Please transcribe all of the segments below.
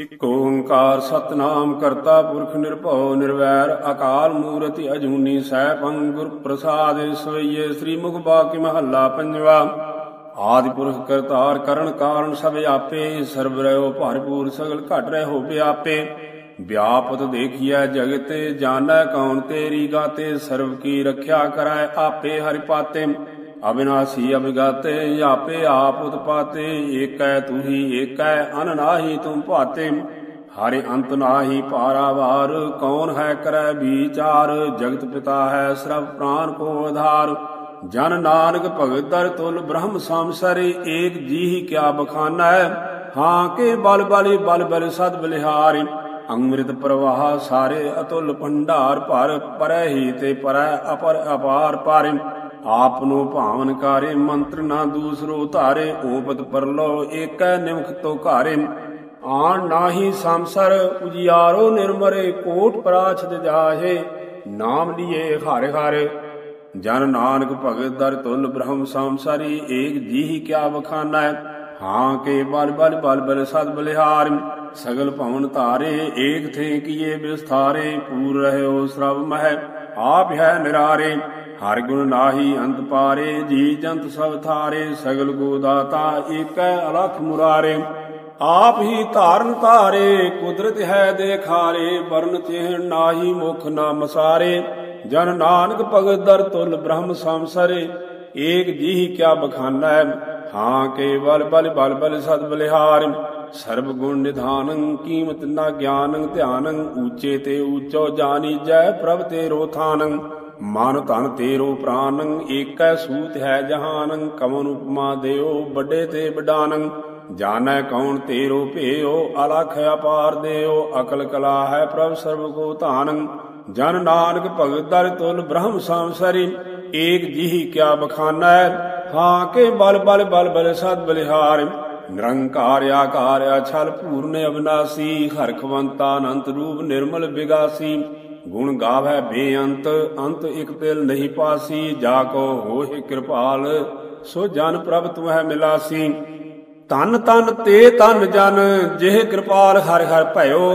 ਇਕ ਓੰਕਾਰ ਸਤਨਾਮ ਕਰਤਾ ਪੁਰਖ ਨਿਰਭਉ ਨਿਰਵੈਰ, ਅਕਾਲ ਮੂਰਤਿ ਅਜੂਨੀ ਸੈਭੰ ਗੁਰ ਪ੍ਰਸਾਦਿ ਸਵਈਏ ਸ੍ਰੀ ਮੁਖ ਬਾਕੀ ਮਹੱਲਾ ਪੰਜਵਾ। ਆਦਿ ਪੁਰਖ ਕਰਤਾਰ ਕਰਨ ਕਾਰਨ ਸਭ ਆਪੇ, ਸਰਬ ਰਹਿਓ ਭਰਪੂਰ, ਸਗਲ ਘਟ ਰਹਿਓ ਵਿਆਪੇ। ਵਿਆਪਤ ਦੇਖੀਐ ਜਗਤ, ਜਾਣੈ ਕੌਣ ਤੇਰੀ ਗਾਤੇ, ਸਰਬ ਕੀ ਰੱਖਿਆ ਕਰੈ ਆਪੇ ਹਰਿ ਪਾਤੇ। ਅਬਿਨਾਸੀ ਅਬਿਗਾਤੇ, ਆਪੇ ਆਪ ਉਤਪਾਤੇ, ਏਕੈ ਤੁਹੀ ਏਕੈ, ਅਨ ਨਾਹੀ ਤੁਮ ਭਾਤੇ। ਹਰਿ ਅੰਤ ਨਾਹੀ ਪਾਰਾਵਾਰ, ਕੌਣ ਹੈ ਕਰੈ ਵਿਚਾਰ? ਜਗਤ ਪਿਤਾ ਹੈ ਸਰਬ ਪ੍ਰਾਨ ਕੋ ਆਧਾਰ। ਜਨ ਨਾਨਕ ਭਗਤ ਦਰ ਤੁਲ ਬ੍ਰਹਮ ਸੰਸਰੇ ਏਕ ਜੀਹੀ ਕਿਆ ਬਖਾਨਾ ਹਾਂ? ਕੇ ਬਲ ਬਲੀ ਬਲ ਬਲ ਸਦ ਬਲਿਹਾਰੀ। ਅੰਮ੍ਰਿਤ ਪ੍ਰਵਾਹ ਸਾਰੇ ਅਤੁਲ ਭੰਡਾਰ ਭਰ, ਪਰੈ ਤੇ ਪਰੈ ਅਪਰ ਅਪਾਰ ਪਾਰਿ। ਆਪ ਨੂੰ ਭਾਵਨ ਕਾਰੇ, ਮੰਤਰ ਨਾ ਦੂਸਰੋ ਧਾਰੇ, ਓਪਤ ਪਰਲੋ ਏਕੈ ਨਿਮਖ ਤੋ ਘਾਰੇ। ਆਣ ਨਾਹੀ ਸੰਸਰ ਉਜਿਆਰੋ ਨਿਰਮਰੇ, ਕੋਟ ਪ੍ਰਾਛਦ ਜਾਹੇ, ਨਾਮ ਲਿਏ ਹਰਿ ਹਰਿ। ਜਨ ਨਾਨਕ ਭਗਤ ਦਰ ਤੁਲ ਬ੍ਰਹਮ ਸੰਸਾਰੀ, ਏਕ ਜੀਹੀ ਕਿਆ ਬਖਾਨਾ ਹਾਂ? ਕੇ ਬਲ ਬਲ ਬਲ ਬਲ ਸਦ ਬਲਿਹਾਰ। ਸਗਲ ਭਵਨ ਧਾਰੇ, ਏਕ ਥੇ ਕੀਏ ਵਿਸਥਾਰੇ ਪੂਰ ਰਹਿਓ ਸਰਬ ਮਹਿ, ਆਪ ਹੈ ਨਿਰਾਰੇ। ਹਰ ਗੁਣ ਨਾਹੀ ਅੰਤ ਪਾਰੇ ਜੀ ਜੰਤ ਸਭ ਥਾਰੇ, ਸਗਲ ਗੋ ਦਾਤਾ ਏਕੈ ਅਲਖ ਮੁਰਾਰੇ। ਆਪ ਹੀ ਧਾਰਨ ਧਾਰੇ, ਕੁਦਰਤ ਹੈ ਦੇਖਾਰੇ, ਵਰਨ ਚਿਹ ਨਾਹੀ ਮੁਖ ਨਾ ਮਸਾਰੇ ਜਨ ਨਾਨਕ ਭਗਤ ਦਰ ਤੁਲ ਬ੍ਰਹਮ ਸੰਸਰੇ ਏਕ ਜੀਹੀ ਕਿਆ ਬਖਾਨਾ ਹਾਂ? ਕੇਵਲ ਬਲ ਬਲ ਬਲ ਸਦ ਬਲਿਹਾਰ। ਸਰਬ ਗੁਣ ਨਿਧਾਨੰ ਕੀਮਤ ਨਾ ਗਿਆਨੰ ਧਿਆਨੰ, ਊਚੇ ਤੇ ਊਚੋ ਜਾਨੀ ਜੈ ਪ੍ਰਭ ਤੇ ਥਾਨੰ। ਮਨ ਧਨ ਤੇਰੋ ਪ੍ਰਾਨੰ, ਏਕੈ ਸੂਤ ਹੈ ਜਹਾਨੰ ਕਮਨ ਉਪਮਾ ਦਿਓ ਵੱਡੇ ਤੇ ਵਡਾਨੰ। ਜਾਣੈ ਕੌਣ ਤੇਰੋ ਭੇਓ, ਅਲਖ ਅਪਾਰ ਦਿਓ, ਅਕਲ ਕਲਾ ਹੈ ਪ੍ਰਭ ਸਰਬ ਕੋ ਧਾਨੰ। ਜਨ ਨਾਨਕ ਭਗਤ ਦਰ ਤੁਲ ਬ੍ਰਹਮ ਸੰਸਰੀ, ਏਕ ਜੀਹੀ ਕਿਆ ਬਖਾਨਾ ਹਾਂ ਕੇ ਬਲ ਬਲ ਬਲ ਬਲ ਸਦ ਬਲਿਹਾਰ। ਨਿਰੰਕਾਰ ਆਕਾਰ ਅਛਲ ਪੂਰਨ ਅਬਨਾਸੀ, ਹਰਖਵੰਤਾ ਅਨੰਤ ਰੂਪ ਨਿਰਮਲ ਵਿਗਾਸੀ ਗੁਣ ਗਾਵੈ ਬੇਅੰਤ, ਅੰਤ ਇਕ ਤਿਲ ਨਹੀਂ ਪਾਸੀ, ਜਾ ਕੋ ਹੋਏ ਕਿਰਪਾਲ, ਸੋ ਜਨ ਪ੍ਰਭ ਤੁਮਹਿ ਮਿਲਾਸੀ। ਤਨ ਤਨ ਤੇ ਤਨ ਜਨ, ਜਿਹ ਕਿਰਪਾਲ ਹਰ ਹਰ ਭਇਓ,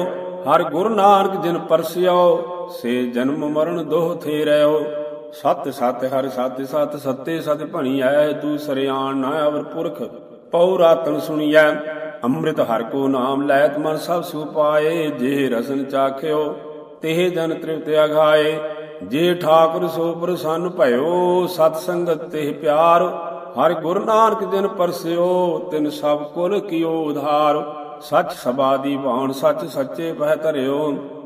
ਹਰ ਗੁਰ ਨਾਨਕ ਜਿਨ ਪਰਸਿਓ, ਸੇ ਜਨਮ ਮਰਨ ਦੋਹ ਥੇ ਰਹਿਓ ਸਤ ਸਤ ਹਰ ਸਤ ਸਤ ਸਤੇ ਸਤ ਭਣੀ ਐ, ਤੂ ਸਰਿਆਣ ਨਾ ਅਵਰ ਪੁਰਖ, ਪਉ ਰਾਤਨ ਸੁਣੀਐ। ਅੰਮ੍ਰਿਤ ਹਰ ਕੋ ਨਾਮ ਲੈਤ, ਮਨ ਸਭ ਸੁ ਪਾਏ ਜੇ ਰਸਨ ਚਾਖਿਓ। ਤੇਹ ਜਨ ਤ੍ਰਿਪਤ ਅਘਾਏ ਜੇ ਠਾਕੁਰ ਸੋ ਪ੍ਰਸੰਨ ਭਇਓ, ਸਤ ਸੰਗਤ ਤੇ ਪਿਆਰ। ਹਰ ਗੁਰ ਨਾਨਕ ਜਿਨ ਪਰਸਿਓ, ਤਿਨ ਸਭ ਕੁਲ ਕੀਓ ਉਧਾਰ। ਸੱਚ ਸਬਾਦੀ ਬਾਣ ਸੱਚ ਸੱਚੇ ਪਹਿ ਧਰਿਓ।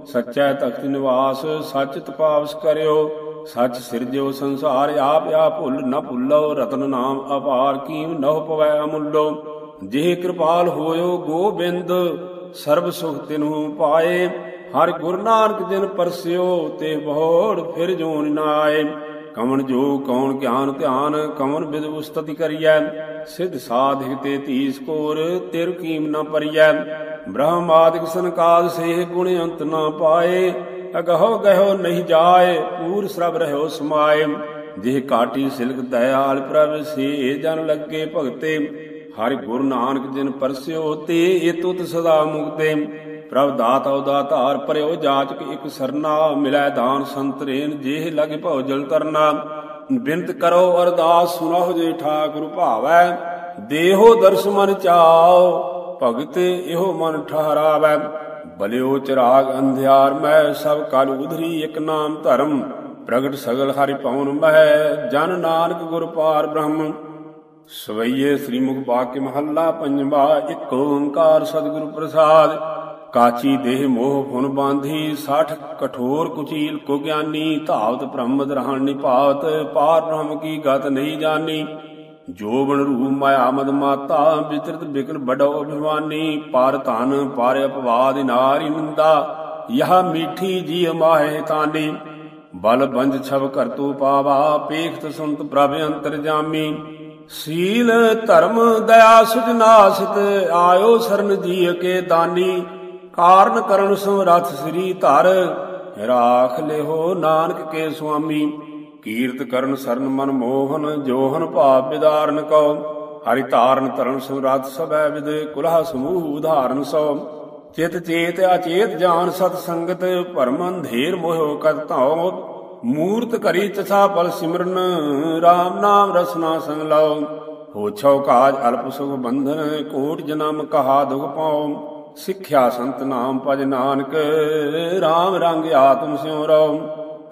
ਸੱਚੈ ਤਖਤ ਨਿਵਾਸ, ਸੱਚ ਤਪਾਵਸ ਕਰਿਓ। ਸੱਚ ਸਿਰਜਿਓ ਸੰਸਾਰ, ਆਪ ਆਪ ਭੁੱਲ ਨ ਭੁੱਲੋ। ਰਤਨ ਨਾਮ ਅਪਾਰ ਕੀਮ ਨਹੁ ਪਵੈ ਅਮੁੱਲੋ। ਜਿਹ ਕਿਰਪਾਲ ਹੋਇਓ ਗੋਬਿੰਦ, ਸਰਬ ਸੁਖ ਤਿਨੂ ਪਾਏ। ਹਰ ਗੁਰੂ ਨਾਨਕ ਜਿਨ ਪਰਸਿਓ, ਤੇ ਬਹੋੜ ਫਿਰ ਜੋਨ ਨਾ ਆਏ ਕਮਨ ਜੋ ਕੌਣ ਗਿਆਨ ਧਿਆਨ ਕਮਨ ਵਿਦ ਉਸਤਤੀ ਕਰੀਐ। ਸਿਧ ਸਾਧਿਕ ਤੇ ਤੀਸ ਕੋਰ, ਤਿਰ ਕੀਮ ਨ ਪਰਿਐ। ਬ੍ਰਹਮ ਆਦਿਕ ਸੰਕਾਦ ਸੇ ਗੁਣ ਅੰਤ ਨਾ ਪਾਏ। ਅਗਹੋ ਗਹਿਓ ਨਹੀਂ ਜਾਏ, ਪੂਰ ਸਰਬ ਰਹਿਓ ਸਮਾਏ। ਜਿਹ ਕਾਟੀ ਸਿਲਕ ਦਇਆਲ ਪ੍ਰਭ, ਸੇ ਜਨ ਲੱਗੇ ਭਗਤੇ। ਹਰਿ ਗੁਰੂ ਨਾਨਕ ਜਿਨ ਪਰਸਿਓ, ਤੇ ਇਹ ਤੁਤ ਸਦਾ ਮੁਕਤੇ। ਪ੍ਰਭ ਦਾਤ ਧਾਰ ਭਰਿਓ ਜਾਚਕ ਇਕ ਸਰਨਾ ਮਿਲੈ ਦਾਨ ਸੰਤਰੇਨ ਜੇਹ ਲਗ ਭਉ ਜਲ ਤਰਨਾ। ਬਿੰਤ ਕਰੋ ਅਰਦਾਸ ਸੁਨਹੁ ਜੇ ਠਾਕੁਰ ਭਾਵੈ, ਦੇਹੋ ਦਰਸ ਮਨ ਚਾਓ, ਭਗਤ ਇਹੋ ਮਨ ਠਹਰਾਵੈ। ਬਲਿਓ ਚਿਰਾਗ ਅੰਧਿਆਰ ਮੈਂ ਸਭ ਕਲ ਉਧਰੀ ਇਕ ਨਾਮ ਧਰਮ, ਪ੍ਰਗਟ ਸਗਲ ਹਰਿ ਪਉਨ ਮਹਿ, ਜਨ ਨਾਨਕ ਗੁਰ ਪਾਰ ਬ੍ਰਹਮ। ਸਵਈਏ ਸ੍ਰੀ ਮੁਖ ਬਾਕਿ ਮਹੱਲਾ ਪੰਜਵਾ, ਇਕ ਓੰਕਾਰ ਸਤਿਗੁਰੂ ਪ੍ਰਸਾਦ। ਕਾਚੀ ਦੇਹ ਮੋਹ ਫੁਨ ਬਾਂਧੀ 60 ਕਠੋਰ ਕੁਚੀਲ ਕੋ ਗਿਆਨੀ, ਧਾਵਤ ਬ੍ਰਹਮ ਦਰਹਣ ਨਿਪਾਵਤ ਪਾਰ ਬ੍ਰਹਮ ਕੀ ਗਤ ਨਹੀਂ ਜਾਣੀ। ਜੋਬਨ ਰੂਪ ਮਾਇਆ ਮਦ ਮਾਤਾ ਵਿਚਰਤ ਬਿਕਲ ਬੜੋ ਅਭਿਮਾਨੀ, ਪਰ ਧਨ ਪਰ ਅਪਵਾਦ ਨਾਰੀ ਨਿੰਦਾ, ਯਹ ਮੀਠੀ ਜੀ ਮਾਹੇ ਤਾਨੀ। ਬਲ ਬੰਜ ਛਵ ਕਰਤੂ ਪਾਵਾ, ਪੇਖਤ ਸੁਨਤ ਪ੍ਰਭ ਅੰਤਰ ਜਾਮੀ। ਸੀਲ ਧਰਮ ਦਇਆ ਸੁਜਨਾਸਿਤ ਆਇਓ ਸਰਨ ਜੀ ਕੇ ਦਾਨੀ। ਕਾਰਨ ਕਰਨ ਸਮਰਥ ਸ੍ਰੀ ਧਰ। ਰਾਖ ਲਿਓ ਨਾਨਕ ਕੇ ਸੁਆਮੀ। ਕੀਰਤ ਕਰਨ ਸਰਨ ਮਨ ਮੋਹਨ, ਜੋਹਨ ਭਾਵ ਵਿਦਾਰਨ ਕਉ। ਹਰਿ ਧਾਰਨ ਤਰਨ ਸਮਰਥ ਸਭੈ ਵਿਦ ਕੁਲਹ ਸਮੂਹ ਉਧਾਰਨ ਸੋ। ਚਿਤ ਚੇਤ ਅਚੇਤ ਜਾਨ ਸਤ ਸੰਗਤ ਭਰਮ ਅੰਧੇਰ ਮੋਹ ਕਤ ਧਾਉ ਮੂਰਤ ਕਰੀ ਤਥਾ ਬਲ ਸਿਮਰਨ RAM ਨਾਮ ਰਸਨਾ ਸੰਗ ਲਾਓ ਹੋਛੋ ਕਾਜ ਅਲਪ ਸੁਖ ਬੰਧਨ, ਕੋਟ ਜਨਮ ਕਹਾ ਦੁਖ ਪਾਉ। ਸਿੱਖਿਆ ਸੰਤ ਨਾਮ ਭਜ ਨਾਨਕ RAM ਰੰਗ ਆਤਮ ਸਿਉ ਰਉ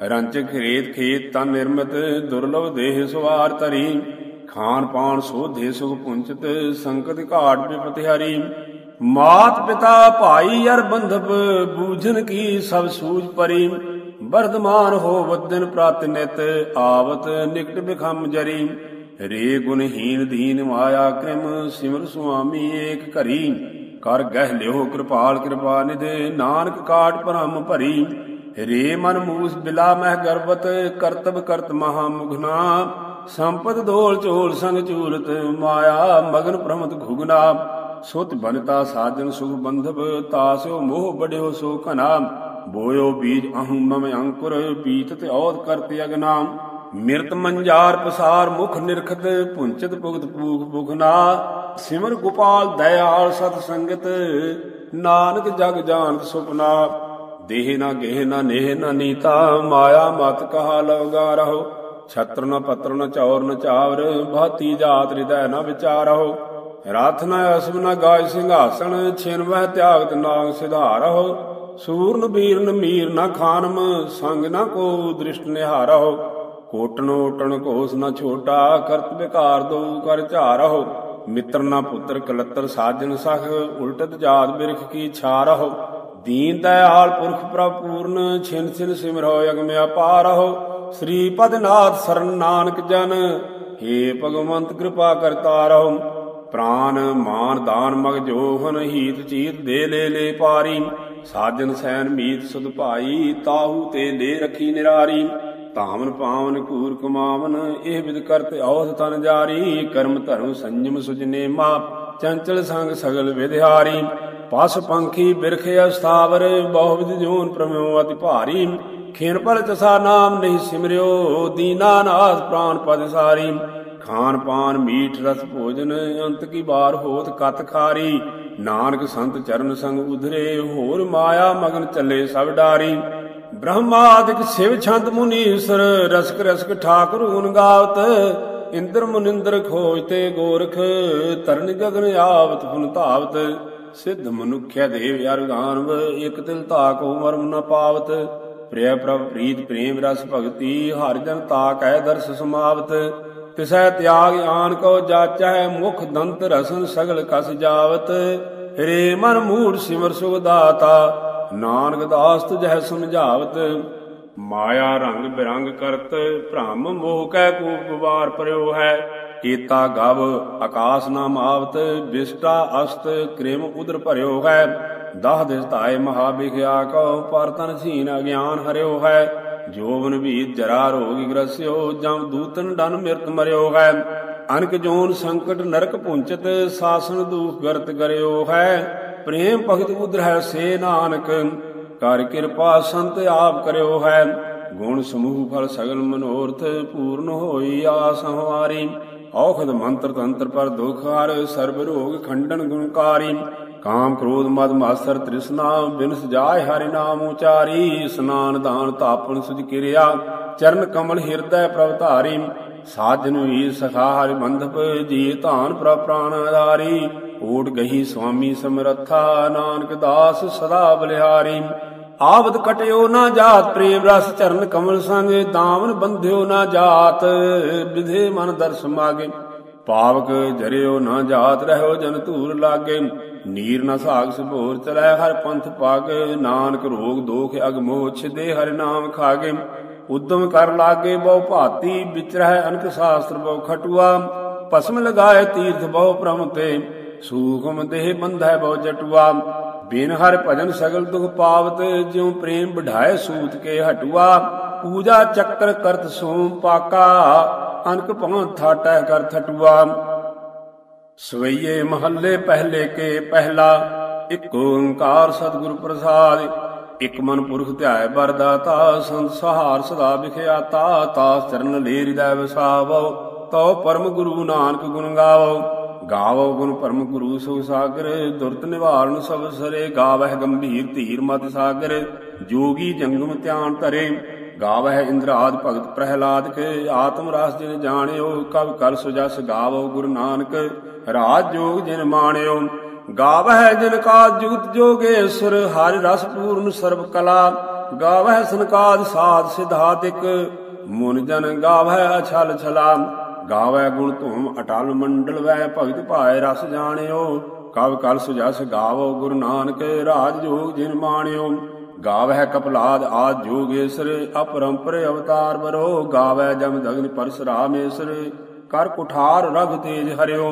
ਰੰਚ ਖਰੀਦ ਖੇਤ ਤਨ ਨਿਰਮਿਤ, ਦੁਰਲਭ ਦੇਹ ਸਵਾਰ ਤਰੀ ਖਾਨ ਪਾਨ ਸੋਧੇ ਸੁਖ ਪੁੰਚਤ ਸੰਕਤ ਘਾਟ ਵਿਪਤਿ ਹਰੀ। ਮਾਤ ਪਿਤਾ ਭਾਈ ਅਰ ਬੰਧਪ, ਬੂਝਨ ਕੀ ਸਭ ਸੂਝ ਪਰੀ। ਵਰਦਮਾਨ ਹੋ ਵਦਨ ਪ੍ਰਤ ਨਿਤ, ਆਵਤ ਨਿਕਟ ਬਿਖਮ ਜਰੀ। ਰੇ ਗੁਣਹੀਨ ਦੀਨ ਮਾਇਆ ਕ੍ਰਿਮ, ਸਿਮਰ ਸੁਆਮੀ ਏਕ ਘਰੀ। ਕਰ ਗਹਿ ਲਿਓ ਕਿਰਪਾਲ ਕਿਰਪਾ ਨਿਦੇ ਨਾਨਕ ਕਾਟ ਭਰਮ ਭਰੀ। ਰੇ ਮਨ ਮੂਸ ਬਿਲਾ ਮਹਿ ਗਰਵਤ ਕਰਤਬ ਕਰਤ ਮਹਾ ਮੁਗਨਾ। ਸੰਪਤ ਦੋਲ ਚੋਲ ਸੰਗ ਚੂਰਤ, ਮਾਇਆ ਮਗਨ ਪ੍ਰਮਤ ਘੁਗਨਾ। ਸੁਤ ਬਨਤਾ ਸਾਜਨ ਸੁਖ ਬੰਧਬ ਤਾਸਿਓ ਮੋਹ ਬੜਿਓ ਸੋ ਕਨਾ ਬੋਇਓ ਬੀਜ ਅਹੰ ਮਮ ਅੰਕੁਰ ਬੀਤ ਤੇ ਔਦ ਕਰਤੇ ਅਗਨਾ। ਮਿਰਤ ਮੰਜਾਰ ਪਸਾਰ ਮੁਖ ਨਿਰਖਤ ਪੁੰਚਤ ਭੁਗਤ ਭੂਖ ਬੁਖਨਾ ਸਿਮਰ ਗੋਪਾਲ ਦਇਆਲ ਸਤ ਸੰਗਤ, ਨਾਨਕ ਜਗ ਜਾਣਤ ਸੁਪਨਾ। ਦੇਹ ਨਾ ਗੇਹ ਨਾ ਨੇਹ ਨਾ ਨੀਤਾ, ਮਾਇਆ ਮਤ ਕਹਾ ਲਵਗਾ ਰਹੋ। ਛਤਰ ਨ ਪਤਰ ਨ ਚੌਰ ਨ ਚਾਵਰ, ਭਾਤੀ ਜਾਤ ਹਿਰਦੈ ਨ ਵਿਚਾਰਹੁ। ਰਥ ਨ ਅਸਮ ਨ ਗਾਜ ਸਿੰਘਾਸਣ, ਛਿਨ ਵਹਿ ਤਿਆਗਤ ਨਾਗ ਸਿਧਾਰਹੁ। ਸੂਰਨ ਬੀਰਨ ਮੀਰ ਨ ਖਾਨਮ, ਸੰਗ ਨ ਕੋ ਦ੍ਰਿਸ਼ਟ ਨਿਹਾਰਹੁ। ਕੋਟਣ ਓਟਣ ਕੋਸ ਨਾ ਛੋਟਾ ਕਰਤ ਵਿਕਾਰ ਦੋ ਕਰ ਝਾਰਹੁ ਮਿੱਤਰ ਨਾ ਪੁੱਤਰ ਕਲਤਰ ਸਾਜਨ ਸਖ, ਉਲਟਤ ਜਾਤ ਬਿਰਖ ਕੀ ਛਾਰਹੁ ਦੀਨ ਦਇਆਲ ਪੁਰਖ ਪ੍ਰਭ ਛਿਨ ਛਿਨ ਸਿਮਰੋ ਅਗਮ ਅਪਾਰਹੁ ਸ੍ਰੀ ਪਦਨਾਥ ਸਰਨ ਨਾਨਕ ਜਨ, ਹੇ ਭਗਵੰਤ ਕਿਰਪਾ ਕਰਤਾ ਰਹੋ। ਪ੍ਰਾਨ ਮਾਨ ਦਾਨ ਮਗ ਜੋਹਨ, ਹੀਤ ਚੀਤ ਦੇ ਲੈ ਲੈ ਪਾਰੀ। ਸਾਜਨ ਸੈਨ ਮੀਤ ਸੁਧ ਭਾਈ ਤਾਹੂ ਤੇ ਲੈ ਰਖੀ ਨਿਰਾਰੀ। ਧਾਮਨ ਪਾਵਨ ਕੂਰ ਕਮਾਵਨ, ਇਹ ਵਿਦ ਕਰਤ ਔਧ ਤਨ ਜਾਰੀ, ਕਰਮ ਧਰਮ ਸੰਜਮ ਸੁਜਨੇ ਮਾ ਚੰਚਲ ਸੰਗ ਸਗਲ ਵਿਧਿਆਰੀ ਪਸ ਪੰਖੀ ਬਿਰਖ ਅਸਥਾਵਰ ਬਹੁ ਵਿਦ ਜੋਨ ਪ੍ਰਮਿਓ ਅਤਿ ਭਾਰੀ, ਖੇਨ ਪਲ ਤਸਾ ਨਾਮ ਨਹੀਂ ਸਿਮਰਿਓ, ਦੀਨਾ ਨਾਥ ਪ੍ਰਾਨ ਪਦ ਸਾਰੀ, ਖਾਨ ਪਾਨ ਮੀਠ ਰਸ ਭੋਜਨ, ਅੰਤ ਕੀ ਬਾਰ ਹੋਤ ਕਤ ਖਾਰੀ, ਨਾਨਕ ਸੰਤ ਚਰਨ ਸੰਗ ਉਧਰੇ, ਹੋਰ ਮਾਇਆ ਮਗਨ ਚੱਲੇ ਸਭ ਡਾਰੀ ਬ੍ਰਹਮਾਦਿਕ ਸਿਵ ਛੰਦ ਮੁਨੀਸਰ ਰਸਕ ਰਸਕ ਠਾਕੁਰ ਗੁਣ ਗਾਵਤ, ਇੰਦਰ ਮੁਨਿੰਦਰ ਖੋਜਤੇ ਗੋਰਖ, ਤਰਨ ਗਗਨ ਆਵਤ ਗੁਣ ਧਾਵਤ, ਸਿੱਧ ਮਨੁਖਿਆ ਦੇਵ ਅਰਗਾਨਵ ਇਕ ਤਿਲ ਤਾਕੋ ਮਰਮ ਨ ਪਾਵਤ ਪ੍ਰਿਯ ਪ੍ਰਭ ਪ੍ਰੀਤ ਪ੍ਰੇਮ ਰਸ ਭਗਤੀ, ਹਰ ਜਨ ਤਾਕੈ ਦਰਸ ਸਮਾਵਤ, ਤਿਸੈ ਤਿਆਗ ਆਨ ਕੋ ਜਾਚੈ ਮੁਖ ਦੰਤ ਰਸਨ ਸਗਲ ਕਸ ਜਾਵਤ, ਰੇ ਮਨ ਮੂੜ ਸਿਮਰ ਸੁਖ ਦਾਤਾ ਨਾਨਕ ਦਾਸ ਤੁਝੈ ਸਮਝਾਵਤ ਮਾਇਆ ਰੰਗ ਬਿਰੰਗ ਕਰਤ, ਭ੍ਰਮ ਮੋਹ ਕੈ ਕੂਪ ਗੁਬਾਰ ਪਰਿਓ ਹੈ। ਏਤਾ ਗਵ ਆਕਾਸ ਨਾਮ ਆਵਤ, ਬਿਸਟਾ ਅਸਤ ਕ੍ਰਿਮ ਉਦਰ ਭਰਿਓ ਹੈ। ਦਹ ਦਿਸ ਧਾਏ ਮਹਾ ਬਿਖਿਆ ਕਉ ਪਰ ਤਨ ਸੀਨ ਅਗਿਆਨ ਹਰਿਓ ਹੈ। ਜੋਵਨ ਵੀ ਜਰਾ ਰੋਗ ਗ੍ਰਸਿਓ, ਜਮ ਦੂਤਨ ਡਨ ਮਿਰਤ ਮਰਿਓ ਹੈ। ਅਨਕ ਜੋਨ ਸੰਕਟ ਨਰਕ ਪੁੰਚਤ, ਸਾਸਨ ਦੂਖ ਗਰਤ ਕਰਿਓ ਹੈ। ਪ੍ਰੇਮ ਭਗਤ ਉਧਰੈ ਸੇ ਨਾਨਕ ਕਰ ਕਿਰਪਾ ਸੰਤ ਆਪ ਕਰਿਓ ਹੈ। ਗੁਣ ਸਮੂਹ ਫਲ ਸਗਲ ਮਨੋਰਥ ਪੂਰਨ ਹੋਈ ਆਸ ਹਮਾਰੀ। ਔਖਦ ਮੰਤਰ ਤੰਤਰ ਪਰ ਦੁਖ ਹਰ ਸਰਬ ਰੋਗ ਖੰਡਨ ਗੁਣਕਾਰੀ ਕਾਮ ਕ੍ਰੋਧ ਮਦ ਮਾਸਰ ਤ੍ਰਿਸ਼ਨਾ ਬਿਨਸ ਜਾਏ ਹਰਿ ਨਾਮ ਉਚਾਰੀ। ਇਸਨਾਨ ਦਾਨ ਤਾਪਨ ਸੁਜ ਕਿਰਿਆ, ਚਰਨ ਕਮਲ ਹਿਰਦੈ ਪ੍ਰਭ ਧਾਰੀ ਸਾਜਨ ਵੀਰ ਸਖਾ ਹਰਿ ਬੰਧਪ ਜੀ ਧਾਨ ਪ੍ਰਭ ਪ੍ਰਾਨ ਆਧਾਰੀ। ਓਟ ਗਹੀ ਸੁਆਮੀ ਸਮਰੱਥਾ, ਨਾਨਕ ਦਾਸ ਸਦਾ ਬਲਿਹਾਰੀ। ਆਵਦ ਕਟਿਓ ਨਾ ਜਾਤ, ਪ੍ਰੇਮ ਰਸ ਚਰਨ ਕਮਲ ਸੰਗ ਦਾਵਨ ਬੰਧਿਓ ਨਾ ਜਾਤ, ਵਿਧੇ ਮਨ ਦਰਸ ਮਾਗੇ। ਪਾਵਕ ਜਰਿਓ ਨਾ ਜਾਤ, ਰਹਿਓ ਜਨ ਧੂਰ ਲਾਗੇ। ਨੀਰ ਨਾ ਸਾਗ ਸਭੋਰ ਚਲੈ ਹਰ ਪੰਥ ਪਾਗ। ਨਾਨਕ ਰੋਗ ਦੋਖ ਅਗਮੋਹ ਦੇ ਹਰਿ ਨਾਮ ਖਾਗੇ। ਉਦਮ ਕਰ ਲਾਗੇ ਬਹੁ ਭਾਤੀ ਵਿਚਰਹਿ ਅਨਕ ਸ਼ਾਸਤਰ ਬਹੁ ਖਟੂਆ, ਭਸਮ ਲਗਾਏ ਤੀਰਥ ਬਹੁ ਪ੍ਰਮ ਤੇ, ਸੂਖਮ ਦੇਹ ਬੰਧੈ ਬਹੁ ਜਟੂਆ। ਬਿਨ ਹਰ ਭਜਨ ਸਗਲ ਦੁਖ ਪਾਵਤ, ਜਿਉ ਪ੍ਰੇਮ ਬਢਾਏ ਸੂਤ ਕੇ ਹਟੂਆ। ਪੂਜਾ ਚੱਕਰ ਕਰਤ ਸੋਮ ਪਾਕਾ, ਅਨਕ ਭਉ ਥਾਟੈ ਕਰ ਥਟੂਆ। ਸਵਈਏ ਮਹੱਲੇ ਪਹਿਲੇ ਕੇ ਪਹਿਲਾ, ਇਕ ਓੰਕਾਰ ਸਤਿਗੁਰ ਪ੍ਰਸਾਦ। ਇਕ ਮਨ ਪੁਰਖ ਧਿਆਏ ਬਰਦਾਤਾ ਸੰਤ ਸਹਾਰ ਸਦਾ ਵਿਖਿਆਤਾ ਤਾਸ ਚਰਨ ਲੇ ਹਿਰਦੈ ਵਸਾਵੋ, ਤਉ ਪਰਮ ਗੁਰੂ ਨਾਨਕ ਗੁਣ ਗਾਵੋ। ਗਾਵੋ ਗੁਣ ਪਰਮ ਗੁਰੂ ਸੁਖ ਸਾਗਰ, ਦੁਰਤ ਨਿਵਾਰਨ ਸਭ ਸਰੇ, ਗਾਵਹਿ ਗੰਭੀਰ ਧੀਰ ਮਤ ਸਾਗਰ, ਜੋਗੀ ਜੰਗਮ ਧਿਆਨ ਧਰੇ। ਗਾਵਹਿ ਇੰਦਰਾਦ ਭਗਤ ਪ੍ਰਹਿਲਾਦ ਕੇ, ਆਤਮ ਰਸ ਜਿਨ ਜਾਣਿਓ, ਕਬ ਕਰ ਸੁਜਸ ਗਾਵੋ ਗੁਰੂ ਨਾਨਕ, ਰਾਜ ਜੋਗ ਜਿਨ ਮਾਣਿਓ। ਗਾਵਹਿ ਜਿਨ ਕਾ ਜੁਗਤ ਜੋਗੇਸ਼ਰ ਹਰਿ ਰਸ ਪੂਰਨ ਸਰਬ ਕਲਾ। ਗਾਵਹਿ ਸੰਕਾਦ ਸਾਧ ਸਿਧਾਤਿਕ, ਮੁਨ ਜਨ ਗਾਵਹਿ ਅਛਲ ਛਲਾ। ਗਾਵੈ ਗੁਣ ਧੂਮ ਅਟਲ ਮੰਡਲ ਵੈ ਭਗਤ ਭਾਏ ਰਸ ਜਾਣਿਓ। ਕਵ ਕਲ ਸੁਜਸ ਗਾਵੋ ਗੁਰੂ ਨਾਨਕ ਰਾਜ ਜੋਗ ਜਿਨ ਮਾਣਿਓ। ਗਾਵਹਿ ਕਪਲਾਦ ਆਦ ਜੋਗੇਸ਼ਰ ਅਪਰੰਪਰ ਅਵਤਾਰ ਬਰੋ। ਗਾਵੈ ਜਮ ਦਗਨ ਪਰਸਰਾਮੇਸ਼ਰ ਕਰ ਕੁਠਾਰ ਰਗ ਤੇਜ ਹਰਿਓ।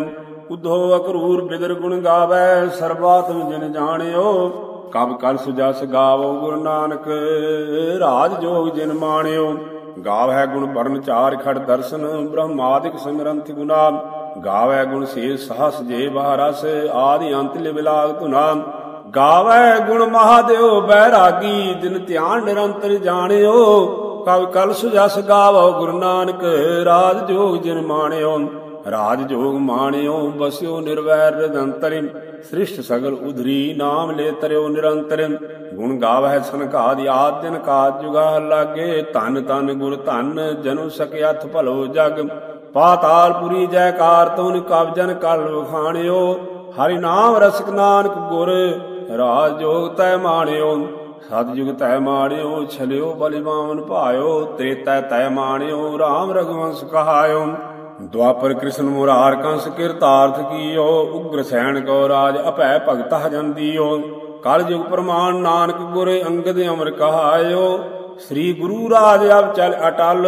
ਉਧੋ ਅਕਰੂਰ ਬਿਦਰ ਗੁਣ ਗਾਵੈ ਸਰਬਾਤਮ ਜਿਨ ਜਾਣਿਓ, ਕਬ ਕਲ ਸੁਜਸ ਗਾਵੋ ਗੁਰੂ ਨਾਨਕ, ਰਾਜ ਜੋਗ ਜਿਨ ਮਾਣਿਓ। ਗਾਵੈ ਗੁਣ ਵਰਨ ਚਾਰ ਖੜ ਦਰਸ਼ਨ, ਬ੍ਰਹਮਾਦਿਕ ਸਿਮਰੰਤ ਗੁਨਾ। ਗਾਵੈ ਗੁਣ ਸੇ ਸਹਸ ਜੇ ਬਹਰਸ ਆਦਿ ਅੰਤ ਲਿਵਲਾਗ ਧੁਨਾ। ਗਾਵੈ ਗੁਣ ਮਹਾਦੇਵ ਬੈਰਾਗੀ ਦਿਨ ਧਿਆਨ ਨਿਰੰਤਰ ਜਾਣਿਓ। ਕਵ ਕਲ ਸੁਜਸ ਗਾਵੋ ਗੁਰੂ ਨਾਨਕ, ਰਾਜ ਜੋਗ ਜਿਨ ਮਾਣਿਓ। ਰਾਜ ਜੋਗ ਮਾਣਿਓ, ਬਸਿਓ ਨਿਰਵੈਰ ਰਦੰਤਰਿ ਸ੍ਰਿਸ਼ਟ ਸਗਲ ਉਧਰੀ ਨਾਮ ਲੈ ਤਰਿਓ ਨਿਰੰਤਰ ਗੁਣ ਗਾਵਹਿ ਸੰਕਾਦਿ ਆਦ ਦਿਨ ਕਾਜ ਜੁਗਾ ਲਾਗੇ। ਧਨ ਧਨ ਗੁਰ ਧਨ, ਜਨੁ ਸਕਿਆਥ ਭਲੋ ਜਗ। ਪਾਤਾਲਪੁਰੀ ਜੈਕਾਰ ਤੋਨ ਕਬਜਨ ਕਲ ਵਖਾਣਿਓ। ਹਰਿ ਨਾਮ ਰਸਿਕ ਨਾਨਕ ਗੁਰ ਰਾਜ ਜੋਗ ਤੈ ਮਾਣਿਓ। ਸਤਿਜੁਗ ਤੈ ਮਾਣਿਓ, ਛਲਿਓ ਬਲਿਮਾਨ ਭਾਇਓ। ਤ੍ਰੇਤੈ ਤੈ ਮਾਣਿਓ RAM ਰਗਵੰਸ ਕਹਾਇਓ। ਦੁਆਪਰ ਕ੍ਰਿਸ਼ਨ ਮੁਰਾਰ ਕੰਸ ਕਿਰਤਾਰਥ ਕੀਓ, ਉਗਰ ਸੈਣ ਕੋ ਰਾਜ ਅਭੈ ਭਗਤ ਹਜੰਦੀਓ ਕਲ ਯੁਗ ਪ੍ਰਮਾਨ ਨਾਨਕ ਗੁਰ ਅੰਗਦ ਅਮਰ ਕਹਾਇਓ। ਸ੍ਰੀ ਗੁਰੂ ਰਾਜ ਅਬ ਚਲ ਅਟਲ,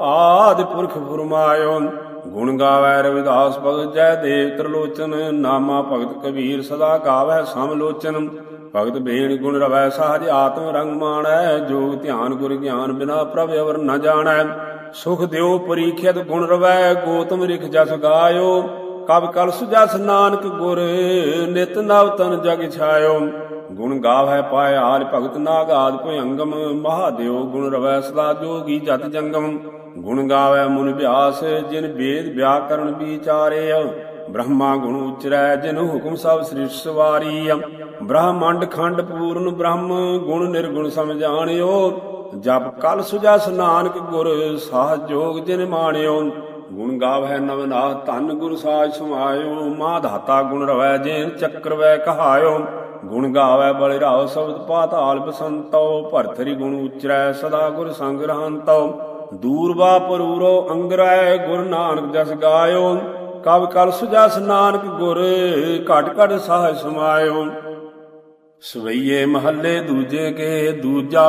ਆਦ ਪੁਰਖ ਫਰਮਾਇਓ। ਗੁਣ ਗਾਵੈ ਰਵਿਦਾਸ ਭਗਤ ਜੈ ਦੇਵ ਤ੍ਰਿਲੋਚਨ, ਨਾਮਾ ਭਗਤ ਕਬੀਰ ਸਦਾ ਗਾਵੈ ਸਮਲੋਚਨ ਭਗਤ ਬੇਣ ਗੁਣ ਰਵੈ ਸਾਜ ਆਤਮ ਰੰਗ ਮਾਣੈ, ਜੋਗ ਧਿਆਨ ਗੁਰ ਗਿਆਨ ਬਿਨਾ ਪ੍ਰਭ ਅਵਰ ਨ ਜਾਣੈ। ਸੁਖ ਦਿਓ ਪਰੀਖਿਤ ਗੁਣ ਰਵੈ, ਗੋਤਮ ਰਿਖ ਜਸ ਗਾਇਓ। ਕਬ ਕਲ ਸੁਜਸ ਨਾਨਕ ਗੁਰ, ਨਿਤ ਨਵ ਤਨ ਜਗ ਛਾਇਓ। ਗੁਣ ਗਾਵੈ ਪਾਇ ਆਲ ਭਗਤ ਨਾਗਾਦ ਭਯੰਗਮ ਮਹਾਦੇਵ ਗੁਣ ਰਵੈ ਸਦਾ ਜੋਗੀ ਜਤ ਜੰਗਮ। ਗੁਣ ਗਾਵੈ ਮੁਨ ਵਿਆਸ ਜਿਨ ਵੇਦ ਵਿਆਕਰਣ ਵਿਚਾਰੇ ਬ੍ਰਹਮਾ ਗੁਣ ਉਚਰੈ, ਜਿਨ ਹੁਕਮ ਸਭ ਸ੍ਰਿਸ਼ਟ ਸਵਾਰੀ ਬ੍ਰਹਮੰਡ ਖੰਡ ਪੂਰਨ ਬ੍ਰਹਮ, ਗੁਣ ਨਿਰਗੁਣ ਸਮਝਾਣਿਓ ਜਪ ਕਲ ਸੁਜਸ ਨਾਨਕ ਗੁਰ ਸਾਜ ਜੋਗ ਜਿਨ ਮਾਣਿਓ। ਗੁਣ ਗਾਵੈ ਨਵਨਾ ਧਨ ਗੁਰ ਸਾਜ ਸਮਾਇਓ। ਮਾ ਗੁਣ ਰਵੈ, ਜੇਨ ਚੱਕਰ ਵੈ ਕਹਾਇਓ। ਗੁਣ ਗਾਵੈ ਬਲਿ ਰਾਵ ਸ਼ਬਦ ਪਾਤਾਲ ਬਸੰਤੋ ਭਰਤਰੀ ਗੁਣ ਉਚਰੈ, ਸਦਾ ਗੁਰ ਸੰਗ ਰਹੰਤੋ। ਦੂਰਵਾ ਪਰੂਰੋ ਅੰਗਰੈ ਗੁਰ ਨਾਨਕ ਜਸ ਗਾਇਓ। ਕਬ ਕਲ ਸੁਜਸ ਨਾਨਕ ਗੁਰ, ਘਟ ਘਟ ਸਾਹ ਸਮਾਇਓ। ਸਵਈਏ ਮਹੱਲੇ ਦੂਜੇ ਕੇ ਦੂਜਾ,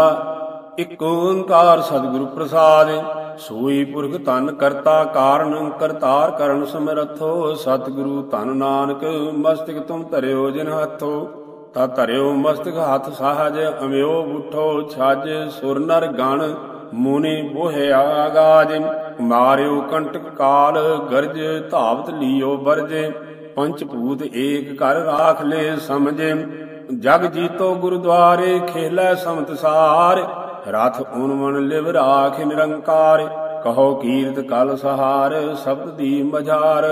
ਇਕ ਓੰਕਾਰ ਸਤਿਗੁਰੂ ਪ੍ਰਸਾਦ। ਸੋਈ ਪੁਰਖ ਤਨ ਕਰਤਾ ਕਾਰਨ, ਕਰਤਾਰ ਕਰਨ ਸਮਰਥੋ। ਸਤਿਗੁਰੂ ਧਨ ਨਾਨਕ ਮਸਤਿਕ ਤੁਮ ਧਰਿਓ ਜਿਨ ਹੱਥੋ। ਤਾ ਧਰਿਓ ਮਸਤਕ ਹੱਥ ਸਾਹਜ, ਅਮਿਓ ਉਠੋ ਛਾਜ, ਸੁਰ ਨਰ ਗਣ, ਮੂਨੀ ਬੋਹਿਆ ਆਗਾਜ। ਮਾਰਿਓ ਕੰਟਕ ਕਾਲ ਗਰਜ ਧਾਵਤ ਲੀਓ ਬਰਜੇ ਪੰਚ ਭੂਤ ਏਕ ਕਰ ਰਾਖ ਲੈ ਸਮਝੇ। ਜਗ ਜੀਤੋ ਗੁਰਦੁਆਰੇ ਖੇਲੇ ਸਮਤ ਸਾਰ, ਰਥ ਉਨਮਨ ਲਿਵ ਰਾਖ ਨਿਰੰਕਾਰ। ਕਹੋ ਕੀਰਤ ਕਲ ਸਹਾਰ, ਸ਼ਬਦ ਦੀ ਮਝਾਰ।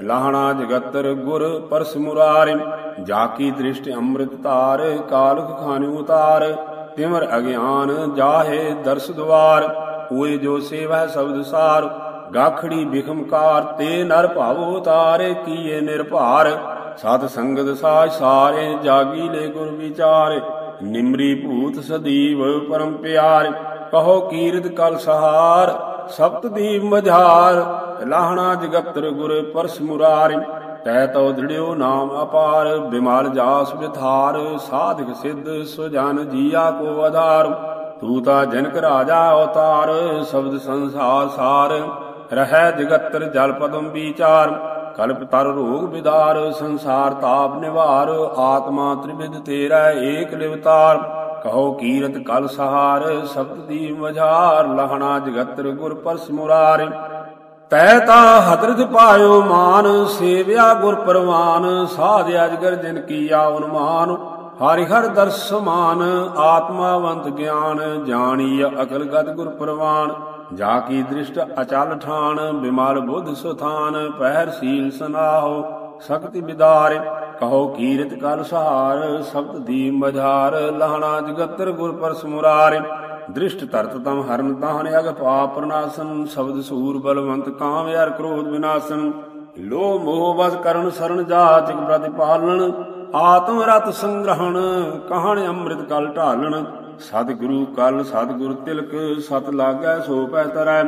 ਲਾਹਣਾ ਜਗਤਰ ਗੁਰ ਪਰਸ ਮੁਰਾਰਿ, ਜਾ ਕੀ ਦ੍ਰਿਸ਼ਟ ਅੰਮ੍ਰਿਤ ਤਾਰ ਕਾਲਖ ਖਾਨਿ ਉਤਾਰ। ਤਿਮਰ ਅਗਿਆਨ ਜਾਹੇ ਦਰਸ ਦੁਆਰ। ਹੋਏ ਜੋ ਸੇਵਾ ਸ਼ਬਦ ਸਾਰ। ਗਾਖੜੀ ਬਿਖਮਕਾਰ ਤੇ ਨਰ ਭਾਵੋ ਤਾਰੇ ਕੀਏ ਨਿਰਭਾਰ। ਸਤ ਸੰਗਤ ਸਾਜ ਸਾਰੇ ਜਾਗੀ ਲੈ ਗੁਰ ਵਿਚਾਰ। ਨਿਮਰੀ ਭੂਤ ਸਦੀਵ ਪਰਮ ਪਿਆਰ। ਕਹੋ ਕੀਰਤ ਕਲ ਸਹਾਰ, ਸਪਤ ਦੀਪ ਮਝਾਰ। ਲਾਹਣਾ ਜਗਤਰ ਗੁਰ ਪਰਸ ਮੁਰਾਰਿ। ਤੈ ਤਉ ਦ੍ਰਿੜਿਓ ਨਾਮ ਅਪਾਰ। ਬਿਮਾਲ ਜਾਸ ਵਿਥਾਰ ਸਾਧਕ ਸਿੱਧ ਸੁਜਨ ਜੀਆ ਕੋ ਆਧਾਰ। ਤੂੰ ਤਾ ਜਨਕ ਰਾਜਾ ਅਵਤਾਰ, ਸ਼ਬਦ ਸੰਸਾਰ ਸਾਰ। ਰਹਿ ਜਗਤਰ ਜਲ ਪਦਮ ਵਿਚਾਰ, ਕਲਪ ਤਰ ਰੋਗ ਵਿਦਾਰ, ਸੰਸਾਰ ਤਾਪ ਨਿਵਾਰ। ਆਤਮਾ ਤ੍ਰਿਵਿਦ ਤੇਰਾ ਏਕ ਲਿਵਤਾਰ, ਕਹੋ ਕੀਰਤ ਕਲ ਸਹਾਰ, ਸਬਦ ਦੀ ਮਝਾਰ। ਲਹਣਾ ਜਗਤਰ ਗੁਰ ਪਰਸ ਮੁਰਾਰ, ਤੈ ਤਾ ਹਦਰਤ ਪਾਇਓ ਮਾਨ, ਸੇਵਿਆ ਗੁਰ ਪਰਵਾਨ। ਸਾਧ ਅਜਗਰ ਜਿਨ ਕੀਆ ਉਨਮਾਨ ਹਰਿ ਹਰ ਦਰਸ ਸਮਾਨ, ਆਤਮਾਵੰਤ ਗਿਆਨ ਜਾਣੀ ਅਕਲ ਗਤ ਗੁਰ ਪਰਵਾਨ। ਜਾ ਕੀ ਦ੍ਰਿਸ਼ਟ ਅਚਲ ਠਾਨ, ਬਿਮਲ ਬੁੱਧ ਸੁਥਾਨ, ਪਹਿਰ ਸੀਲ ਸਨਾਹੋ ਸਕਤੀ ਬਿਦਾਰ ਕਹੋ ਕੀਰਤ ਕਰ ਸਹਾਰ, ਸਬਦ ਦੀ ਮਝਾਰ, ਲਹਣਾ ਜਗਤਰ ਗੁਰ ਪਰਸ ਮੁਰਾਰ। ਦ੍ਰਿਸ਼ਟ ਤਰਤ ਤਮ ਹਰਨ ਤਾਹਨ ਅਗ ਪਾਪ ਪ੍ਰਨਾਸਨ ਸ਼ਬਦ ਸੂਰ ਬਲਵੰਤ ਕਾਮ ਯਾਰ ਕ੍ਰੋਧ ਵਿਨਾਸਨ ਲੋ ਮੋਹ ਵਸ ਕਰਨ ਸਰਣ ਜਾਚਿਕ ਪ੍ਰਤਿਪਾਲਨ ਆਤਮ ਰਤ ਸੰਗ੍ਰਹਣ, ਕਹਣ ਅੰਮ੍ਰਿਤ ਕਲ ਢਾਲਣ। ਸਤ ਕਲ ਸਤ ਤਿਲਕ, ਸਤ ਲਾਗੈ ਸੋ ਪੈ ਤਰੈ।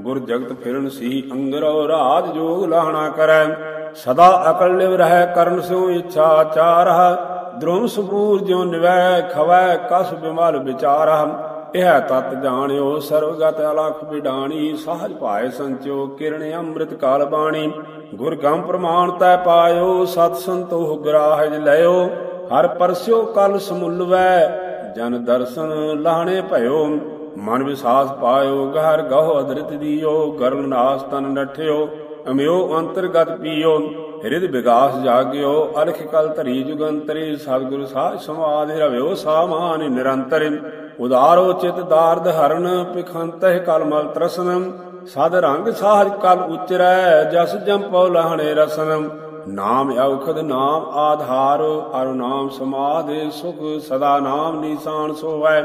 ਗੁਰ ਜਗਤ ਫਿਰਨ ਸੀ ਅੰਗਰੋ, ਰਾਜ ਜੋਗ ਲਾਹਣਾ ਕਰੈ। ਸਦਾ ਅਕਲ ਲਿਵ ਰਹਿ, ਕਰਨ ਸਿਉ ਇੱਛਾ ਚਾਰਹ। ਦ੍ਰੋਮ ਸਪੂਰ ਜਿਉ ਨਿਵੈ, ਖਵੈ, ਕਸ ਬਿਮਲ ਵਿਚਾਰਹ। ਇਹ ਤਤ ਜਾਣਿਓ ਸਰਵਗਤ ਅਲਖ ਬਿਡਾਣੀ ਸਹਜ ਭਾਏ ਸੰਚਿਓ ਕਿਰਣ ਅੰਮ੍ਰਿਤ ਕਾਲ ਬਾਣੀ। ਗੁਰ ਗੰਮ ਪ੍ਰਮਾਣ ਤੈ ਪਾਇਓ, ਸਤ ਸੰਤੋਖ ਗਰਾਹਜ ਲਿਓ ਹਰ ਪਰਸਿਓ ਕਲ ਸਮੁੱਲਵੈ, ਜਨ ਦਰਸ਼ਨ ਲਾਹਣੇ ਭਇਓ। ਮਨ ਵਿਸਾਸ ਪਾਇਓ, ਗਹਰ ਗਹੁ ਅਦਰਿਤ ਦੀਓ ਗਰਲ ਨਾਸ ਤਨ ਨਠਿਓ। ਅਮਿਓ ਅੰਤਰਗਤ ਪੀਓ, ਹਿਰਦ ਵਿਗਾਸ ਜਾਗਿਓ। ਅਲਖ ਕਲ ਧਰੀ ਜੁਗੰਤਰੀ, ਸਤਿਗੁਰ ਸਾਧ ਸਮਾਧਿ ਰਵਿਓ, ਸਾਮਾਨ ਨਿਰੰਤਰਿ। ਉਦਾਰੋ ਚਿਤ ਦਾਰਦ ਹਰਨ ਪਿਖੰਤਹਿ ਕਲ ਮਲ ਤਰਸਨ, ਸਦ ਰੰਗ ਸਾਜ ਕਲ ਉਚਰੈ, ਜਸ ਜੰਪਉ ਲਹਣੇ ਰਸਨ। ਨਾਮ ਔਖਦ ਨਾਮ ਆਧਾਰ, ਅਰੁ ਨਾਮ ਸਮਾਧਿ ਸੁਖ ਸਦਾ ਨਾਮ ਨਿਸ਼ਾਨ ਸੋਵੈ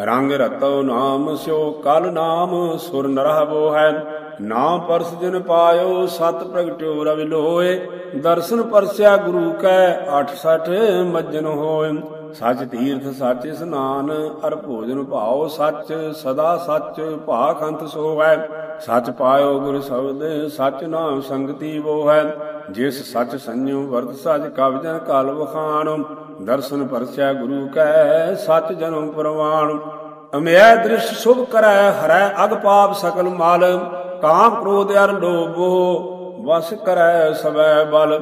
ਰੰਗ ਰਤੋ ਨਾਮ ਸਿਓ ਕਲ ਨਾਮ ਸੁਰ ਨਰਹਬੋ ਹੈ ਨਾਮ ਪਰਸ ਜਿਨ ਪਾਇਓ, ਸਤ ਪ੍ਰਗਟਿਓ ਰਵਿ ਲੋਏ ਦਰਸ਼ਨ ਪਰਸਿਆ ਗੁਰੂ ਕੈ 86 ਮਜਨ ਹੋਏ ਸਚ ਤੀਰਥ, ਸਚ ਇਸਨਾਨ ਅਰ ਭੋਜਨ ਭਾਉ ਸੱਚ, ਸਦਾ ਸੱਚ ਭਾਖੰਤ ਸੋਵੈ ਸੱਚ ਪਾਇਓ ਗੁਰ ਸ਼ਬਦ, ਸੱਚ ਨਾਮ ਸੰਗਤੀ ਵੋ ਹੈ। ਜਿਸ ਸਚ ਸੰਜੋ ਵਰਤ ਸੱਚ ਕਵਜਨ ਕਲ ਵਖਾਣ। ਦਰਸ਼ਨ ਪਰਸਿਆ ਗੁਰੂ ਕੈ ਸਚ ਜਨਮ ਪ੍ਰਵਾਣ। ਅਮਿਆ ਦ੍ਰਿਸ਼ ਸੁਭ ਕਰੈ, ਹਰੈ ਅਗ ਪਾਪ ਸਕਲ ਮਾਲ। ਕਾਮ ਕ੍ਰੋਧ ਅਰ ਲੋਭੋ ਵਸ ਕਰੈ ਸਵੈ ਬਲ।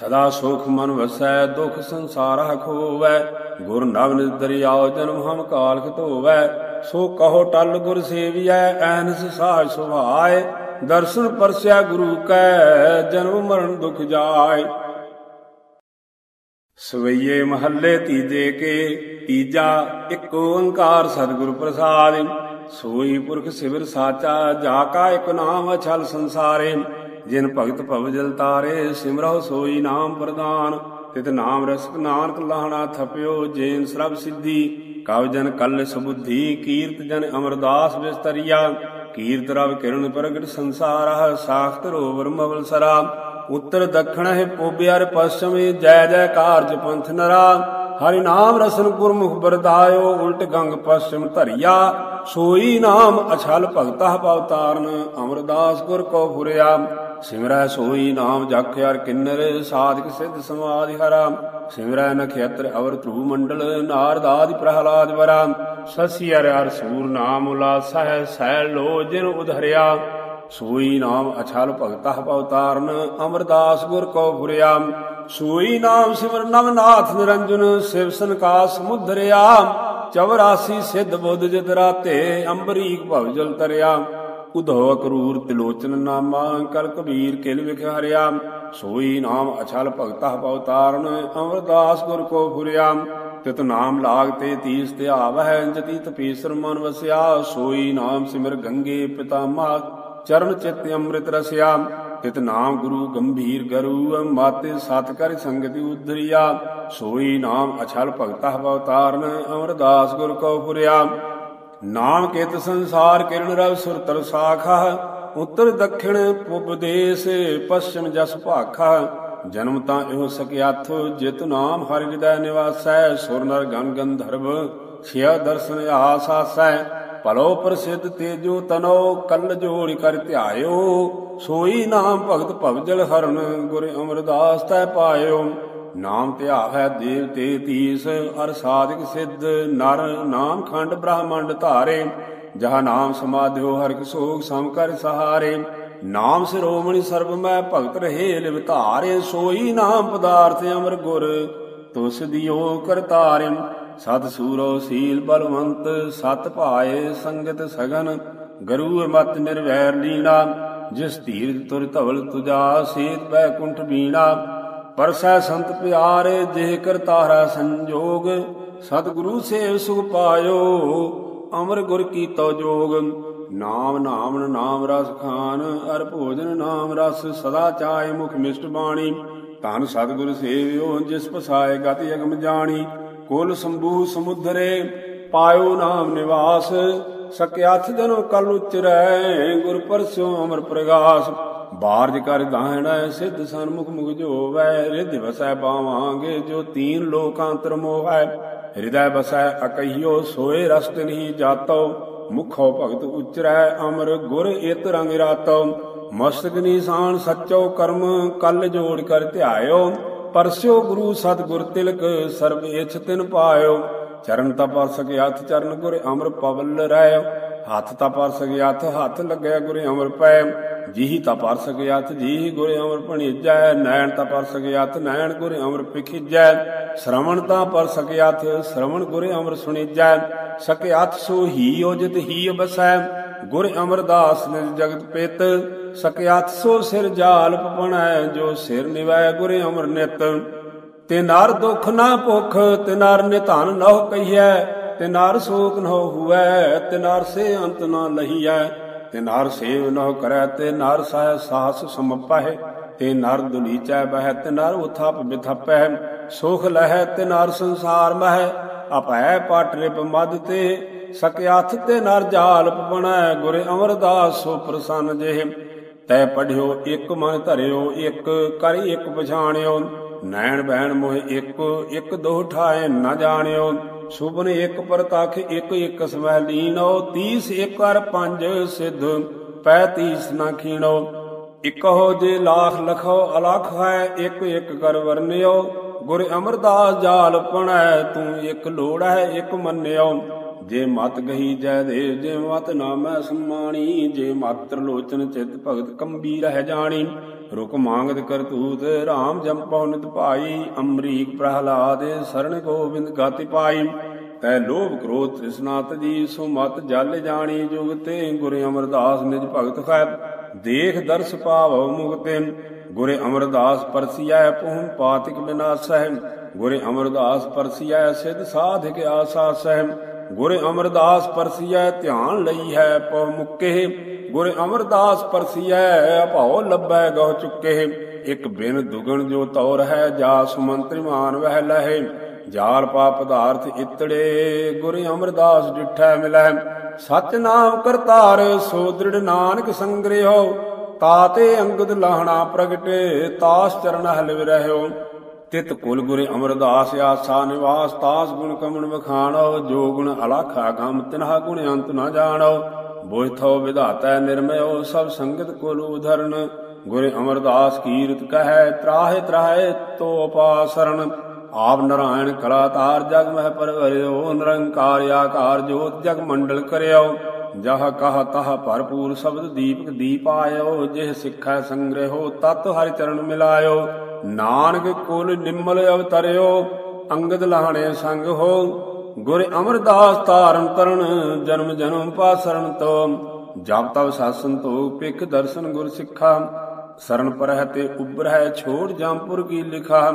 ਸਦਾ ਸੁਖ ਮਨ ਵਸੈ, ਦੁਖ ਸੰਸਾਰ ਖੋਵੈ। ਗੁਰ ਨਵਨ ਦਰਿਆਉ ਜਨਮ ਹਮ ਕਾਲ ਧੋਵੈ ਸੋ ਕਹੋ ਟਲ ਗੁਰ ਸੇਵੀਐ, ਐਨਸ ਸਾਜ ਸੁਭਾਏ। ਦਰਸ਼ਨ ਪਰਸਿਆ ਗੁਰੂ ਕੈ, ਜਨਮ ਮਰਨ ਦੁਖ ਜਾਏ। ਸਵਈਏ ਮਹੱਲੇ ਤੀਜੇ ਕੇ, ਤੀਜਾ ਇੱਕ ਓੰਕਾਰ ਸਤਿਗੁਰ ਪ੍ਰਸਾਦਿ। ਸੋਈ ਪੁਰਖ ਸਿਵਰ ਸਾਚਾ, ਜਾ ਕਾ ਇਕ ਨਾਮ ਅਛਲ ਸੰਸਾਰੇ। ਜਿਨ ਭਗਤ ਭਵ ਜਲ ਤਾਰੇ ਸਿਮਰਹੁ ਸੋਈ ਨਾਮ ਪ੍ਰਦਾਨ। ਤਿਤ ਨਾਮ ਰਸਕ ਨਾਨਕ ਲਾਹਣਾ ਥਪਿਓ ਜੇਨ ਸਰਬ ਸਿੱਧੀ। ਕਵ ਜਨ ਕਲ ਸੁਬੁੱਧੀ, ਕੀਰਤ ਜਨ ਅਮਰਦਾਸ ਵਿਸਤਰੀਆ ਕੀਰਤ ਰਵ ਕਿਰਨ ਪ੍ਰਗਟ ਸੰਸਾਰਹ ਸਾਖਤ ਰੋਵਰ ਮਵਲ ਸਰਾ। ਉੱਤਰ ਦਖਣ ਹੈ ਪੋਬਿਆਰ ਪਛਮੇ, ਜੈ ਜੈ ਕਾਰਜ ਪੰਥ ਨਰਾ। ਹਰਿ ਨਾਮ ਰਸਨ ਗੁਰਮੁਖ ਬਰਦਾਇਓ, ਉਲਟ ਗੰਗ ਪਸ਼ਚਮ ਧਰਿਆ। ਸੋਈ ਨਾਮ ਅਛਲ ਭਗਤਾ ਪਵਤਾਰਨ, ਅਮਰਦਾਸ ਗੁਰ ਕੋ ਫੁਰਿਆ। ਸਿਮਰੈ ਸੋਈ ਨਾਮ ਜਖ ਹਰ ਕਿੰਨਰ, ਸਾਧਕ ਸਿੱਧ ਸਮਾਧਿ ਹਰਾ। ਸਿਮਰੈ ਨਖੇਤਰ ਅਵਰ ਧਰੂ ਮੰਡਲ, ਨਾਰਦ ਆਦਿ ਪ੍ਰਹਲਾਦ ਵਰਾ। ਸਸੀ ਹਰਿ ਹਰ ਸੂਰ ਨਾਮ ਉਲਾਸਹਿ ਸਹਿ ਲੋ ਜਿਨ ਉਧਰਿਆ। ਸੋਈ ਨਾਮ ਅਛਲ ਭਗਤਾ ਪਵਤਾਰਨ ਅਮਰਦਾਸ ਗੁਰ ਕੋ ਫੁਰਿਆ ਸੋਈ ਨਾਮ ਸਿਮਰ ਨਵਨਾਥ ਨਿਰੰਜਨ, ਸਿਵ ਸੰਕਾ ਸਮੁਦਰਿਆ 84 ਸਿੱਧ ਬੁੱਧ ਜਿਤ ਰਾਤੇ ਅੰਬਰੀਕ ਭਵ ਜਲ ਤਰਿਆ। ਉਧੋ ਕਰੂਰ ਤਿਲੋਚਨ ਨਾਮਾ ਕਲ ਕਬੀਰ ਕਿਲ ਵਿਖ ਹਰਿਆ ਸੋਈ ਨਾਮ ਅਛਲ ਭਗਤਾ ਪਵ ਅਮਰਦਾਸ ਗੁਰ ਕੋ ਫੁਰਿਆ ਤਿਤ ਨਾਮ ਲਾਗ ਤੇ ਤੀਸ ਤੇ ਆਵਹਿ, ਜਤੀ ਤਪੀਸਰ ਮਨ ਵਸਿਆ। ਸੋਈ ਨਾਮ ਸਿਮਰ ਗੰਗੇ ਪਿਤਾ ਮਾ, ਚਰਨ ਚਿਤ ਅੰਮ੍ਰਿਤ ਰਸਿਆ। ਤਿਤ ਨਾਮ ਗੁਰੂ ਗੰਭੀਰ ਗਰੂ, ਮਾਤੇ ਸਤ ਕਰ ਸੰਗਤੀ ਉਧਰਿਆ। ਸੋਈ ਨਾਮ ਅਛਲ ਭਗਤਾ ਭਵ ਤਾਰਨ, ਅਮਰਦਾਸ ਗੁਰ ਕੋ ਫੁਰਿਆ ਨਾਮ ਕਿਤ ਸੰਸਾਰ ਕਿਰਨ ਰਵ ਸੁਰਤਰ ਸਾਖਾ ਉੱਤਰ ਦਖਿਣ ਪੁਬ ਦੇਸ, ਪਛਮ ਜਸ ਭਾਖਾ। ਜਨਮ ਤਾਂ ਇਹੋ ਸਕਿਆਥ ਜਿਤ ਨਾਮ ਹਰਿ ਹਿਰਦੈ ਨਿਵਾਸੈ, ਸੁਰ ਨਰ ਗਨ ਗੰਧਰਵ, ਛਿਆ ਦਰਸ਼ਨ ਆਸ ਆਸੈ। ਭਲੋ ਪ੍ਰਸਿੱਧ ਤੇਜੋ ਤਨੋ ਕੱਲ ਜੋੜ ਕਰ ਧਿਆਇਓ। ਸੋਈ ਨਾਮ ਭਗਤ ਭਵਜਲ ਹਰਨ, ਗੁਰ ਅਮਰਦਾਸ ਤੈ ਪਾਇਓ। ਨਾਮ ਧਿਆਵੈ ਦੇਵ ਤੇ ਤੀਸ ਅਰ ਸਾਧਕ ਸਿੱਧ, ਨਰ, ਨਾਮ ਖੰਡ ਬ੍ਰਹਮੰਡ ਧਾਰੇ, ਜਹ ਨਾਮ ਸਮਾਧਿਓ ਹਰਿ ਸੋਗ ਸਮ ਕਰ ਸਹਾਰੇ। ਨਾਮ ਸਿਰੋਮਣਿ ਸਰਬ ਮੈਂ ਭਗਤ ਰਹੇ, ਲਿਵ ਧਾਰੇ, ਸੋਈ ਨਾਮ ਪਦਾਰਥ ਅਮਰ ਗੁਰ, ਤੁਸ ਦਿਓ ਕਰਤਾਰਿ। ਸਤ ਸੂਰੋ ਸੀਲ ਬਲਵੰਤ, ਸਤ ਭਾਏ ਸੰਗਤ ਸਗਨ, ਗਰੂਰ ਮਤ ਨਿਰਵੈਰ ਲੀਣਾ ਜਿਸ ਧੀਰ ਤੁਰ ਧਵਲ ਤੁਜਾ, ਸੇਤ ਬੈ ਕੁੰਠ ਬੀਣਾ। ਪਰਸੈ ਸੰਤ ਪਿਆਰੇ ਜਿਹ ਕਰਤਾਰਾ ਸੰਜੋਗ ਸਤ ਸੇਵ ਸੁਖ ਪਾਇਓ, ਅਮਰ ਗੁਰ ਕੀ ਜੋਗ। ਨਾਮ ਨਾਮਨ ਨਾਮ ਰਸ ਖਾਨ, ਅਰ ਭੋਜਨ ਨਾਮ ਰਸ, ਸਦਾ ਚਾਏ ਮੁਖ ਮਿਸ਼ਟ ਬਾਣੀ। ਧੰਨ ਸਤਿਗੁਰ ਸੇਵਿਓ, ਜਿਸ ਪਸਾਏ ਗਤ ਅਗਮ ਜਾਣੀ। ਕੁਲ ਸੰਭੂ ਸਮੁਦਰੇ, ਪਾਇਓ ਨਾਮ ਨਿਵਾਸ। ਸਕਿਆਥ ਜਨੋ ਕਲ ਉਚਰੈ, ਗੁਰ ਪਰਸਿਓ ਅਮਰ ਪ੍ਰਗਾਸ। ਬਾਰਜ ਕਰ ਦਾਹਣਾ ਸਿੱਧ ਸਨਮੁਖ ਮੁਖ ਜੋਵੈ, ਰਿਧ ਵਸੈ ਪਾਵਾਂਗੇ ਜੋ ਤੀਨ ਲੋਕਾਂਤਰ ਮੋਹੈ ਹਿਰਦੈ ਬਸੈ ਅਕਈਓ ਸੋਏ ਰਸਤ ਨਹੀਂ ਜਾਤੋ। ਮੁਖੋ ਭਗਤ ਉਚਰੈ, ਅਮਰ ਗੁਰ ਇਤ ਰੰਗ ਰਾਤੋ। ਮਸਤਕ ਨੀਸਾਨ ਸੱਚੋ ਕਰਮ, ਕਲ ਜੋੜ ਕਰ ਧਿਆਇਓ। ਪਰਸਿਓ ਗੁਰੂ ਸਤਗੁਰ ਤਿਲਕ, ਸਰਬ ਇਛ ਤਿਨ ਪਾਇਓ। ਚਰਨ ਤਪਰ ਸਕੇ ਹੱਥ ਚਰਨ ਗੁਰ, ਅਮਰ ਪਵਲ ਰਹਿ ਹੱਥ ਤਪਰ ਸਕੇ ਹੱਥ ਹੱਥ ਲੱਗਿਆ ਗੁਰੇ ਅਮਰ ਪੈ। ਜੀਹੀ ਤਾਂ ਪਰ ਹੱਥ ਜੀਹੀ ਗੁਰ ਅਮਰ ਭਣੀਜੈ। ਨੈਣ ਤਪਰ ਸਕੇ ਹੱਥ ਨੈਣ ਗੁਰ ਅਮਰ ਪਿਖਿਜੈ ਸ਼ਰਵਣ ਤਾਂ ਪਰ ਸਕੇ ਹੱਥ ਸ਼ਰਵਣ ਗੁਰ ਅਮਰ ਸੁਣੀਜੈ। ਸਕੇ ਹੱਥ ਸੋ ਹੀ ਓਜਤ ਹੀ ਬਸੈ। ਗੁਰ ਅਮਰਦਾਸ ਨਿਜ ਜਗਤ ਪਿਤ। ਸਕਿਆਥ ਸੋ ਸਿਰ ਜਾਲ ਪਪਣੈ ਜੋ ਸਿਰ ਨਿਵੈ ਗੁਰ ਅਮਰ ਨਿਤ। ਤੇ ਨਰ ਦੁਖ ਨਾ ਭੁਖ ਤੇ ਨਰ ਨਿਧਨ ਨਹੁ ਕਹੀਐ। ਤੇ ਨਰ ਸੋਕ ਨਹੁ ਹੁਐ ਤੇ ਸੇ ਅੰਤ ਨਾ ਲਹੀਐ। ਤੇ ਨਰ ਸੇਵ ਨਹੁ ਕਰੈ, ਤੇ ਨਰ ਸਹਿ ਸਾਹਸ ਸਮਪਹਿ ਤੇ ਨਰ ਦੁਨੀਚੈ ਬਹਿ, ਤੇ ਨਰ ਬਿਥਪੈ। ਸੁਖ ਲਹਿ, ਤੇ ਨਰ ਸੰਸਾਰ ਮਹਿ। ਅਪੈ ਪਟ ਰਿਪ ਮਦ ਤੇ ਸਕਿਆਥ ਤੇ ਨਰ ਜਾਲ ਪਣੈ ਗੁਰ ਅਮਰਦਾਸ ਸੋ ਪ੍ਰਸੰਨ ਜਿਹ। ਤੈ ਪੜਿਓ ਇਕ ਮਨ ਧਰਿਓ, ਇਕ ਕਰ ਇਕ ਪਛਾਣਿਓ। ਨੈਣ ਬਹਿਣ ਮੋਹ ਇੱਕ ਇੱਕ ਦੋ ਠਾਏ ਨਾ ਜਾਣਿਓ। ਸੁਭਨ ਇੱਕ ਪਰਤਖ ਇੱਕ ਇੱਕ ਸਮੈ ਲੀਨੋ 30 ਇੱਕ ਕਰ ਪੰਜ ਸਿੱਧ ਪੈ 30 ਨਾ ਖੀਣੋ। ਇਕੋ ਜੇ ਲਾਖ ਲਖੋ, ਅਲਖ ਹੈ ਇੱਕ ਇੱਕ ਕਰ ਵਰਨਿਓ। ਗੁਰ ਅਮਰਦਾਸ ਜਾਲ ਪਣੈ, ਤੂੰ ਇੱਕ ਲੋੜ ਹੈ ਇੱਕ ਮੰਨਿਓ। ਜੇ ਮਤ ਗਹੀ ਜੈ ਦੇਵ ਜੇ ਮਤ ਨਾਮੈ ਸਮਾਣੀ, ਜੇ ਮਾਤਰ ਲੋਚਨ ਚਿਤ ਭਗਤ ਕੰਬੀ ਰਹਿ ਜਾਣੀ। ਰੁਕ ਮੰਗਤ ਕਰਤੂਤ RAM ਜੰਪਉ ਨਿਤ ਭਾਈ ਅਮਰੀਕ ਪ੍ਰਹਲਾਦ ਸਰਣ ਗੋਬਿੰਦ ਗਾਤੀ ਪਾਈ। ਤੈ ਲੋਭ ਕ੍ਰੋਧ ਤ੍ਰਿਸ਼ਨਾਤ ਜੀ, ਸੋ ਮਤ ਜਲ ਜਾਣੀ ਜੁਗ ਤੇ, ਗੁਰ ਅਮਰਦਾਸ ਨਿਜ ਭਗਤ ਹੈ ਦੇਖ ਦਰਸ ਪਾਵ ਮੁਗਤੇ ਗੁਰੇ ਅਮਰਦਾਸ ਪਰਸੀਐ ਪਹੁੰ ਪਾਤਿਕ ਬਿਨਾਸਹਿ ਗੁਰੇ ਅਮਰਦਾਸ ਪਰਸੀਐ ਸਿਧ ਸਾਧਿਕ ਆਸਾ ਸਹਿ ਗੁਰ ਅਮਰਦਾਸ ਪਰਸੀਐ, ਧਿਆਨ ਲਈ ਹੈ ਪਉ ਮੁੱਕੇ। ਗੁਰ ਅਮਰਦਾਸ ਪਰਸੀਐ ਭਾਉ ਲੱਭੈ ਗਉ ਚੁੱਕੇ। ਇਕ ਬਿਨ ਦੁਗਣ ਜੋ ਤੌਰ ਹੈ ਜਾ ਸੁਮੰਤਰੀ ਮਾਨ ਵਹਿ ਲਹੇ। ਜਾਲ ਪਾ ਪਦਾਰਥ ਇਤੜੇ, ਗੁਰ ਅਮਰਦਾਸ ਡਿਠੈ ਮਿਲੈ ਸਚ ਨਾਮ ਕਰਤਾਰ ਸੋ ਦ੍ਰਿੜ ਨਾਨਕ ਸੰਗ੍ਰਿਹੋ। ਤਾਤੇ ਅੰਗਦ ਲਾਹਣਾ ਪ੍ਰਗਟੇ, ਤਾਸ ਚਰਨ ਹਲਿਵ ਰਹਿਓ। ਤਿਤ ਕੁਲ ਗੁਰੇ ਅਮਰਦਾਸ ਆਸਾ ਨਿਵਾਸ, ਤਾਸ ਗੁਣ ਕਮਣ ਵਖਾਣੋ, ਜੋ ਗੁਣ ਅਲਖ ਅਗੰਮ ਤਿਨਹਾ ਗੁਣ ਅੰਤ ਨਾ ਜਾਣੋ। ਬੋਇਥੋ ਵਿਧਾਤੈ ਨਿਰਮਯੋ, ਸਭ ਸੰਗਤ ਕੁਲ ਉਧਰਨ। ਗੁਰੇ ਅਮਰਦਾਸ ਕੀਰਤ ਕਹੈ, ਤਰਾਹੇ ਤਰਾਹੇ ਤੋ ਪਾਸਰਣ ਆਪ ਨਰਾਇਣ ਕਲਾਤਾਰ ਜਗ ਮਹਿ ਪਰਵਰਿਓ, ਨਿਰੰਕਾਰ ਆਕਾਰ ਜੋਤ ਜਗ ਮੰਡਲ ਕਰਿਓ। ਜਹ ਕਹ ਤਹ ਭਰਪੂਰ ਸ਼ਬਦ ਦੀਪਕ ਦੀਪ ਆਇਓ, ਜਿਹ ਸਿੱਖੈ ਸੰਗ੍ਰਹਿਓ ਤਤ ਹਰਿ ਚਰਨ ਮਿਲਾਇਓ। ਨਾਨਕ ਕੁਲ ਨਿਮਲ ਅਵਤਰਿਓ, ਅੰਗਦ ਲਾਹਣੇ ਸੰਗ ਹੋ। ਗੁਰ ਅਮਰਦਾਸ ਤਾਰਨ ਤਰਨ, ਜਨਮ ਜਨਮ ਪਾਸਰਨ ਤੋ। ਜਪ ਤਵ ਸਾਸਨ ਤੋ ਪਿਖ ਦਰਸ਼ਨ ਗੁਰ ਸਿੱਖਾ। ਸਰਨ ਪਰਹਿ ਤੇ ਉਬਰਹਿ ਛੋੜ ਜੰਪੁਰ ਕੀ ਲਿਖਾ।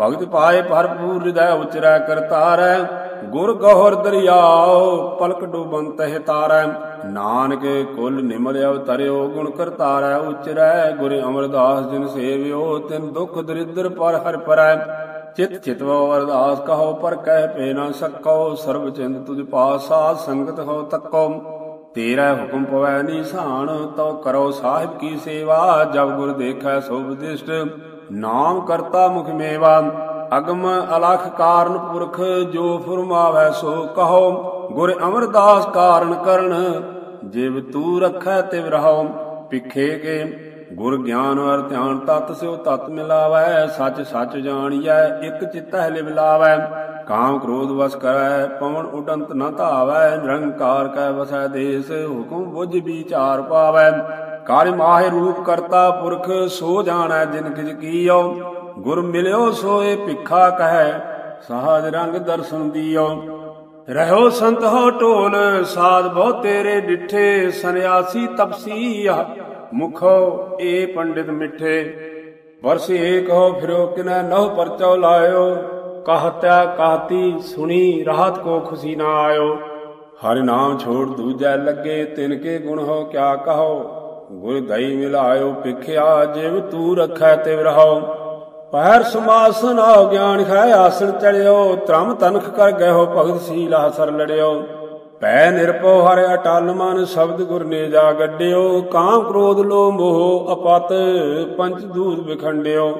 ਭਗਤ ਪਾਏ ਭਰਪੂਰ ਹਿਰਦੈ ਉਚਰੈ ਕਰਤਾਰੈ। ਗੁਰ ਗਹਰ ਦਰਿਆਉ ਪਲਕ ਡੂਬਨ ਤਹਿ ਤਾਰੈ। ਨਾਨਕ ਕੁਲ ਨਿਮਲ ਅਵਤਰਿਓ, ਗੁਣ ਕਰਤਾਰੈ, ਉਚਰੈ। ਗੁਰ ਅਮਰਦਾਸ ਜਿਨ ਸੇਵਿਓ, ਤਿਨ ਦੁਖ ਦਰਿਦਰ ਪਰ ਹਰ ਪਰੈ। ਚਿਤ ਚਿਤਵੋ ਅਰਦਾਸ ਕਹੋ, ਪਰ ਕਹਿ ਪੇ ਨਾ ਸਕੋ। ਸਰਬ ਚਿੰਤ ਤੁਝ ਪਾਸ, ਸੰਗਤ ਹੋ ਤੱਕੋ। ਤੇਰਾ ਹੁਕਮ ਪਵੈ ਨਿਸ਼ਾਨ ਤੋ ਕਰੋ ਸਾਹਿਬ ਕੀ ਸੇਵਾ। ਜਬ ਗੁਰ ਦੇਖੈ ਸੋ ਵਿਦਿਸ਼ਟ ਨਾਮ ਕਰਤਾ ਮੁਖ ਮੇਵਾ। ਅਗਮ ਅਲਖ ਕਾਰਨ ਪੁਰਖ ਜੋ ਫਰਮਾਵੈ ਸੋ ਕਹੋ, ਗੁਰ ਅਮਰਦਾਸ ਕਾਰਨ ਕਰਨ, ਜਿਵ ਤੂ ਰਖੈ ਤਿਵ ਰਹਾਉ ਪਿਖੇ ਗੁਰ ਗਿਆਨ ਅਰ ਧਿਆਨ ਤਤ ਸਿਓ ਤਤ ਮਿਲਾਵੈ, ਸੱਚ ਸੱਚ ਜਾਣੀਐ, ਇਕ ਚਿਤਹਿ ਲਿਵ ਲਾਵੈ, ਕਾਮ ਕ੍ਰੋਧ ਵਸ ਕਰੈ, ਪਵਨ ਉਡੰਤ ਨ ਧਾਵੈ, ਨਿਰੰਕਾਰ ਕੈ ਵਸੈ ਦੇਸ, ਹੁਕਮ ਬੁਝ ਵਿਚਾਰ ਪਾਵੈ, ਕਾਰਿ ਮਾਹਿ ਰੂਪ ਕਰਤਾ ਪੁਰਖ, ਸੋ ਜਾਣੈ ਜਿਨ ਕਿਜ ਕੀਓ। ਗੁਰ ਮਿਲਿਓ ਸੋਏ ਭਿਖਾ ਕਹੈ ਸਹਜ ਰੰਗ ਦਰਸ਼ਨ ਦੀਓ। ਰਹਿਓ ਸੰਤ ਹੋ ਢੋਲ, ਸਾਧ ਬਹੁ ਤੇਰੇ ਡਿਠੇ ਸੰਿਆਸੀ ਤਪਸੀ ਮੁਖੋ ਏ ਪੰਡਿਤ ਮਿੱਠੇ। ਵਰਸ ਏਕ ਹੋ ਫਿਰੋ, ਕਿਨੈ ਨਹੁ ਪਰਚੋ ਲਾਇਓ। ਕਹਤਿਆ ਕਹਤੀ ਸੁਣੀ ਰਾਹਤ ਕੋ ਖੁਸ਼ੀ ਨਾ ਆਇਓ। ਹਰਿ ਨਾਮ ਛੋੜ ਦੂਜੈ ਲੱਗੇ, ਤਿਨ ਕੇ ਗੁਣ ਹੋ ਕਿਆ ਕਹੋ। ਗੁਰ ਦਈ ਮਿਲਾਇਓ ਪਿਖਿਆ ਜਿਵ ਤੂ ਰਖੈ ਤਿਵ ਰਹਾਉ ਪਹਿਰ ਸਮਾਸਨ ਆ ਗਿਆਨ ਖੈ ਆਸਣ ਚੜਿਓ ਧਰਮ ਤਨਖ ਕਰ ਗਇਓ ਭਗਤ ਸੀਲ ਹਸਰ ਲੜਿਓ। ਪੈ ਨਿਰਪਉ ਹਰਿ ਅਟਲ ਮਨ ਸ਼ਬਦ ਗੁਰ ਨੇ ਜਾ ਗੱਡਿਓ, ਕਾਮ ਕ੍ਰੋਧ ਲੋ ਮੋਹ ਅਪਤ, ਪੰਚ ਦੂਤ ਵਿਖੰਡਿਓ।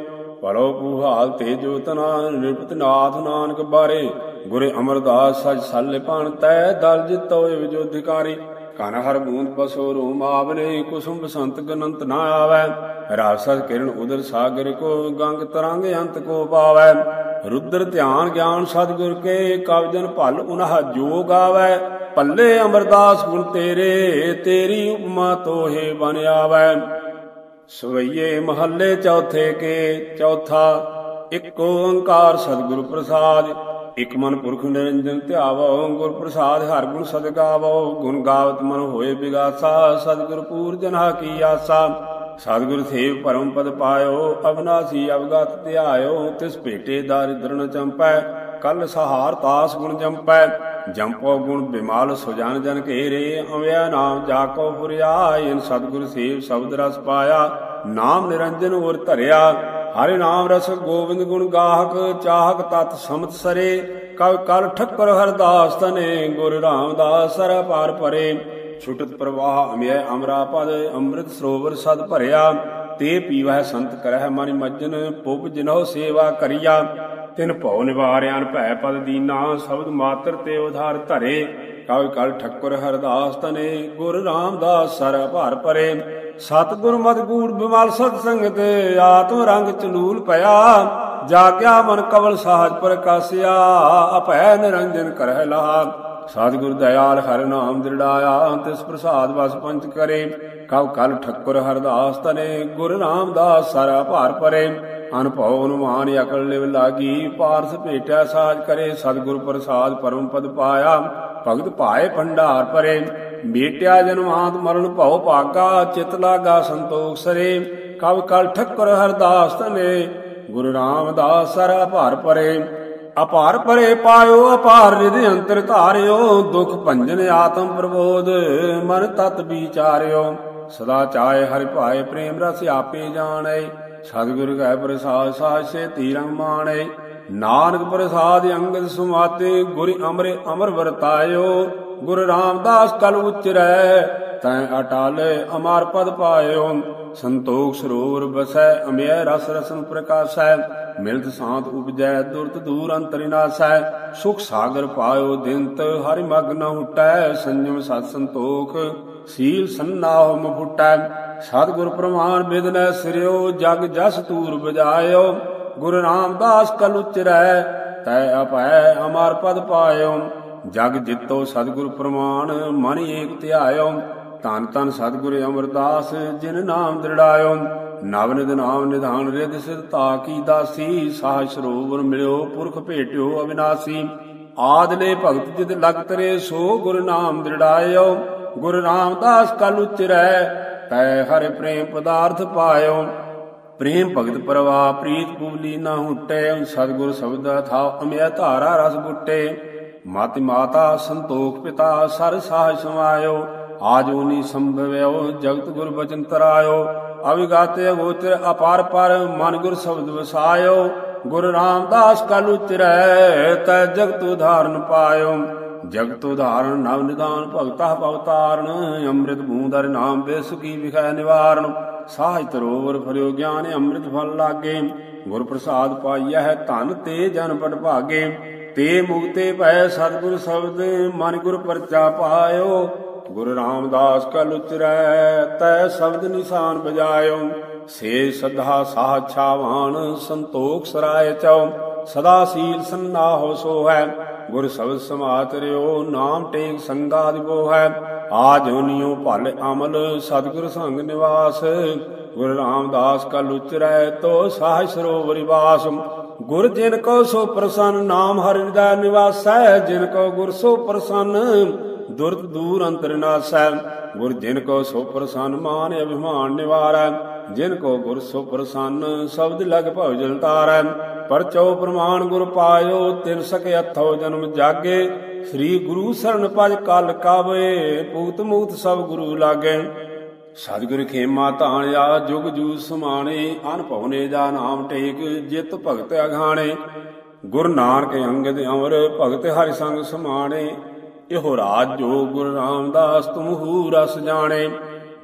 ਪਰੋ ਪੁਹਾਲ ਤੇ ਜੋਤਨਾ ਨਿਰਪਤ ਨਾਥ ਨਾਨਕ ਬਾਰੇ, ਗੁਰੇ ਅਮਰਦਾਸ ਸਜ ਸੱਲੇ ਪਣ ਤੈ ਦਲ ਜਿਤੋ ਵਿਜੋਧਿਕਾਰੀ। ਕਨ ਹਰ ਬੂੰਦ ਬਸੋ ਰੂਮ ਆਵਨੇ ਕੁਸੁਮ ਬਸੰਤ ਗਨੰਤ ਨਾ ਆਵੈ। ਰਾਸਸ ਕਿਰਨ ਉਦਰ ਸਾਗਰ ਕੋ ਗੰਗ ਤਰੰਗ ਅੰਤ ਕੋ ਪਾਵੈ। ਰੁਦਰ ਧਿਆਨ ਗਿਆਨ ਸਤਿਗੁਰ ਕੇ ਕਵਜਨ ਭਲ ਉਨਹ ਜੋ ਗਾਵੈ ਪੱਲੇ ਅਮਰਦਾਸ ਗੁਣ ਤੇਰੇ, ਤੇਰੀ ਉਪਮਾ ਤੋਹੇ ਬਨ ਆਵੈ। ਸਵਈਏ ਮਹੱਲੇ ਚੌਥੇ ਕੇ, ਚੌਥਾ, ਇੱਕ ਓੰਕਾਰ ਸਤਿਗੁਰ ਪ੍ਰਸਾਦ। ਇਕ ਮਨ ਪੁਰਖ ਨਿਰੰਜਨ ਧਿਆਵੋ, ਗੁਰ ਪ੍ਰਸਾਦ ਹਰ ਗੁਣ ਸਦਗਾਵੋ, ਗੁਣ ਗਾਵਤ ਮਨ ਹੋਏ ਬਿਗਾਸਾ, ਸਤਿਗੁਰ ਪੂਰਜਨਾ ਕੀ ਆਸਾ। ਸਤਿਗੁਰ ਸੇਵ ਪਰਮ ਪਦ ਪਾਇਓ ਅਬਨਾਸੀ ਅਵਗਤ ਧਿਆਇਓ, ਤਿਸ ਭੇਟੇ ਦਾਰਿਦਰ ਚੰਪੈ, ਕਲ ਸਹਾਰ ਤਾਸ ਗੁਣ ਜੰਪੈ। ਜੰਪੋ ਗੁਣ ਬਿਮਾਲ ਸੁਜਨ ਜਨ ਘੇਰੇ, ਅਵਿਆ ਨਾਮ ਜਾ ਕੋ ਫੁਰਿਆ ਇਨ ਸਤਿਗੁਰ ਸੇਵ ਸ਼ਬਦ ਰਸ ਪਾਇਆ। ਨਾਮ ਨਿਰੰਜਨ ਹੋਰ ਧਰਿਆ। ਹਰਿ ਨਾਮ ਰਸ ਗੋਬਿੰਦ ਗੁਣ ਗਾਹਕ, ਚਾਹਕ ਤਤ ਸਮਤ ਸਰੇ ਕਵ ਕਲ ਠੱਕਰ ਹਰਦਾਸ ਤਨੇ, ਗੁਰ ਰਾਮਦਾਸ ਸਰ ਪਾਰ ਪਰੇ। ਛੁਟਤ ਪ੍ਰਵਾਹ ਅਮਿਐ ਅਮਰਾ ਪਦ, ਅੰਮ੍ਰਿਤ ਸਰੋਵਰ ਸਦ ਭਰਿਆ। ਤੇ ਪੀਵਹਿ ਸੰਤ ਕਰਹਿ ਮਨ ਮੱਜਨ ਪੁੱਪ ਜਿਨੋ ਸੇਵਾ ਕਰਿਆ। ਤਿਨ ਭਉ ਨਿਵਾਰਿਆਨ ਭੈ ਪਦ ਦੀਨਾ, ਸ਼ਬਦ ਮਾਤਰ ਤੇ ਉਧਾਰ ਧਰੇ। ਕਵਿ ਕਲ ਠੱਕੁਰ ਹਰਦਾਸ ਤਨੇ, ਗੁਰ ਰਾਮਦਾਸ ਸਰ ਭਾਰ ਪਰੇ। ਸਤਿਗੁਰ ਮਦ ਬਿਮਲ ਸਤ ਸੰਗਤ ਆਤਮ ਰੰਗ ਚਲੂਲ ਭਇਆ ਜਾਗਿਆ ਮਨ ਕਵਲ ਸਾਜ ਪ੍ਰਕਾਸਿਆ ਅਭੈ ਨਿਰੰਜਨ ਕਰਹਿ ਲਹਾ ਸਤਿਗੁਰ ਦਇਆਲ ਹਰਿ ਨਾਮ ਦਿੜਾਇਆ ਤਿਸ ਪ੍ਰਸਾਦ ਵਸ ਪੰਚ ਕਰੇ। ਕਵ ਕਲ ਠੱਕਰ ਹਰਦਾਸ ਤਨੇ, ਗੁਰ ਰਾਮਦਾਸ ਸਾਰਾ ਭਾਰ ਪਰੇ। ਅਨਭਉ ਅਨੁਮਾਨ ਅਕਲ ਲਿਵ ਲਾਗੀ, ਪਾਰਸ ਭੇਟਿਆ ਸਾਜ ਕਰੇ। ਸਤਿਗੁਰ ਪ੍ਰਸਾਦ ਪਰਮ ਪਦ ਪਾਇਆ, ਭਗਤ ਭਾਏ ਭੰਡਾਰ ਪਰੇ। ਮੇਟਿਆ ਜਨਮਾਂਤ ਮਰਨ ਭਉ ਭਾਗਾ, ਚਿਤ ਲਾਗਾ ਸੰਤੋਖ ਸਰੇ। ਕਵ ਕਲ ਠੱਕਰ ਹਰਦਾਸ ਤਨੇ, ਗੁਰੂ ਰਾਮਦਾਸ ਸਾਰਾ ਭਾਰ ਪਰੇ। ਅਪਾਰ ਪਰੇ ਪਾਇਓ, ਅਪਾਰ ਰਿਧ ਅੰਤਰ ਧਾਰਿਓ, ਦੁਖ ਭੰਜਨ ਆਤਮ ਪ੍ਰਬੋਧ, ਮਨ ਤਤ ਵਿਚਾਰਿਓ। ਸਦਾ ਚਾਏ ਹਰਿ ਭਾਏ ਪ੍ਰੇਮ ਰਸ ਆਪੇ ਜਾਣੈ, ਸਤਿਗੁਰ ਕੈ ਪ੍ਰਸਾਦ ਸਾਸੇ ਤੀਰੰਗ ਮਾਣੈ। ਨਾਨਕ ਪ੍ਰਸਾਦ ਅੰਗਦ ਸੁਮਾਤੇ, ਗੁਰ ਅਮਰੇ ਅਮਰ ਵਰਤਾਇਓ। ਗੁਰ ਰਾਮਦਾਸ ਕਲ ਉਚਰੈ ਤੈ ਅਟਲ ਅਮਾਰ ਪਦ ਪਾਇਓ। ਸੰਤੋਖ ਸਰੋਵਰ ਬਸੈ ਅਮਿਆ ਰਸ ਰਸਨ ਪ੍ਰਕਾਸ਼ੈ। ਮਿਲਤ ਸਾਤ ਉਪਜੈ, ਦੁਰਤ ਦੂਰ ਅੰਤਰ ਨਾਸੈ। ਸੁਖ ਸਾਗਰ ਪਾਇਓ ਦਿੰਤ, ਹਰਿ ਮਗ ਨ ਹੁਟੈ ਸੰਜਮ ਸਤ ਸੰਤੋਖ, ਸੀਲ ਸੰਨਾਹ ਮਫੁਟੈ ਸਤਿਗੁਰ ਪ੍ਰਮਾਨ ਬਿਦਨੈ ਸਿਰਿਓ, ਜਗ ਜਸ ਤੂਰ ਬਜਾਇਓ। ਗੁਰੂ ਰਾਮਦਾਸ ਕਲ ਉਚਰੈ ਤੈ ਅਪੈ ਅਮਾਰ ਪਦ ਪਾਇਓ। ਜਗ ਜਿੱਤੋ ਸਤਿਗੁਰ ਪ੍ਰਮਾਣ, ਮਨ ਏਕ ਧਿਆਇਓ, ਧੰਨ ਧੰਨ ਸਤਿਗੁਰ ਅਮਰਦਾਸ, ਜਿਨ ਨਾਮ ਦ੍ਰਿੜਾਇਓ। ਨਵ ਨਿਧ ਨਾਮ ਨਿਧਾਨ ਰਿਦ ਸਿਧਤਾ ਕੀ ਦਾਸੀ, ਸਾਹ ਸਰੋਵਰ ਮਿਲਿਓ, ਪੁਰਖ ਭੇਟਿਓ ਅਵਿਨਾਸੀ। ਆਦਲੇ ਭਗਤ ਜਿਤ ਲਗ ਤਰੇ, ਸੋ ਗੁਰ ਨਾਮ ਦ੍ਰਿੜਾਇਓ। ਗੁਰ ਰਾਮਦਾਸ ਕਲ ਉਚਰੈ, ਤੈ ਹਰਿ ਪ੍ਰੇਮ ਪਦਾਰਥ ਪਾਇਓ। ਪ੍ਰੇਮ ਭਗਤ ਪਰਵਾ, ਪ੍ਰੀਤ ਪੂਲੀ ਨਾ ਹੁਟੈ, ਸਤਿਗੁਰ ਸ਼ਬਦ ਥਾ ਅਮਿਆ ਧਾਰਾ ਰਸ ਗੁਟੇ ਮਤ ਮਾਤਾ ਸੰਤੋਖ ਪਿਤਾ ਸਰ ਸਾਹ ਸਮਾਇਓ, ਆਜੋ ਨੀ ਸੰਭਵਿਓ, ਜਗਤ ਗੁਰ ਬਚਨ ਤਰਾਇਓ, ਅਵਿਗਾਤੇ ਅਗੋਚਰ ਅਪਾਰ ਪਰ ਮਨ ਗੁਰ ਸ਼ਬਦ ਵਸਾਇਓ, ਗੁਰ ਰਾਮਦਾਸ ਕਲ ਉਚਰੈ, ਤੈ ਜਗਤ ਉਧਾਰਨ ਪਾਇਓ। ਜਗਤ ਉਧਾਰਨ, ਨਵ ਨਿਦਾਨ ਭਗਤਾ ਪਵਤਾਰਨ ਅੰਮ੍ਰਿਤ ਬੂੰਦਰ ਨਾਮ ਬੇਸੁਕੀ ਵਿਖੈ ਨਿਵਾਰਨ। ਸਾਜ ਤਰੋਵਰ ਫਰਿਓ ਗਿਆਨ, ਅੰਮ੍ਰਿਤ ਫਲ ਲਾਗੇ। ਗੁਰ ਪ੍ਰਸਾਦ ਪਾਈਐ ਹੈ ਧਨ ਤੇ ਜਨ ਪਟ ਭਾਗੇ। ਤੇ ਮੁਕਤੇ ਭੈ ਸਤਿਗੁਰ ਸ਼ਬਦ ਮਨ ਗੁਰ ਪਰਚਾ ਪਾਇਓ। ਗੁਰੂ ਰਾਮਦਾਸ ਕਲ ਉਚਰੈ, ਤੈ ਸ਼ਬਦ ਨਿਸ਼ਾਨ ਬਜਾਇਓ ਸੇ ਸਦਾ ਸਾਹ ਛਾਵਾਨ ਸੰਤੋਖ ਸਰਾਏ ਚਉ। ਸਦਾ ਸੀਲ ਸੰਨਾਹੋ ਸੋ ਹੈ ਗੁਰ ਸ਼ਬਦ ਸਮਾਤਰਿਓ ਨਾਮ ਟੇਕ ਸੰਗਾ ਦਿਵੋ ਹੈ ਆ ਜੋਨਿਓ ਭਲ ਅਮਲ, ਸਤਿਗੁਰ ਸੰਗ ਨਿਵਾਸ। ਗੁਰੂ ਰਾਮਦਾਸ ਕਲ ਉਚਰੈ, ਤੋ ਸਾਹ ਸਰੋਵਰਿ ਵਾਸ। ਗੁਰ ਜਿਨ ਕੋ ਸੋ ਪ੍ਰਸੰਨ, ਨਾਮ ਹਰਿ ਦਾ ਨਿਵਾਸੈ ਜਿਨ ਕੋ ਗੁਰ ਸੋ ਪ੍ਰਸੰਨ, ਦੁਰਤ ਦੂਰ ਅੰਤਰ ਨਾਸੈ ਗੁਰ ਜਿਨ ਕੋ ਸੋ ਪ੍ਰਸੰਨ, ਮਾਨ ਅਭਿਮਾਨ ਨਿਵਾਰੈ ਜਿਨ ਕੋ ਗੁਰ ਸੋ ਪ੍ਰਸੰਨ, ਸ਼ਬਦ ਲਗ ਭਉ ਜਲ ਤਾਰੈ ਪਰਚੋ ਪ੍ਰਮਾਣ ਗੁਰ ਪਾਇਓ, ਤਿਨ ਸਕੇ ਅਥੋ ਜਨਮ ਜਾਗੇ। ਸ੍ਰੀ ਗੁਰੂ ਸਰਨ ਭਜ ਕਲ ਕਾਵੇ, ਭੂਤ ਮੂਤ ਸਭ ਗੁਰੂ ਲਾਗੇ। ਸਤਿਗੁਰ ਖੇਮਾ ਧਾਣਿਆ, ਜੁਗ ਜੂ ਸਮਾਣੇ ਅਨਭਉ ਦਾ ਨਾਮ ਟੇਕ, ਜਿਤ ਭਗਤ ਅਘਾਣੇ। ਗੁਰ ਨਾਨਕ ਅੰਗਦ ਅਮਰ, ਭਗਤ ਹਰਿ ਸੰਗ ਸਮਾਣੇ। ਇਹੋ ਰਾਜ ਜੋ ਗੁਰ ਰਾਮਦਾਸ ਤੁਮਹੂ ਰਸ ਜਾਣੇ।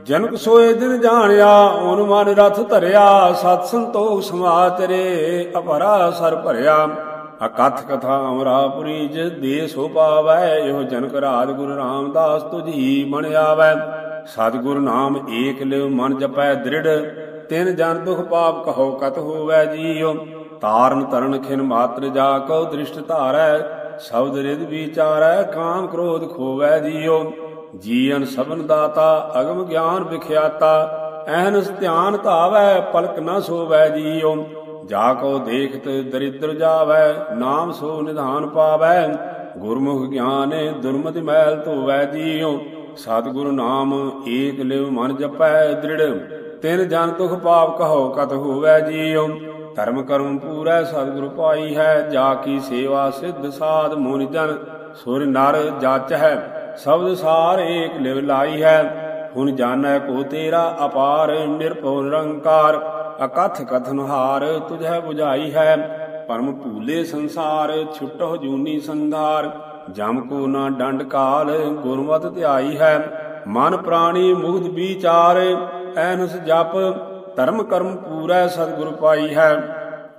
ਜਨਕ ਸੋਏ ਦਿਨ ਜਾਣਿਆ, ਓਨ ਮਨ ਰਥ ਧਰਿਆ, ਸਤ ਸੰਤੋਖ ਸਮਾਚਰੇ ਅਪਰਾ ਸਰ ਭਰਿਆ। ਅਕਥ ਕਥਾ ਅਮਰਾਪੁਰੀ ਜਿ ਦੇ ਸੋ ਪਾਵੈ, ਇਹੋ ਜਨਕ ਰਾਜ ਗੁਰੂ ਰਾਮਦਾਸ ਤੁਝੀ ਬਣ ਆਵੈ। ਸਤਿਗੁਰ ਨਾਮ ਏਕ ਲਿਵ ਮਨ ਜਪੈ ਦ੍ਰਿੜ, ਤਿਨ ਜਨ ਦੁਖ ਪਾਪ ਕਹੋ ਕਤ ਹੋਵੈ ਜੀਉ। ਤਾਰਨ ਤਰਨ ਖਿਨ ਮਾਤਰ ਜਾ ਕਉ ਦ੍ਰਿਸ਼ਟ ਧਾਰੈ, ਸ਼ਬਦ ਰਿਦ ਵਿਚਾਰੈ, ਕਾਮ ਕ੍ਰੋਧ ਖੋਵੈ ਜੀਉ। ਜੀਵਨ ਸਭਨ ਦਾਤਾ, ਅਗਮ ਗਿਆਨ ਵਿਖਿਆਤਾ ਐਨਸ ਧਿਆਨ ਧਾਵੈ, ਪਲਕ ਨ ਸੋਵੈ ਜੀਉ। ਜਾ ਕੋ ਦੇਖਤ ਦਰਿਦਰ ਜਾਵੈ, ਨਾਮ ਸੋ ਨਿਧਾਨ ਪਾਵੈ, ਗੁਰਮੁਖ ਗਿਆਨੇ ਦੁਰਮਤਿ ਮੈਲ ਧੋਵੈ ਜੀਉ। ਸਤਿਗੁਰ ਨਾਮ, ਏਕ ਲਿਵ ਮਨ ਜਪੈ ਦ੍ਰਿੜ, ਤਿਨ ਜਨ ਦੁਖ ਪਾਪ ਕਹੋ ਕਤ ਹੋਵੈ ਜੀਉ। ਧਰਮ ਕਰਮ ਪੂਰੈ ਸਤਿਗੁਰੂ ਪਾਈ ਹੈ, ਜਾ ਕੀ ਸੇਵਾ ਸਿੱਧ ਸਾਧ ਮੋਨਿ ਜਨ, ਸੁਰ ਨਰ ਜਾਚ ਹੈ, ਸ਼ਬਦ ਸਾਰ ਏਕ ਲਿਵ ਲਾਈ ਹੈ। ਹੁਣ ਜਾਣੈ ਕੋ ਤੇਰਾ ਅਪਾਰ, ਨਿਰਭਉ ਨਿਰੰਕਾਰ, ਅਕਥ ਕਥਨ ਹਾਰ ਤੁਝੈ 부ਝਾਈ ਹੈ। ਪਰਮ ਭੂਲੇ ਸੰਸਾਰ ਛੁਟੋ ਜੂਨੀ ਸੰਧਾਰ ਜਮ ਕੋ ਨਾ ਡੰਡ ਕਾਲ, ਗੁਰਮਤਿ ਧਿਆਈ ਹੈ। ਮਨ ਪ੍ਰਾਣੀ ਮੁਗਧ ਵਿਚਾਰ, ਐਨਸ ਜਪ, ਧਰਮ ਕਰਮ ਪੂਰੈ ਸਤਿਗੁਰ ਪਾਈ ਹੈ।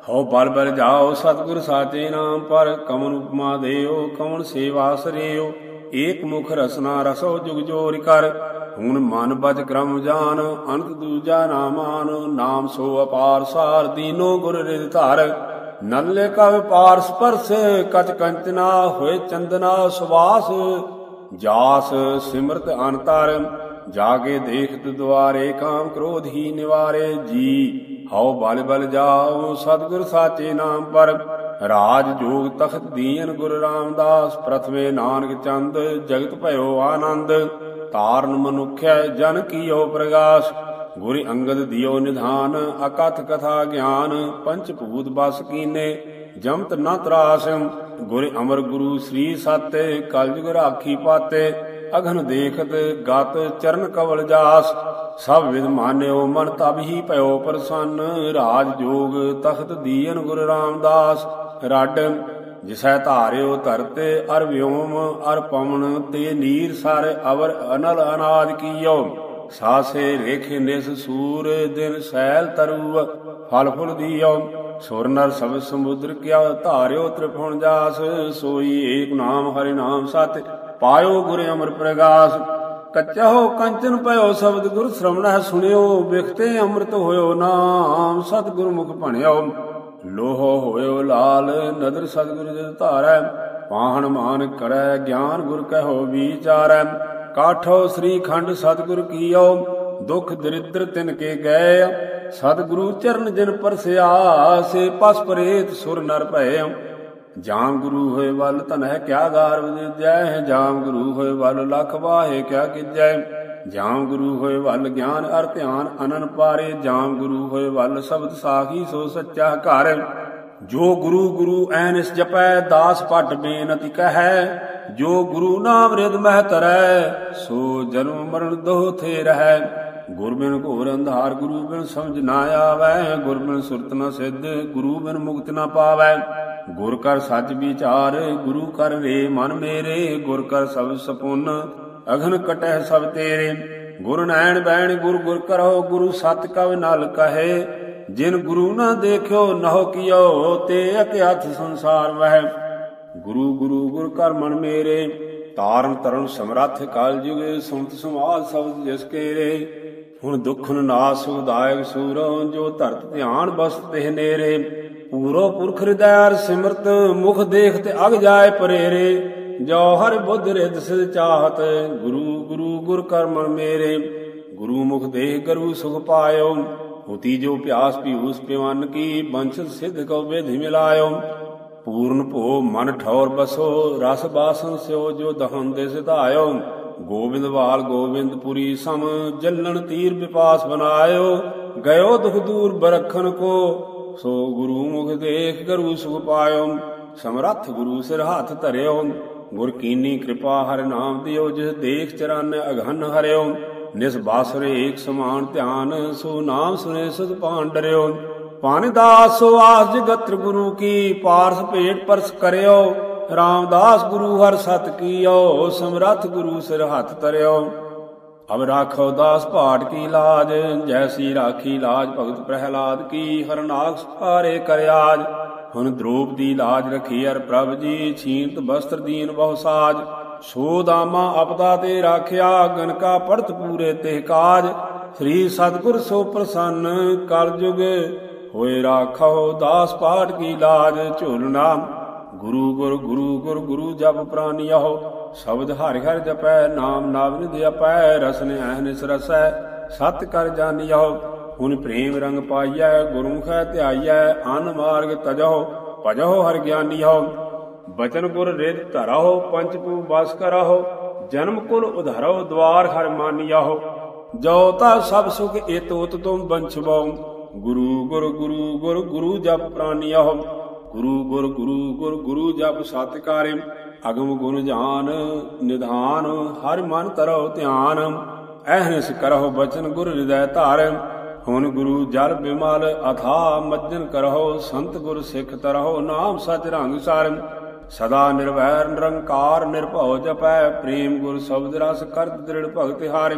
ਹਉ ਬਲ ਬਲ ਜਾਓ ਸਤਿਗੁਰ ਸਾਚੇ ਨਾਮ ਪਰ ਕਮਨ ਉਪਮਾ ਦੇਓ ਕਮਨ ਸੇਵਾ ਸਰਿਓ। ਏਕ ਮੁਖ ਰਸਨਾ ਰਸੋ ਜੁਗ ਜੋਰ ਕਰ, ਹੁਣ ਮਨ ਬਚ ਕਰਮ ਜਾਨ ਅੰਤ ਦੂਜਾ ਨਾਮਾਨ, ਨਾਮ ਸੋ ਅਪਾਰ ਸਾਰ, ਦੀਨੋ ਗੁਰ ਰਿਦ ਨੱਲੇ ਕਵ ਪਾਰ ਸਪਰਸ ਕਚ ਕੰਚਨਾ ਹੋਏ ਚੰਦਨਾ ਸੁਵਾਸ। ਜਾਸ ਸਿਮਰਤ ਅਨਤਰ, ਜਾਗੇ ਦੇਖਤ ਦੁਆਰੇ, ਕਾਮ ਕ੍ਰੋਧ ਹੀ ਨਿਵਾਰੇ। ਜੀ, ਹਉ ਬਲ ਬਲ ਜਾਓ ਸਤਿਗੁਰ ਸਾਚੇ ਨਾਮ ਪਰ। ਰਾਜ ਜੋਗ ਤਖਤ ਦੀਨ ਗੁਰੂ ਰਾਮਦਾਸ, ਪ੍ਰਥਮੇ ਨਾਨਕ ਚੰਦ, ਜਗਤ ਭਇਓ ਆਨੰਦ। ਤਾਰਨ ਮਨੁਖੈ ਜਨ ਕੀਓ ਪ੍ਰਗਾਸ। ਗੁਰ ਅੰਗਦ ਦਿਓ ਨਿਧਾਨ, ਅਕਥ ਕਥਾ ਗਿਆਨ, ਪੰਚ ਭੂਤ ਬਸ ਕੀਨੇ, ਜਮਤ ਨ ਤਰਾਸ ਗੁਰ ਅਮਰ ਗੁਰੂ ਸ੍ਰੀ ਸਤਿ, ਕਲਯੁਗ ਰਾਖੀ ਪਾਤੇ, ਅਗਨ ਦੇਖਤ ਗਤ ਚਰਨ ਕਵਲ ਜਾਸ, ਸਭ ਵਿਦ ਮਾਨਿਓ ਮਨ ਤਬ ਹੀ ਭਇਓ ਪ੍ਰਸੰਨ, ਰਾਜ ਜੋਗ ਤਖਤ ਦੀਨ ਗੁਰ ਰਾਮਦਾਸ, ਰੱਡ, ਜਿਸੈ ਧਾਰਿਓ ਧਰਤੇ ਅਰ ਵਿਓਮ, ਅਰ ਪਵਨ ਤੇ ਨੀਰ ਸਰ ਅਵਰ ਅਨਲ ਅਨਾਦ ਕੀਓ। ਸਾਸੇ ਵੇਖੇ ਨਿਸ ਸੂਰ, ਦਿਨ ਸੈਲ ਤਰੂ ਫਲ ਫੁਲ ਦੀਓ। ਸੁਰ ਨਰ ਸਭ ਸਮੁੰਦਰ ਕਿਆ ਧਾਰਿਓ ਤ੍ਰਿਪੁਣ ਜਾਸ, ਸੋਈ ਏਕ ਨਾਮ, ਹਰਿ ਨਾਮ ਸਤ, ਪਾਇਓ ਗੁਰ ਅਮਰ ਪ੍ਰਗਾਸ। ਕੱਚਾ ਹੋ ਕੰਚਨ ਪਇਓ ਸ਼ਬਦ ਗੁਰ ਸ਼ਰਵਣ ਸੁਣਿਓ, ਵਿਖਤੇ ਅੰਮ੍ਰਿਤ ਹੋਇਓ ਨਾਮ ਸਤਿਗੁਰ ਮੁਖ ਭਣਿਓ। ਲੋਹ ਹੋਇਓ ਲਾਲ, ਨਦਰ ਸਤਿਗੁਰ ਦੇ ਧਾਰੈ, ਪਾਹਣ ਮਾਨ ਕਰੈ, ਗਿਆਨ ਗੁਰ ਕਹੋ ਵਿਚਾਰੈ। ਕਾਠੋ ਸ੍ਰੀ ਖੰਡ ਸਤਿਗੁਰ ਕੀਓ, ਦੁਖ ਦਰਿਦਰ ਤਿਨ ਕੇ ਗਏ। ਸਤਿਗੁਰੂ ਚਰਨ ਜਿਨ ਪਰਸਿਆ ਸੇ ਪਸ ਪ੍ਰੇਤ ਸੁਰ ਨਰ ਭਏ। ਜਾਮ ਗੁਰੂ ਹੋਏ ਵੱਲ ਤਨਹਿ ਕਿਆ ਗਾਰ ਜੈ ਜਾਮ ਗੁਰੂ ਹੋਏ ਵੱਲ ਲਖ ਵਾਹੇ ਕਿਆ ਕਿਜੈ। ਜਾਮ ਗੁਰੂ ਹੋਏ ਵੱਲ ਗਿਆਨ ਅਰ ਧਿਆਨ ਅਨਨ ਪਾਰੇ, ਜਾਮ ਗੁਰੂ ਹੋਏ ਵੱਲ ਸ਼ਬਦ ਸਾਖੀ ਸੋ ਸੱਚਾ ਘਰ। ਜੋ ਗੁਰੂ ਗੁਰੂ ਐਨਿਸ ਜਪੈ, ਦਾਸ ਪਟ ਬੇਨਤੀ ਕਹੈ। ਜੋ ਗੁਰੂ ਨਾਮ ਰਿਦ ਮਹਿ ਤਰੈ ਸੋ ਜਨਮ ਮਰਨ ਦੋਹ ਥੇ ਰਹੈ। ਗੁਰ ਬਿਨ ਘੋਰ ਅੰਧਾਰ, ਗੁਰੂ ਬਿਨ ਸਮਝ ਨਾ ਆਵੈ। ਗੁਰ ਬਿਨ ਸੁਰਤ ਨ ਸਿੱਧ, ਗੁਰੂ ਬਿਨ ਮੁਕਤ ਨ ਪਾਵੈ। ਗੁਰ ਕਰ ਸੱਚ ਵਿਚਾਰ, ਗੁਰੂ ਕਰ ਵੇ ਮਨ ਮੇਰੇ। ਗੁਰ ਕਰ ਸਭ ਸਪੁੰਨ ਅਘਨ ਕਟਹਿ ਸਭ ਤੇਰੇ। ਗੁਰ ਨੈਣ ਬੈਣ, ਗੁਰ ਗੁਰ ਕਰੋ, ਗੁਰੂ ਸਤ ਕਵ ਨਲ ਕਹੇ। ਜਿਨ ਗੁਰੂ ਨਾ ਦੇਖਿਓ, ਨਹੁ ਕੀਓ, ਤੇ ਅਕ ਹੱਥ ਸੰਸਾਰ ਵਹਿ। ਗੁਰੂ ਗੁਰੂ, ਗੁਰ ਕਰ ਮਨ ਮੇਰੇ। ਤਾਰਨ ਤਰਨ ਸਮਰੱਥ ਕਾਲ ਜੁਗੇ ਸੁਨਤ ਸਮਾਜ ਸ਼ਬਦ ਜਿਸ ਕੇਰੇ। ਹੁਣ ਦੁਖਨ ਨਾਸ ਸੁਦਾਇਕ ਸੂਰੋ ਜੋ ਧਰਤ ਧਿਆਨ ਬਸਤ ਤੇ ਨੇਰੇ ਪੂਰੋ ਪੁਰਖ ਹਿਰਦੈ ਸਿਮਰਤ, ਮੁਖ ਦੇਖ ਤੇ ਅਗ ਜਾਏ ਪਰੇਰੇ। ਜੋ ਹਰ ਬੁੱਧ ਰਿਦ ਸਿਧ ਚਾਹਤ, ਗੁਰੂ ਗੁਰੂ, ਗੁਰ ਕਰਮ ਮੇਰੇ। ਗੁਰੂ ਮੁਖ ਦੇਖ ਗਰੂ ਸੁਖ ਪਾਇਓ। ਹੁਤੀ ਜੋ ਪਿਆਸ ਪੀਊਸ ਪਿਵਨ ਕੀ ਬੰਸ਼ ਸਿਧ ਕਉ ਵਿਧਿ ਮਿਲਾਇਓ। ਪੂਰਨ ਭੋ ਮਨ ਠੌਰ ਬਸੋ, ਰਸ ਬਾਸਨ ਸਿਓ, ਜੋ ਦਹਨ ਦੇ ਸਿਧਾਇਓ। ਗੋਬਿੰਦਵਾਲ ਗੋਬਿੰਦਪੁਰੀ ਸਮ, ਜਲਣ ਤੀਰ ਵਿਪਾਸ ਬਨਾਇਓ। ਗਇਓ ਦੁਖ ਦੂਰ ਬਰਖਨ ਕੋ, ਸੋ ਗੁਰੂ ਮੁਖ ਦੇਖ ਗਰੂ ਸੁਖ ਪਾਇਓ। ਸਮਰੱਥ ਗੁਰੂ ਸਿਰ ਹੱਥ ਧਰਿਓ। ਗੁਰ ਕੀਨੀ ਕਿਰਪਾ ਹਰਿ ਨਾਮ ਦਿਓ, ਜਿਸ ਦੇਖ ਚਰਨ ਅਗਨ ਹਰਿਓ। ਨਿਸ ਬਾਸਰੇ ਏਕ ਸਮਾਨ ਧਿਆਨ, ਸੋ ਨਾਮ ਸੁਨੇ ਸੁਧ ਪਾਣ ਡਰਿਓ ਪਾਨ ਦਾਸ ਸੋ ਆਸ ਜਗਤਰ ਗੁਰੂ ਕੀ ਪਾਰਸ ਭੇਟ ਪਰਸ ਕਰਿਓ, ਰਾਮਦਾਸ ਗੁਰੂ ਹਰ ਸਤ ਕੀਓ, ਸਮਰਥ ਗੁਰੂ ਸਿਰ ਹੱਥ ਤਰਿਓ ਅਬ ਰਾਖੋ ਦਾਸ ਭਾਟ ਕੀ ਲਾਜ, ਜੈਸੀ ਰਾਖੀ ਲਾਜ ਭਗਤ ਪ੍ਰਹਿਲਾਦ ਕੀ ਹਰਨਾਕ ਸਾਰੇ ਕਰਿਆਜ। ਹੁਣ ਦ੍ਰੋਪ ਦੀ ਲਾਜ ਰਖੀ ਅਰ ਪ੍ਰਭ ਜੀ, ਛੀਂਤ ਬਸਤਰ ਦੀਨ ਬਹੁ ਸਾਜ। ਸੋ ਦਾਮਾ ਅਪਦਾ ਤੇ ਰਾਖਿਆ ਗਨ ਕਾ ਪੜਤ ਪੂਰੇ ਤੇ ਕਾਜ। ਸ੍ਰੀ ਸਤਗੁਰ ਸੋ ਪ੍ਰਸੰਨ ਕਲ ਹੋਏ ਰਾਖੋ ਦਾਸ ਪਾਠ ਕੀ ਲਾਜ ਝੋਲਣਾ। ਗੁਰੂ ਗੁਰ ਗੁਰੂ ਗੁਰ, ਗੁਰੂ ਜਪ ਪ੍ਰਾਨਿਯੋ ਸ਼ਬਦ ਹਰਿ ਹਰਿ ਜਪੈ, ਨਾਮ ਨਾਵਿ ਦਿਆਪੈ, ਰਸਨ ਅਹਨਿਸ ਰਸੈ ਸਤ ਕਰ ਜਾਣਿਓ ਹੁਣ ਪ੍ਰੇਮ ਰੰਗ ਪਾਈਐ ਗੁਰਮੁਖੈ ਧਿਆਈਐ, ਅਨ ਮਾਰਗ ਤਜਹੁ, ਭਜਹੁ ਹਰਿ ਗਿਆਨੀਓ ਬਚਨ ਗੁਰ ਰਿਦ ਧਰਹੁ, ਪੰਚ ਪੂ ਬਸ ਕਰਹੁ। ਜਨਮ ਕੁਲ ਉਧਰਹੁ, ਦਵਾਰ ਹਰਿ ਮਾਨਿਆਹੁ ਜੋ ਤਾ ਸਭ ਸੁਖ ਏਤ ਉਤ ਤੁਮ ਬੰਛਬਉ ਗੁਰੂ ਗੁਰ ਗੁਰੂ ਗੁਰ ਗੁਰੂ ਜਪ ਪ੍ਰਾਨਿਆਹੁ ਗੁਰੂ ਗੁਰ ਗੁਰੂ ਗੁਰ ਗੁਰੂ ਜਪ ਸਤਿ ਅਗਮ ਗੁਣ ਜਾਨ ਨਿਧਾਨ, ਹਰ ਮਨ ਤਰੋ ਧਿਆਨ। ਐਹਨਿਸ ਕਰਹੁ ਬਚਨ ਗੁਰ ਹਿਰਦੈ ਧਾਰ। ਹੁਣ ਗੁਰੂ ਜਲ ਬਿਮਲ ਅਥਾ ਮੱਜਨ ਕਰਹੁ, ਸੰਤ ਗੁਰ ਸਿੱਖ ਤਰਹੁ, ਨਾਮ ਸਚ ਰੰਗ ਸਾਰ। ਸਦਾ ਨਿਰਵੈਰ ਨਿਰੰਕਾਰ ਨਿਰਭਉ ਜਪੈ, ਪ੍ਰੇਮ ਗੁਰ ਸ਼ਬਦ ਰਸ ਕਰਤ ਦ੍ਰਿੜ ਭਗਤ ਹਾਰਿ।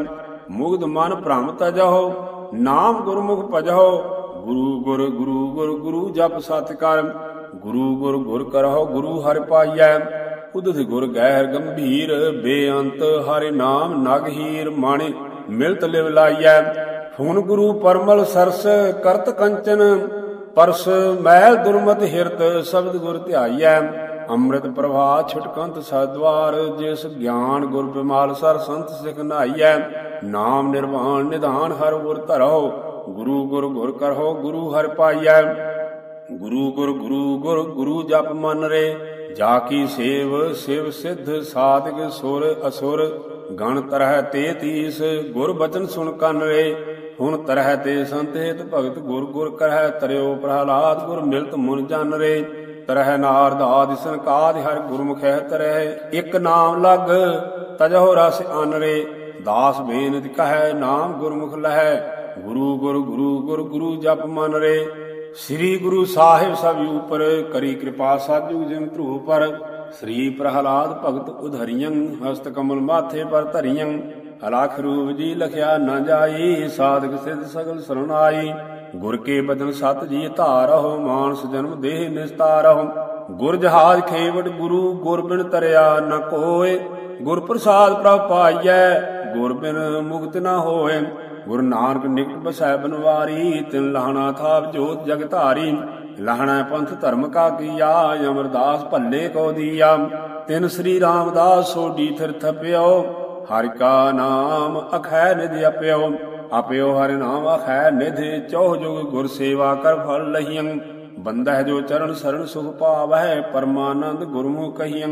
ਮੁਗਧ ਮਨ ਭ੍ਰਮ ਤਜਹੁ ਨਾਮ ਗੁਰਮੁਖ ਭਜੋ, ਗੁਰੂ ਗੁਰ ਗੁਰੂ ਗੁਰ ਗੁਰੂ ਜਪ ਸਤਿਕਾਰ, ਗੁਰੂ ਗੁਰ ਗੁਰ ਕਰਹੁ, ਗੁਰੂ ਹਰਿ ਪਾਈਐ। ਉਦਿਤ ਗੁਰ ਗਹਿਰ ਗੰਭੀਰ, ਬੇਅੰਤ ਹਰਿ ਨਾਮ ਨਗ ਹੀਰ ਮਾਣੇ, ਮਿਲਤ ਲਿਵ ਲਾਈਐ। ਫੂਨ ਗੁਰੂ ਪਰਮਲ ਸਰਸ, ਕਰਤ ਕੰਚਨ, ਪਰਸ ਮਹਿਲ ਦੁਰਮਤ ਹਿਰਤ, ਸ਼ਬਦ ਗੁਰ ਧਿਆਈਐ। ਅੰਮ੍ਰਿਤ ਪ੍ਰਭਾ ਛਟਕੰਤ ਸਦਵਾਰ, ਜਿਸ ਗਿਆਨ ਗੁਰ ਬਿਮਾਲ ਸਰ ਸੰਤ ਸਿਖ ਨਾਈਐ, ਨਾਮ ਨਿਰਵਾਣ ਨਿਧਾਨ ਹਰ ਗੁਰ ਧਰੋ ਗੁਰੂ ਗੁਰ ਗੁਰ ਕਰਹੁ, ਗੁਰੂ ਹਰਿ ਪਾਈਐ। ਗੁਰੂ ਗੁਰ ਗੁਰੂ ਗੁਰ, ਗੁਰੂ ਜਪ ਮਨ ਰੇ, ਜਾ ਕੀ ਸੇਵ ਸਿਵ ਸਿੱਧ ਸਾਧਕ ਸੁਰ ਅਸੁਰ, ਗਣ ਤਰਹਿ ਤੇ ਤੀਸ, ਗੁਰ ਬਚਨ ਸੁਣ ਕੰਨ ਰੇ। ਹੁਣ ਤਰਹਿ ਤੇ ਸੰਤੇਤ ਭਗਤ ਗੁਰ ਗੁਰ ਕਰਹਿ, ਤਰਿਓ ਪ੍ਰਹਲਾਦ ਗੁਰ ਮਿਲਤ ਮੁਨ ਜਨ ਰੇ। ਤਰਹਿ ਨਾਰਦ ਸੰਕਾਦ ਹਰ ਗੁਰਮੁਖੈ ਤਰਹਿ ਇੱਕ ਨਾਮ ਲਗ, ਤਜਹੁ ਰਸ ਅਨ ਦਾਸ ਬੇਨਤ ਕਹੈ, ਨਾਮ ਗੁਰਮੁਖ ਲਹੈ। ਗੁਰੂ ਗੁਰ ਗੁਰੂ ਗੁਰ ਗੁਰੂ ਜਪ ਮਨ ਰੇ। ਸ੍ਰੀ ਗੁਰੂ ਸਾਹਿਬ ਸਭ ਉਪਰ, ਕਰੀ ਕਿਰਪਾ ਸਾਜੂ ਜਿਨ ਧਰੂ ਪਰ। ਸ੍ਰੀ ਪ੍ਰਹਲਾਦ ਭਗਤ ਉਧਰੀਆਂ ਹਸਤ ਕਮਲ ਮਾਥੇ ਪਰ ਧਰੀਆਂ ਹਲਾਖ ਰੂਪ ਜੀ ਲਖਿਆ ਨਾ ਜਾਈ, ਸਾਧਕ ਸਿਧ ਸਗਲ ਸਰਣ ਆਈ ਗੁਰ ਕੇ ਬਦਨ ਸਤ ਜੀ ਧਾਰਹੁ, ਮਾਨਸ ਜਨਮ ਦੇਹ ਨਿਸਤਾਰਹੁ। ਗੁਰ ਜਹਾਜ ਖੇਵਟ ਗੁਰੂ, ਗੁਰ ਬਿਨ ਤਰਿਆ ਨ ਕੋਏ। ਗੁਰ ਪ੍ਰਸਾਦ ਪ੍ਰਭ ਪਾਈਐ, ਗੁਰ ਬਿਨ ਮੁਕਤ ਨ ਹੋਏ। ਗੁਰੂ ਨਾਨਕ ਨਿਕਟ ਬਸੈ ਬਨਵਾਰੀ, ਤਿਨ ਲਹਣਾ ਥਾਪ ਜੋਤ ਜਗ ਧਾਰੀ। ਲਹਣਾ ਪੰਥ ਧਰਮ ਕਾ ਕੀਆ, ਅਮਰਦਾਸ ਭੱਲੇ ਕੋ ਦੀਆ। ਤਿਨ ਸ੍ਰੀ ਰਾਮਦਾਸ ਸੋਡੀ ਥਿਰ ਥਪਿਓ, ਹਰਿ ਕਾ ਨਾਮ ਅਖੈ ਨਿਧ ਅਪਿਓ। ਆਪਿਓ ਹਰਿ ਨਾਮ ਅਖੈ ਨਿਧ ਚੌ ਜੁਗ ਗੁਰ ਸੇਵਾ ਕਰ ਫਲ ਲਹੀਆਂ ਬੰਦਹਿ ਜੋ ਚਰਨ ਸਰਣ ਸੁਖ ਪਾਵਹਿ, ਪਰਮਾਨੰਦ ਗੁਰਮੁਖ ਕਹੀਆਂ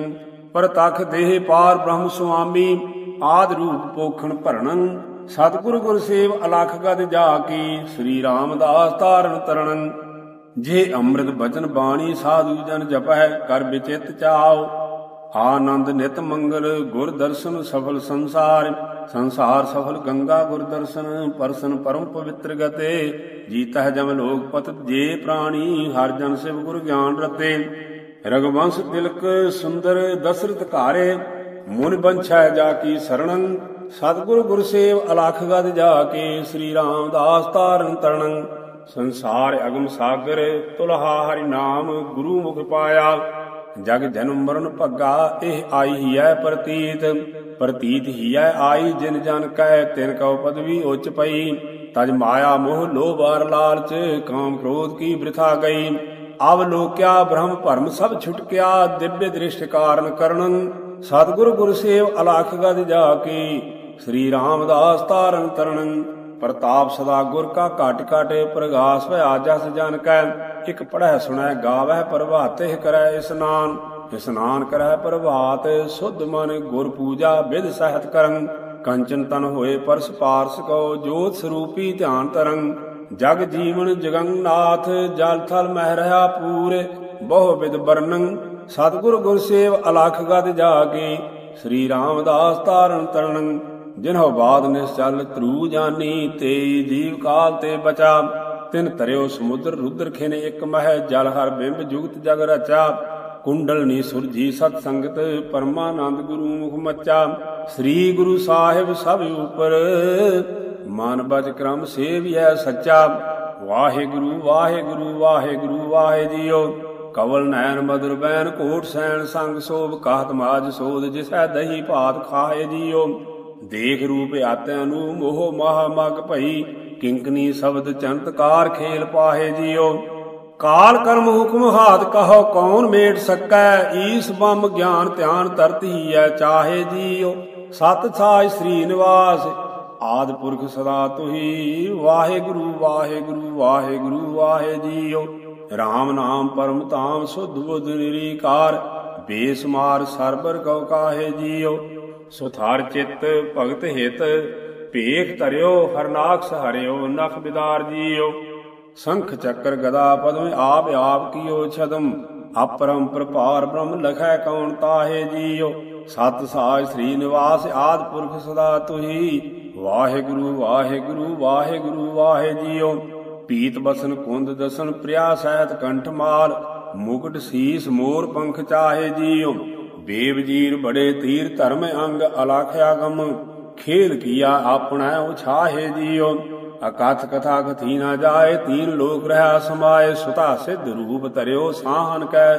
ਪਰਤਖ ਦੇਹ ਪਾਰ ਬ੍ਰਹਮ ਸੁਆਮੀ, ਆਦ ਰੂਪ ਪੋਖਣ ਭਰਣੰ। ਸਤਿਗੁਰ ਗੁਰਸੇਵ ਅਲਖ ਗਦ ਜਾ ਕੀ, ਸ੍ਰੀ ਰਾਮਦਾਸ ਤਾਰਨ ਤਰਣੰ। ਜੇ ਅੰਮ੍ਰਿਤ ਬਚਨ ਬਾਣੀ ਸਾਧੂ ਜਨ ਜਪੈ ਕਰ ਵਿਚਿਤ ਚਾਓ ਆਨੰਦ ਨਿਤ ਮੰਗਲ, ਗੁਰ ਦਰਸ਼ਨ ਸਫਲ ਸੰਸਾਰ। ਸੰਸਾਰ ਸਫਲ ਗੰਗਾ ਗੁਰ ਪਰਸਨ ਪਰਮ ਪਵਿੱਤਰ ਗਤੇ, ਜੀਤਹਿ ਜਮ ਲੋਕ ਪਤ ਜੇ ਪ੍ਰਾਣੀ, ਹਰ ਜਨ ਸਿਵ ਗੁਰ ਗਿਆਨ ਰਤੇ। ਰਗਵੰਸ਼ ਤਿਲਕ ਸੁੰਦਰ ਦਸਰਤ ਘਾਰੇ, ਮੁਨ ਬੰਛੈ ਜਾ ਕੀ ਸਰਣੰ, ਸਤਿਗੁਰ ਗੁਰ ਸੇਵ ਅਲਖ ਗਦ ਜਾ ਕੇ ਸ੍ਰੀ ਰਾਮਦਾਸ ਤਾਰਨ ਤਰਣੰ। ਸੰਸਾਰ ਅਗਮ ਸਾਗਰ, ਤੁਲਹਾ ਹਰਿ ਨਾਮ, ਗੁਰੂ ਮੁਖ ਪਾਇਆ। ਜਗ ਜਨਮ ਮਰਨ ਭੱਗਾ, ਇਹ ਆਈ ਹੀ ਐ ਪ੍ਰਤੀਤ। ਪ੍ਰਤੀਤ ਹੀ ਐ ਆਈ ਜਿਨ ਜਨ ਕੈ, ਤਿਨ ਕਉ ਪਦਵੀ ਉੱਚ ਪਈ। ਤਜ ਮਾਇਆ ਮੋਹ ਲੋਭ ਆਰ ਲਾਲਚ, ਕਾਮ ਕ੍ਰੋਧ ਕੀ ਬ੍ਰਿਥਾ ਗਈ। ਅਵ ਲੋਕਿਆ ਬ੍ਰਹਮ ਭਰਮ ਸਭ ਛੁਟਕਿਆ, ਦਿਵਯ ਦ੍ਰਿਸ਼ਟ ਕਾਰਨ ਕਰਨੰ ਸਤਿਗੁਰ ਗੁਰ ਸੇਵ ਅਲਖ ਗਦ ਜਾ ਕੇ ਸ੍ਰੀ ਰਾਮਦਾਸ ਤਾਰਨ ਤਰਣੰ। ਪ੍ਰਤਾਪ ਸਦਾ ਗੁਰ ਕਾ ਘਟ ਘਟ ਪ੍ਰਗਾਸ ਭਇਆ ਜਸ ਜਨ ਕੈ, ਇਕ ਪੜ੍ਹੈ ਸੁਣੈ ਗਾਵੈ ਪ੍ਰਭਾਤੇ ਕਰੈ ਇਸਨਾਨ ਇਸਨਾਨ ਕਰੈ ਪ੍ਰਭਾਤ ਸੁਧ ਮਨ ਗੁਰ ਪੂਜਾ ਵਿਦ ਸਹਿਤ ਕਰੰ, ਕੰਚਨ ਤਨ ਹੋਏ ਪਰਸ ਪਾਰਸ ਕੋ ਜੋਤ ਸਰੂਪੀ ਧਿਆਨ ਤਰੰ, ਜਗ ਜੀਵਨ ਜਗੰਨਾਥ ਜਲ ਥਲ ਮਹਿ ਰਹਾ ਪੂਰੇ, ਬਹੁ ਵਿਦ ਵਰਨੰ ਸਤਿਗੁਰ ਗੁਰ ਸੇਵ ਅਲਖ ਗਦ ਜਾਗੇ, ਸ੍ਰੀ ਰਾਮਦਾਸ ਤਾਰਨ ਤਰਣ ਜਿਨਹੁ ਬਾਦ ਨਿਸਚਲ ਤਰੂ ਜਾਨੀ ਤੇ ਜੀਵ ਕਾਲ ਤੇ ਬਚਾ, ਤਿਨ ਤਰਿਓ ਸਮੁੰਦਰ ਰੁਦਰ ਖਿਨ ਇੱਕ ਮਹਿ ਜਲ ਹਰ ਬਿੰਬ ਜੁਗਤ ਜਗ ਰਚਾ। ਕੁੰਡਲਨੀ ਸੁਰਜੀ ਸਤ ਸੰਗਤ ਪਰਮਾਨੰਦ ਗੁਰੂ ਮੁਖ ਮੱਚਾ। ਸ੍ਰੀ ਗੁਰੂ ਸਾਹਿਬ ਸਭ ਉਪਰ ਮਨ ਬਚ ਕਰਮ ਸੇਵਿਐ ਸੱਚਾ। ਵਾਹਿਗੁਰੂ ਵਾਹਿਗੁਰੂ ਵਾਹਿਗੁਰੂ, ਵਾਹਿ ਜੀਓ। ਕਵਲ ਨੈਣ ਮਦਰ ਬੈਨ ਕੋਟ ਸੈਣ ਸੰਗ ਸੋਭ ਕਾਹਤ ਮਾਜ ਸੋਧ ਜਿਸੈ ਦਹੀ ਭਾਤ ਖਾਏ ਜੀਓ। ਦੇਖ ਰੂਪ ਆਤਿਆਂ ਨੂੰ ਮੋਹ ਮਹਾ ਮਗ ਭਈ, ਕਿੰਕਨੀ ਸ਼ਬਦ ਚੰਤਕਾਰ ਖੇਲ ਪਾਹੇ ਜੀਓ। ਕਾਲ ਕਰਮ ਹੁਕਮ ਹਾਤ ਕਹੋ, ਕੌਣ ਮੇਟ ਸਕੈ? ਈਸ ਬੰਮ ਗਿਆਨ ਧਿਆਨ ਤਰਤੀ ਐ ਚਾਹੇ ਜੀਓ। ਸਤ ਸਾਜ ਸ੍ਰੀ ਨਿਵਾਸ, ਆਦ ਪੁਰਖ ਸਦਾ ਤੁਹੀ। ਵਾਹਿਗੁਰੂ ਵਾਹਿਗੁਰੂ ਵਾਹਿਗੁਰੂ, ਵਾਹਿ ਜੀਓ। RAM ਨਾਮ ਪਰਮ ਤਾਮ ਸੁਧ ਬੁਧ ਨਿਰੀਕਾਰ, ਬੇਸਮਾਰ ਸਰਬਰ ਕਉ ਕਾਹੇ ਜੀਓ। ਸੁਥਾਰ ਚਿੱਤ ਭਗਤ ਹਿਤ, ਭੇਖ ਧਰਿਓ ਹਰਨਾਕਸ ਹਰਿਓ ਨਖ ਬਿਦਾਰ ਜੀਓ। ਸੰਖ ਚੱਕਰ ਗਦਾ ਪਦਮ, ਆਪ ਆਪ ਕੀਓ ਛਦਮ। ਆਪਰਮ ਪ੍ਰਪਾਰ ਬ੍ਰਹਮ ਲਖੈ ਕੌਣ ਤਾਹੇ ਜੀਓ। ਸਤ ਸਾਜ ਸ੍ਰੀ ਨਿਵਾਸ ਆਦ ਪੁਰਖ ਸਦਾ ਤੁਹੀ। ਵਾਹਿਗੁਰੂ ਵਾਹਿਗੁਰੂ ਵਾਹਿਗੁਰੂ, ਵਾਹਿ ਜੀਓ। ਪੀਤ ਬਸਨ ਕੁੰਦ ਦਸਨ ਪ੍ਰਿਆ ਸਹਿਤ ਕੰਠ ਮਾਲ। ਮੁਕਟ ਸੀਸ ਮੋਰ ਪੰਖ ਚਾਹੇ ਜੀਓ। ਬੇਵ ਜੀਰ ਬੜੇ ਤੀਰ ਧਰਮ ਅੰਗ ਅਲਖ ਆਗਮ ਖੇਲ ਕੀਆ ਆਪਣਾ ਉਛਾਹੇ ਜੀਓ। ਅਕਥ ਕਥਾ ਕਥੀ ਨਾ ਜਾਏ, ਤੀਨ ਲੋਕ ਰਹਾ ਸਮਾਏ, ਸੁਤਾ ਸਿੱਧ ਰੂਪ ਧਰਿਓ ਸਾਹਨ ਕੈ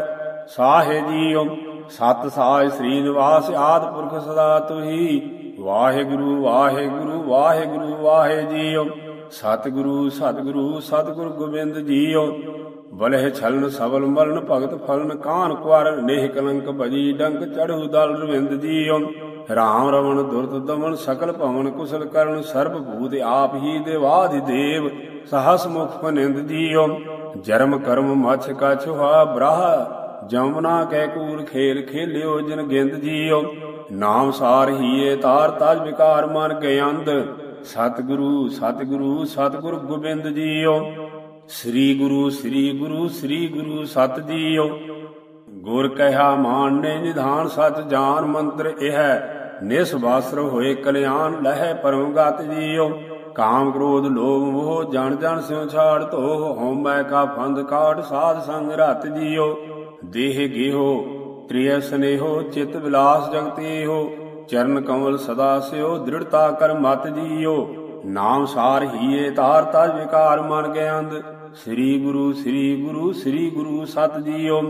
ਸਾਹੇ ਜੀਓ। ਸਤ ਸਾਜ ਸ੍ਰੀ ਨਿਵਾਸ ਆਦ ਪੁਰਖ ਸਦਾ ਤੁਹੀ, ਵਾਹਿਗੁਰੂ ਵਾਹਿਗੁਰੂ ਵਾਹਿਗੁਰੂ, ਵਾਹਿ ਜੀਓ। ਸਤਿਗੁਰੂ ਸਤਿਗੁਰੂ, ਸਤਿਗੁਰ ਗੋਬਿੰਦ ਜੀਓ। ਬਲਹਿ ਛਲਨ ਸਬਲ ਮਰਨ ਭਗਤ ਫਲਨ ਕਾਨ ਕੁਾਰ ਨੇਹ ਕਲੰਕ ਭਜੀ ਡੰਕ ਚੜੂ ਦਲ ਰਵਿੰਦ ਜੀਓ ਰਾਮ ਰਵਣ ਦੁਰਤ ਦਮਨ ਸਕਲ ਭਵਨ ਕੁਸਲ ਕਰਨ ਸਰਬ ਭੂਤ ਆਪ ਹੀ ਦੇਵਾਧਿ ਦੇਵ, ਸਹਸ ਮੁਖ ਪਨਿੰਦ ਜੀਓ ਜਰਮ ਕਰਮ ਮਛ ਕਛੁਹਾ ਬ੍ਰਾਹ ਜਮਨਾ ਕੈ ਕੂਰ ਖੇਲ ਖੇਲਿਓ ਜਿਨ ਗਿੰਦ ਜੀਓ ਨਾਮ ਸਾਰ ਹੀਏ ਤਾਰ ਤਜ ਵਿਕਾਰ ਮਨ ਗਿਆੰਦ ਸਤਿਗੁਰੂ ਸਤਿਗੁਰੂ, ਸਤਿਗੁਰ ਗੋਬਿੰਦ ਜੀਓ ਸ੍ਰੀ ਗੁਰੂ ਸ੍ਰੀ ਗੁਰੂ ਸ੍ਰੀ ਗੁਰੂ ਸਤ ਜੀਓ ਗੁਰ ਕਹਿਆ ਮਾਨ ਨੇ ਨਿਧਾਨ ਸਤ ਜਾਨ ਮੰਤਰ ਇਹ ਨਿਸਵਾਸਰ ਹੋਏ ਕਲਿਆਣ ਲਹਿ ਪਰਮ ਗਤ ਜੀਓ। ਕਾਮ ਕ੍ਰੋਧ ਲੋਭ ਮੋਹ ਜਣ ਜਣ ਸਿਉ ਛਾੜ ਧੋ ਹਉਮੈ ਕਾ ਫੰਦ ਕਾਟ ਸਾਧ ਸੰਗ ਰਤ ਜੀਓ। ਦੇਹ ਗੇਹੋ ਤ੍ਰਿਯ ਸਨੇਹੋ, ਚਿਤ ਵਿਲਾਸ ਜਗਤੇਹੋ ਚਰਨ ਕਮਲ ਸਦਾ ਸਿਓ ਦ੍ਰਿੜਤਾ ਕਰ ਮਤ ਜੀਓ। ਨਾਮ ਸਾਰ ਹੀਏ ਤਾਰ, ਤਜ ਵਿਕਾਰ ਮਨ ਗਿਆੰਦ ਸ੍ਰੀ ਗੁਰੂ ਸ੍ਰੀ ਗੁਰੂ ਸ੍ਰੀ ਗੁਰੂ ਸਤ ਜੀਓ।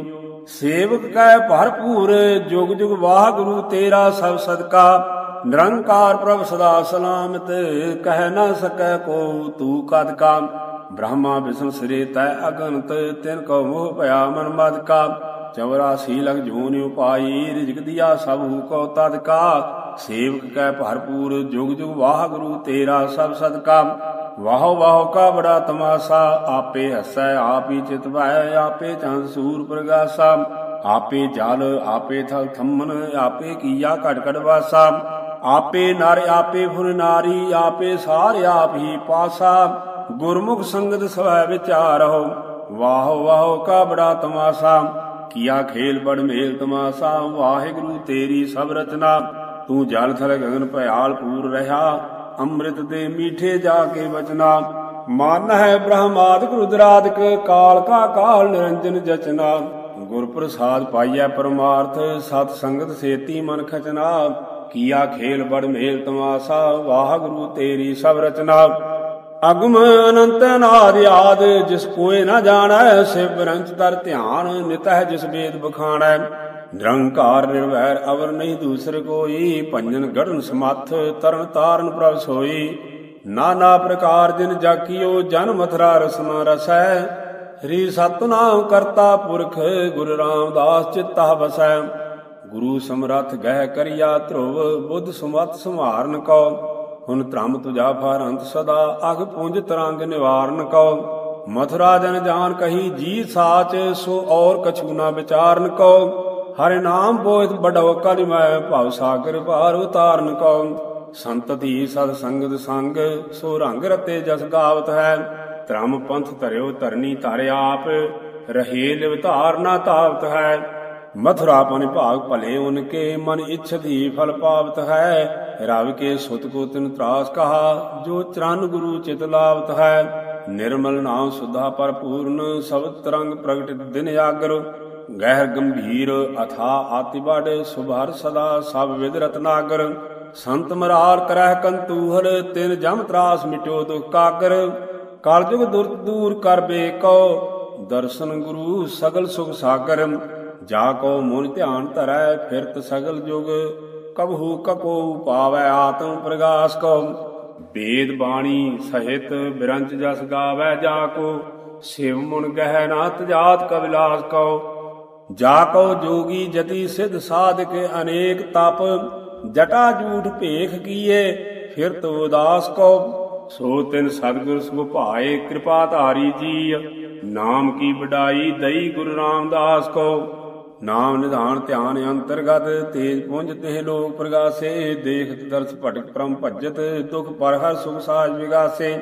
ਸੇਵਕ ਕੈ ਭਰਪੂਰ, ਜੁਗ ਜੁਗ ਵਾਹਿਗੁਰੂ ਤੇਰਾ ਸਭ ਸਦਕਾ। ਨਿਰੰਕਾਰ ਪ੍ਰਭ ਸਦਾ ਸਲਾਮਤ, ਕਹਿ ਨਾ ਸਕੈ ਕੋ ਤੂ ਕਦ ਕਾ। ਬ੍ਰਹਮਾ ਵਿਸ਼ਨ ਸ੍ਰੀ ਤੈ ਅਗਨਤ ਤਿਨ ਕੋ ਮੋਹ ਭਇਆ ਮਨ ਮਦ ਕਾ। 84 ਲਗ ਜੂਨ ਉਪਾਈ, ਰਿਜਕ ਦਿਆ ਸਭ ਕੋ ਤਦ ਕਾ। ਸੇਵਕ ਕੈ ਭਰਪੂਰ ਜੁਗ ਜੁਗ ਵਾਹਿਗੁਰੂ, ਤੇਰਾ ਸਭ ਸਦਕਾ। ਵਾਹੋ ਵਾਹ ਕਾ ਬੜਾ ਤਮਾਸਾ, ਆਪੇ ਹਸੈ, ਆਪੀ ਚਿਤ ਭੈ ਆਪੇ ਚੰਦ ਸੂਰ ਪ੍ਰਗਾਸਾ। ਆਪੇ ਜਲ, ਆਪੇ ਥਲ ਥੰਮਨ, ਆਪੇ ਕੀਆ ਘਟ ਘਟ ਵਾਸਾ। ਆਪੇ ਨਰ, ਆਪੇ ਫੁਰ ਨਾਰੀ, ਆਪੇ ਸਾਰ ਆਪ ਹੀ ਪਾਸਾ। ਗੁਰਮੁਖ ਸੰਗਤ ਸਵੈ ਵਿਚਾਰਹੁ ਵਾਹੋ ਵਾਹੋ ਕਾ ਬੜਾ ਤਮਾਸਾ। ਕੀਆ ਖੇਲ ਬੜ ਮੇਲ ਤਮਾਸਾ, ਵਾਹਿਗੁਰੂ ਤੇਰੀ ਸਭ ਰਚਨਾ। ਤੂੰ ਜਲ ਥਲ ਗਗਨ ਭਿਆਲ ਪੂਰ ਰਹਾ, ਅੰਮ੍ਰਿਤ ਦੇ ਮੀਠੇ ਜਾ ਕੇ ਬਚਨਾ। ਮਨ ਹੈ ਬ੍ਰਹਮਾਦਿਕ ਰੁਦਰਾਦਿਕ ਕਾਲ ਕਾ ਕਾਲ ਨਿਰੰਜਨ ਜਚਨਾ। ਗੁਰ ਪ੍ਰਸਾਦ ਪਾਈਐ ਪਰਮਾਰਥ, ਸਤ ਸੰਗਤ ਸੇਤੀ ਮਨ ਖਚਨਾ। ਕੀਆ ਖੇਲ ਬੜ ਮੇਲ ਤਮਾਸਾ, ਵਾਹਿਗੁਰੂ ਤੇਰੀ ਸਭ ਰਚਨਾ। ਅਗਮ ਅਨੰਤ ਅਨਾਦ ਆਦ, ਜਿਸ ਕੋਏ ਨਾ ਜਾਣੈ ਸਿਵਰੰਚ ਤਰ ਧਿਆਨ ਨਿਤਹਿ ਜਿਸ ਵੇਦ ਬਖਾਣੈ ਨਿਰੰਕਾਰ ਨਿਰਵੈਰ ਅਵਰ ਨਹੀਂ ਦੂਸਰ ਕੋਈ, ਭੰਜਨ ਗੜਨ ਸਮੱਥ ਤਰਨ ਤਾਰਨ ਪ੍ਰਭ ਸੋਈ। ਨਾਨਾ ਪ੍ਰਕਾਰ ਜਿਨ ਜਾਕੀਓ ਜਨ ਮਥਰਾ ਰਸਨਾ ਰਸੈ। ਸ੍ਰੀ ਸਤਨਾਮ ਕਰਤਾ ਪੁਰਖ, ਗੁਰ ਰਾਮਦਾਸ ਚਿਤਾ ਵਸੈ। ਗੁਰੂ ਸਮਰੱਥ ਗਹਿ ਕਰਿਆ ਧਰੁਵ, ਬੁੱਧ ਸੁਮਤ ਸਮਾਰਨ ਕੋ ਹੁਣ ਧਰਮ ਤੁਜਾ ਫਾਰੰਤ ਸਦਾ, ਅਗ ਪੁੰਜ ਤਰੰਗ ਨਿਵਾਰਨ ਕੋ ਮਥੁਰਾ ਜਨ ਜਾਨ ਕਹੀ, ਜੀ ਸਾਚ, ਸੋ ਔਰ ਕਛੂ ਨਾ ਵਿਚਾਰਨ ਕੋ ਹਰਿ ਨਾਮ ਬੋਧ ਬੜੋ ਕਲਿ ਮੈਂ ਭਵ ਸਾਗਰ ਪਾਰ ਉਤਾਰਨ ਕੋ। ਸੰਤਤੀ ਸਦ ਸੰਗਤ ਸੰਗ, ਸੋ ਰੰਗ ਰਤੇ ਜਸ ਗਾਵਤ ਹੈ। ਧਰਮ ਪੰਥ ਧਰਿਓ ਧਰਨੀ ਧਾਰਿ ਆਪ, ਰਹੇ ਲਿਵ ਨਾ ਤਾਵਤ ਹੈ। ਮਥੁਰਾ ਪਨ ਭਾਗ ਭਲੇ ਉਨਕੇ ਮਨ ਇਛਤ ਹੀ ਫਲ ਪਾਵਤ ਹੈ। ਰਵ ਕੇ ਸੁਤ ਕੋ ਤਿਨ ਤਰਾਸ ਕਹਾ, ਜੋ ਚਰਨ ਗੁਰੂ ਚਿਤ ਲਾਵਤ ਹੈ। ਨਿਰਮਲ ਨਾਮ ਸੁਧਾ ਪਰ ਪੂਰਨ ਸਬਦ ਤਰੰਗ ਪ੍ਰਗਟ ਦਿਨ ਆਗਰ ਗਹਿਰ ਗੰਭੀਰ ਅਥਾ ਆਤਿਬੜ ਸੁਭਰ ਸਦਾ ਸਭ ਵਿਦ ਰਤਨਾਗਰ। ਸੰਤ ਮਰਾਰ ਕਰਹਿ ਕੰਤੂਹਰ ਤਿਨ ਜਮ ਤਰਾਸ ਮਿਟਿਓ ਦੁਖ ਕਾਗਰ। ਕਲਯੁਗ ਦੁਰ ਦੂਰ ਕਰ ਬੇ ਦਰਸ਼ਨ ਗੁਰੂ ਸਗਲ ਸੁਖ ਸਾਗਰ। ਜਾ ਕੋ ਮਨ ਧਿਆਨ ਧਰੈ ਫਿਰਤ ਸਗਲ ਜੁਗ ਕਬਹੂ ਕਕੋ ਪਾਵੈ ਆਤਮ ਪ੍ਰਗਾਸ ਕੋ ਵੇਦ ਬਾਣੀ ਸਹਿਤ ਬਿਰੰਚ ਜਸ ਗਾਵੈ ਜਾ ਕੋ, ਸਿਵ ਮੁਨ ਗਹਿ ਨਾ ਜਾਤ ਕਬਿਲਾਸ ਕੋ ਜਾ ਕੋ ਜੋਗੀ ਜਤੀ ਸਿਧ ਸਾਧਕ ਅਨੇਕ ਤਪ, ਜਟਾ ਝੂਠ ਭੇਖ ਕੀਏ, ਫਿਰ ਤੋ ਉਦਾਸ ਕੋ ਸੋ ਤਿਨ ਸਤਿਗੁਰ ਸੁਭਾਏ ਕਿਰਪਾ ਧਾਰੀ ਜੀ ਨਾਮ ਕੀ ਵਡਾਈ ਦਈ ਗੁਰੂ ਰਾਮਦਾਸ ਕੋ ਨਾਮ ਨਿਧਾਨ ਧਿਆਨ ਅੰਤਰਗਤ, ਤੇਜ ਪੁੰਜ ਤੇ ਲੋਕ ਪ੍ਰਗਾਸੇ ਦੇਖਤ ਦਰਸ ਭਟਕ ਪਰਮ ਭਜਤ, ਦੁਖ ਪਰ ਹਰ ਸੁਖ ਸਾਜ ਵਿਗਾਸੇ।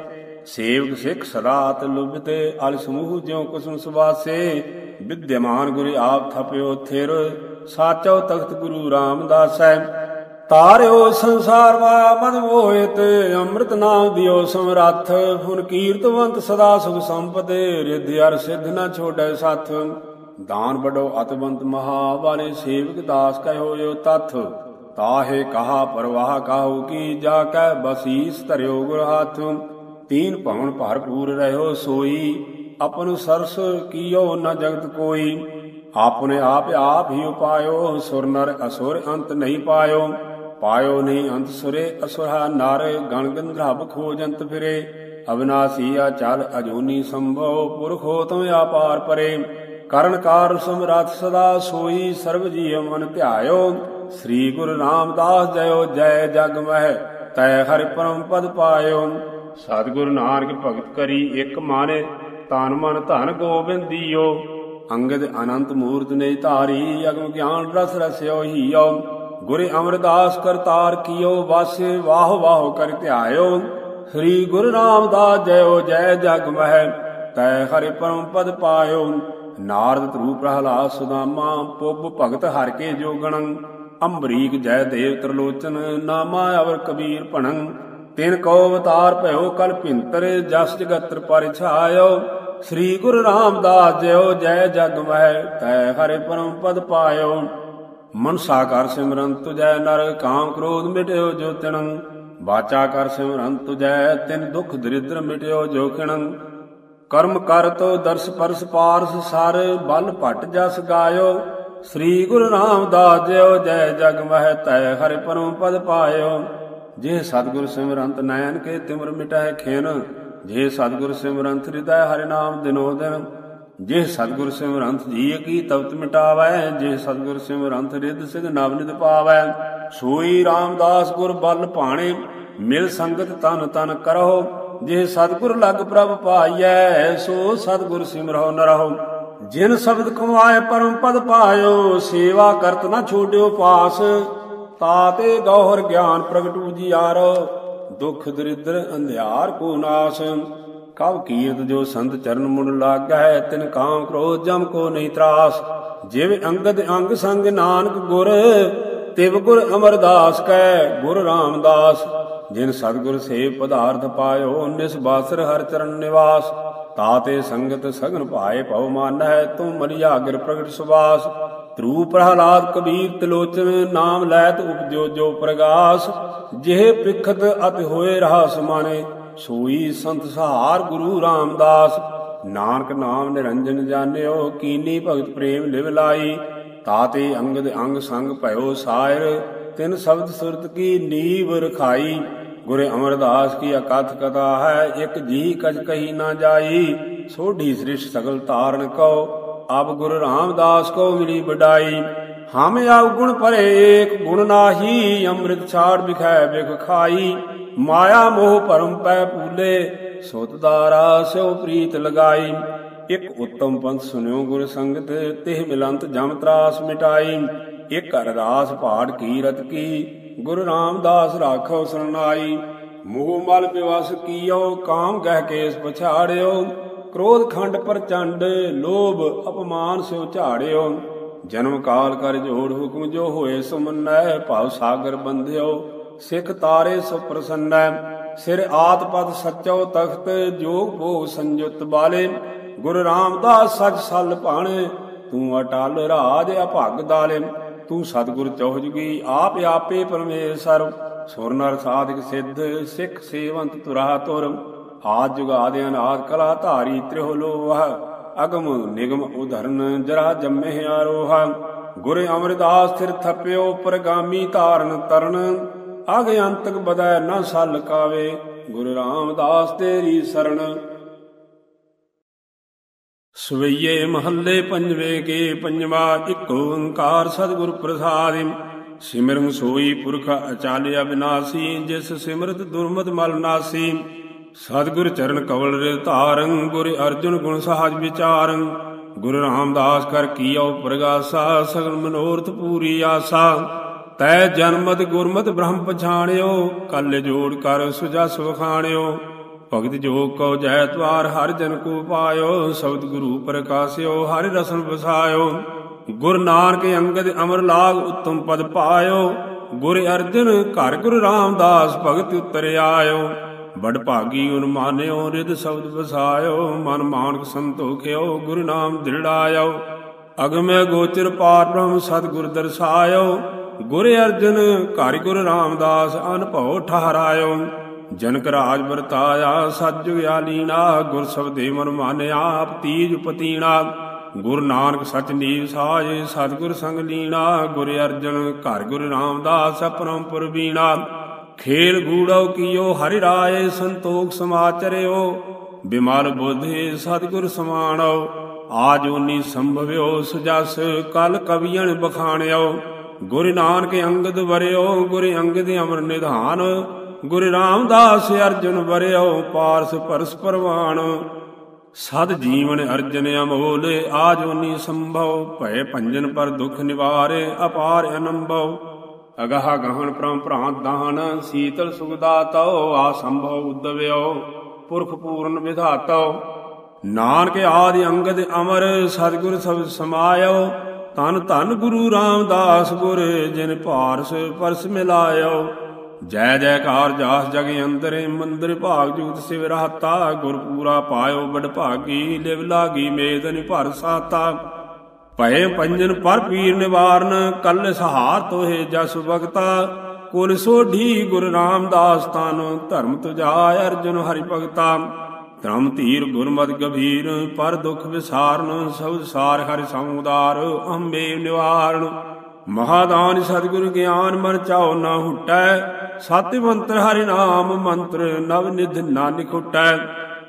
ਸੇਵਕ ਸਿੱਖ ਸਦਾਤ ਲੁਭਤੇ, ਅਲ ਸਮੂਹ ਜਿਉ ਕੁਸਮ ਸੁਵਾਸੇ ਵਿਦਿਆਮਾਨ ਗੁਰੂ ਆਪ ਥਪਿਓ ਥਿਰ, ਸਾਚੋ ਤਖਤ ਗੁਰੂ ਰਾਮਦਾਸੈ। ਤਾਰਿਓ ਸੰਸਾਰ ਵਾ, ਮਨ ਮੋਹਿਤ, ਅੰਮ੍ਰਿਤ ਨਾਮ ਦਿਓ ਸਮਰੱਥ। ਹੁਨ ਕੀਰਤਵੰਤ ਸਦਾ ਸੁਖ ਸੰਪਦੇ, ਰਿਧ ਅਰ ਸਿੱਧ ਨਾ ਛੋੜੈ ਸਾਥ। ਦਾਨ ਬੜੋ ਅਤਵੰਤ ਮਹਾ ਵਾਲੇ ਸੇਵਕ ਦਾਸ ਕਹਿਓ ਜੋ ਤਥ। ਤਾਹੇ ਕਹਾ ਪਰਵਾਹ ਕਾਹੂ ਕੀ, ਜਾ ਕੈ ਬਸੀਸ ਧਰਿਓ ਗੁਰ ਹਾਥ। ਤੀਨ ਭਵਨ ਭਰਪੂਰ ਰਹਿਓ, ਸੋਈ ਆਪਨ ਸਰਸ ਕੀਓ ਨ ਜਗਤ ਕੋਈ। ਆਪਨੇ ਆਪ ਆਪ ਹੀ ਉਪਾਇਓ, ਸੁਰ ਨਰ ਅਸੁਰ ਅੰਤ ਨਹੀਂ ਪਾਇਓ। ਪਾਇਓ ਨਹੀਂ ਅੰਤ ਸੁਰੇ, ਅਸੁਰਾ ਨਰ ਗਣ ਗੰਧਰਵ ਖੋਜੰਤ ਫਿਰੇ। ਅਬਨਾਸੀ ਆ ਅਜੋਨੀ ਅਜੂਨੀ ਸੰਭਵ, ਪੁਰਖੋ ਤੁਮ ਆਪਾਰ ਪਰੇ। ਕਰਨ ਕਾਰ ਸਮਰੱਥ ਸਦਾ ਸੋਈ, ਸਰਬ ਜੀਵ ਮਨ ਧਿਆਇਓ। ਸ੍ਰੀ ਗੁਰੂ ਰਾਮਦਾਸ ਜਯੋ ਜੈ ਜਗ ਮਹਿ, ਤੈ ਹਰਿ ਪਰਮ ਪਦ ਪਾਇਓ। ਸਤਿਗੁਰੂ ਨਾਨਕ ਭਗਤ ਕਰੀ ਇੱਕ ਮਨ ਤਨ ਮਨ ਧਨ ਗੋਬਿੰਦੀਓ ਅੰਗਦ ਅਨੰਤ ਮੂਰਤ ਨੇ ਧਾਰੀ, ਅਗਮ ਗਿਆਨ ਰਸ ਰਸਿਓ ਹੀਓ। ਗੁਰੇ ਅਮਰਦਾਸ ਕਰਤਾਰ ਕੀਓ ਵਾਸੇ ਵਾਹ ਵਾਹ ਕਰ ਧਿਆਇਓ। ਸ੍ਰੀ ਗੁਰੂ ਰਾਮਦਾਸ ਜਯੋ ਜੈ ਜਗ ਮਹਿ, ਤੈ ਹਰਿ ਪਰਮ ਪਦ ਪਾਇਓ। ਨਾਰਦ ਧਰੂ ਪ੍ਰਹਲਾਦ ਸੁਦਾਮਾ, ਪੁੱਬ ਭਗਤ ਹਰ ਕੇ ਜੋਗਣੰ। ਅੰਬਰੀਕ ਜੈ ਦੇਵ ਤਰਲੋਚਨ, ਨਾਮਾ ਅਵਰ ਕਬੀਰ ਭਣੰ। ਤਿਨ ਕੋ ਅਵਤਾਰ ਭਇਓ ਕਲ ਭਿੰਤਰੇ ਜਸ ਜਗਤਰ ਪਰ ਛਾਇਓ ਸ੍ਰੀ ਗੁਰੂ ਰਾਮਦਾਸ ਜਿਉ ਜੈ ਜਗ ਮਹਿ ਤੈ ਹਰਿ ਪਰਮ ਪਦ ਪਾਇਓ। ਮਨਸਾ ਕਰ ਸਿਮਰਨ ਤੁਜੈ ਨਰ, ਕਾਮ ਕ੍ਰੋਧ ਮਿਟਿਓ ਜੋ ਤਿਣੰ। ਬਾਚਾ ਕਰ ਸਿਮਰਨ ਤੁਜੈ, ਤਿਨ ਦੁਖ ਦਰਿਦ੍ਰ ਮਿਟਿਓ ਜੋ ਖਿਣੰ। ਕਰਮ ਕਰ ਤੋ ਦਰਸ ਪਰਸ ਪਾਰਸ ਸਰ, ਬਲ ਭਟ ਜਸ ਗਾਇਓ। ਸ੍ਰੀ ਗੁਰੂ ਰਾਮਦਾਸ ਜਿਉ ਜੈ ਜਗ ਮਹਿ ਤੈ ਹਰਿ ਪਰਮ ਪਦ ਪਾਇਓ। ਜੇ ਸਤਿਗੁਰ ਸਿਮਰੰਤ ਨੈਣ ਕੇ ਤਿਮਰ ਮਿਟਾਏ ਖੇਨ, ਜੇ ਸਤਿਗੁਰ ਸਿਮਰੰਤ ਹਿਰਦੈ ਹਰਿ ਨਾਮ ਦਿਨੋ ਦਿਨ। ਜੇ ਸਤਿਗੁਰ ਸਿਮਰੰਤ ਜੀ ਕੀ ਤਪਤ ਮਿਟਾਵੈ, ਜੇ ਸਤਿਗੁਰ ਸਿਮਰੰਤ ਰਿੱਧ ਸਿਧ ਨਵ ਨਿਧ ਪਾਵੈ। ਸੋਈ ਰਾਮਦਾਸ ਗੁਰ ਬਲ ਭਾਣੇ, ਮਿਲ ਸੰਗਤ ਤਨ ਤਨ ਕਰਹੁ। ਜੇ ਸਤਿਗੁਰ ਲਗ ਪ੍ਰਭ ਪਾਈਐ, ਸੋ ਸਤਿਗੁਰ ਸਿਮਰਹੁ ਨ ਜਿਨ ਸ਼ਬਦ ਕਮਾਏ ਪਰਮ ਪਦ ਪਾਇਓ, ਸੇਵਾ ਕਰਤ ਨਾ ਛੋਡਿਓ ਪਾਸ। ਤਾਤੇ ਗੌਹਰ ਗਿਆਨ ਪ੍ਰਗਟੂ ਜੀਆਰ ਦੁਖ ਦਰਿਦਰ ਅੰਧਿਆਰ ਕੋ ਨਾਸ। ਕਬ ਕੀਰਤ ਜੋ ਸੰਤ ਚਰਨ ਮੁਨ ਲਾਗੈ, ਤਿਨ ਕਾਮ ਕ੍ਰੋਧ ਜਮ ਕੋ ਨਹੀਂ ਤਰਾਸ। ਜਿਵ ਅੰਗਦ ਅੰਗ ਸੰਗ ਨਾਨਕ ਗੁਰ, ਤਿਵ ਗੁਰ ਅਮਰਦਾਸ ਕੈ ਗੁਰ ਰਾਮਦਾਸ। ਜਿਨ ਸਤਗੁਰ ਸੇਵ ਪਦਾਰਥ ਪਾਇਓ, ਨਿਸ ਬਾਸਰ ਹਰ ਚਰਨ ਨਿਵਾਸ। ਤਾਤੇ ਸੰਗਤ ਸਗਨ ਭਾਏ ਭਉ ਮਾਨੈ ਤੂੰ ਮਰਿਆਗਰ ਪ੍ਰਗਟ ਸੁਵਾਸ ਧਰੂ ਪ੍ਰਹਲਾਦ ਕਬੀਰ ਤਿਲੋਚਨ ਨਾਮ ਲੈਤ ਉਪਜੋ ਜੋ ਪ੍ਰਗਾਸ, ਜਿਹ ਪ੍ਰਿਖਤ ਅਤਿ ਹੋਏ ਰਹਾ ਸਮਾਨੇ ਸੋਈ ਸੰਤ ਸਹਾਰ ਗੁਰੂ ਰਾਮਦਾਸ। ਨਾਨਕ ਨਾਮ ਨਿਰੰਜਨ ਜਾਣਿਓ, ਕੀਨੀ ਭਗਤ ਪ੍ਰੇਮ ਲਿਵ ਲਾਈ। ਤਾਤੇ ਅੰਗਦ ਅੰਗ ਸੰਗ ਭਇਓ ਸਾਇਰ, ਤਿੰਨ ਸ਼ਬਦ ਸੁਰਤ ਕੀ ਨੀਵ ਰਖਾਈ। ਗੁਰੇ ਅਮਰਦਾਸ ਕੀ ਅਕਥ ਕਥਾ ਹੈ, ਇਕ ਜੀ ਕਜ ਕਹੀ ਨਾ ਜਾਈ। ਸੋਢੀ ਸ੍ਰਿਸ਼ ਸਗਲ ਤਾਰਨ ਕਉ ਅਬ ਗੁਰੂ ਰਾਮਦਾਸ ਕੋ ਮਿਲੀ ਬਡਾਈ ਹਮ ਆਉ ਗੁਣ ਭਰੇ ਏਕ, ਗੁਣ ਨਾਹੀ, ਅੰਮ੍ਰਿਤ ਛਾੜ ਬਿਖੈ ਬਿਖ ਖਾਈ। ਮਾਇਆ ਮੋਹ ਭਰਮ ਪੈ ਪੂਲੇ ਸੁਤ ਦਾਰਾ ਸਿਉ ਪ੍ਰੀਤ ਲਗਾਈ। ਇਕ ਉਤਮ ਪੰਥ ਸੁਨਿਓ ਗੁਰ ਸੰਗਤ, ਤਿਹ ਮਿਲੰਤ ਜਮ ਤਰਾਸ ਮਿਟਾਈ। ਇਕ ਅਰਦਾਸ ਪਾੜ ਕੀ ਰਤ ਕੀ, ਗੁਰੂ ਰਾਮਦਾਸ ਰਾਖੋ ਸਰਨਾਈ। ਮੋਹ ਮਲ ਪਿਵਸ ਕੀਓ, ਕਾਮ ਗਹਿ ਕੇਸ ਪਛਾੜਿਓ। ਕ੍ਰੋਧ ਖੰਡ ਪ੍ਰਚੰਡ ਲੋਭ ਅਪਮਾਨ ਸਿਉ ਝਾੜਿਓ। ਜਨਮ ਕਾਲ ਕਰ ਜੋੜ ਹੁਕਮ ਜੋ ਹੋਏ ਸੋ ਭਾਵ ਸਾਗਰ ਬੰਧਿਓ, ਸਿੱਖ ਤਾਰੇ ਸੋ ਪ੍ਰਸੰਨੈ। ਸਿਰ ਆਤ ਪਦ ਸਚੋ ਤਖਤ ਜੋਗ ਭੋਗ ਸੰਜੁਤ ਬਾਲੇ। ਗੁਰੂ ਰਾਮਦਾਸ ਸਚ ਸਲ ਭਾਣੇ, ਤੂੰ ਅਟਲ ਰਾਜ ਅਭਗ ਦਾਲੇ। ਤੂੰ ਸਤਿਗੁਰ ਚੌਹਜਗੀ ਆਪ ਆਪੇ ਪਰਮੇਸ਼ਰ। ਸੁਰ ਨਰ ਸਾਧਕ ਸਿੱਧ, ਸਿੱਖ ਸੇਵੰਤ ਤੁਰਾ ਤੁਰ। ਆਦ ਜੁਗਾਦ ਅਨਾਦ ਕਲਾ ਧਾਰੀ ਤ੍ਰਿਹੁ ਲੋਹ ਅਗਮ ਨਿਗਮ ਉਧਰਨ ਜਰਾ ਜੰਮੇ ਆਰੋਹ। ਗੁਰ ਅਮਰਦਾਸ ਥਿਰ ਥਪਿਓ ਪਰਗਾਮੀ ਧਾਰਨ ਤਰਨ, ਅਗ ਅੰਤਕ ਬਦੈ ਨ ਸਲ ਕਾਵੇ, ਗੁਰੂ ਰਾਮਦਾਸ ਤੇਰੀ ਸਰਣ ਸਵਈਏ ਮਹੱਲੇ ਪੰਜਵੇਂ ਕੇ ਪੰਜਵਾ, ਇੱਕ ਓੰਕਾਰ ਸਤਿਗੁਰ ਪ੍ਰਸਾਦਿ। ਸਿਮਰਨ ਸੋਈ ਪੁਰਖ ਅਚਾਲਿਆ ਬਿਨਾਸੀ, ਜਿਸ ਸਿਮਰਤ ਦੁਰਮਤ ਮਲ ਨਾਸੀ। ਸਤਿਗੁਰ ਚਰਨ ਕਵਲ ਰਿ ਧਾਰੰ ਗੁਰ ਅਰਜੁਨ ਗੁਣ ਸਹਾਜ ਵਿਚਾਰੰ ਗੁਰੂ ਰਾਮਦਾਸ ਕਰ ਕੀਓ ਪ੍ਰਗਾਸਾ, ਸਗਲ ਮਨੋਰਥ ਪੂਰੀ ਆਸਾ। ਤੈ ਜਨਮਤ ਗੁਰਮਤ ਬ੍ਰਹਮ ਪਛਾਣਿਓ, ਕੱਲ ਜੋੜ ਕਰ ਸੁਜਸ ਵਖਾਣਿਓ। ਭਗਤ ਜੋਗ ਕਉ ਜੈ ਤਵਾਰ, ਹਰ ਜਨ ਕੋ ਪਾਇਓ। ਸ਼ਬਦ ਗੁਰੂ ਪ੍ਰਕਾਸਿਓ, ਹਰਿ ਰਸਨ ਵਸਾਇਓ। ਗੁਰ ਨਾਨਕ ਅੰਗਦ ਅਮਰ ਲਾਗ ਉਤਮ ਪਦ ਪਾਇਓ। ਗੁਰ ਅਰਜਨ, ਘਰ ਗੁਰੂ ਰਾਮਦਾਸ ਭਗਤ ਉਤਰ ਆਇਓ। ਬੜ ਭਾਗੀ ਉਨ ਮਾਨਿਓ ਰਿਦ ਸ਼ਬਦ ਵਸਾਇਓ, ਮਨ ਮਾਨਕ ਸੰਤੋਖਿਓ, ਗੁਰੂ ਨਾਮ ਦਿੜਾਇਓ ਅਗਮੇ ਗੋਚਰ ਪਾਰ ਬ੍ਰਹਮ ਸਤਿਗੁਰ ਦਰਸਾਇਓ। ਗੁਰ ਅਰਜਨ, ਘਰ ਗੁਰ ਰਾਮਦਾਸ, ਅਨਭਉ ਠਹਰਾਇਓ। ਜਨਕ ਰਾਜ ਵਰਤਾਇਆ ਸਤਜੁਗ ਆਲੀਣਾ ਗੁਰ ਸਬਦੇ ਮਨ ਮਾਨਿਆ, ਆਪ ਤੀਜ ਪਤੀਣਾ ਗੁਰ ਨਾਨਕ ਸਚ ਨੀਵ ਸਾਜ, ਸਤਗੁਰ ਸੰਗ ਲੀਣਾ ਗੁਰ ਅਰਜਨ, ਘਰ ਗੁਰੂ ਰਾਮਦਾਸ, ਅਪਰੰਪਰ ਬੀਣਾ ਖੇਲ ਗੂੜੋ ਕੀਓ, ਹਰਿ ਰਾਏ ਸੰਤੋਖ ਸਮਾਚਰਿਓ, ਬਿਮਲ ਬੁਧੇ ਸਤਗੁਰ ਸਮਾਣੋ ਆਜੋਨੀ ਸੰਭਵਿਓ, ਸੁਜਸ ਕਲ ਕਵੀਆਂ ਬਖਾਣਿਓ, ਗੁਰ ਨਾਨਕ ਅੰਗਦ ਵਰਿਓ, ਗੁਰ ਅੰਗਦ ਅਮਰ ਨਿਧਾਨ, ਗੁਰ ਰਾਮਦਾਸ ਅਰਜੁਨ ਵਰਿਓ, ਪਾਰਸ ਪਰਸ ਪਰਵਾਨ ਸਦ ਜੀਵਨ ਅਰਜਨ ਅਮੋਲ ਆਜੋਨੀ ਸੰਭਵ ਭੈ ਭੰਜਨ ਪਰ ਦੁਖ ਨਿਵਾਰੇ, ਅਪਾਰ ਅਨੰਭਵ ਅਗਹ ਗਹਨ ਪ੍ਰਮ ਭ੍ਰਾਂਤ ਦਾਨ, ਸੀਤਲ ਸੁਖਦਾਤਉ ਆ ਸੰਭਵ ਉਦਵਿਓ, ਪੁਰਖ ਪੂਰਨ ਵਿਧਾਤਉ ਨਾਨਕ ਆਦਿ ਅੰਗਦ ਅਮਰ, ਸਤਿਗੁਰ ਸਭ ਸਮਾਇਓ। ਤਨ ਧਨ ਗੁਰੂ ਰਾਮਦਾਸ ਗੁਰ, ਜਿਨ ਭਾਰਸ ਪਰਸ ਮਿਲਾਇਓ। ਜੈ ਜੈਕਾਰ ਜਾਸ ਜਗ ਅੰਦਰ, ਮੰਦਰ ਭਾਗ ਜੂਤ ਸਿਵ ਰਹਤਾ। ਗੁਰ ਪੂਰਾ ਪਾਇਓ ਬੜ ਭਾਗੀ ਲਿਵ ਲਾਗੀ ਮੇਦਨ ਭਰ ਸਾਤਾ। ਭਏ ਪੰਜਨ ਪਰ ਪੀਰ ਨਿਵਾਰਨ, ਕੱਲ ਸਹਾਰ ਤੋਹੇ ਜਸ ਭਗਤਾ ਕੁਲ ਸੋਢੀ ਗੁਰ ਰਾਮਦਾਸ, ਤਨ ਧਰਮ ਤੁਜਾ ਅਰਜੁਨ ਹਰਿ ਭਗਤਾ। ਧਰਮ ਧੀਰ ਗੁਰਮਤਿ ਗਭੀਰ, ਪਰ ਦੁਖ ਵਿਸਾਰਨ ਸਬਦ ਸਾਰ ਹਰਿ ਸਮੁਦਾਰ ਅੰਬੇ ਨਿਵਾਰਨ। ਮਹਾਦਾਨ ਸਤਿਗੁਰ ਗਿਆਨ, ਮਨ ਚਾਉ ਨਾ ਹੁਟੈ। ਸਤਿ ਮੰਤਰ ਹਰਿ ਨਾਮ, ਮੰਤਰ ਨਵ ਨਿਧ ਨਾਨਕ ਹੁਟੈ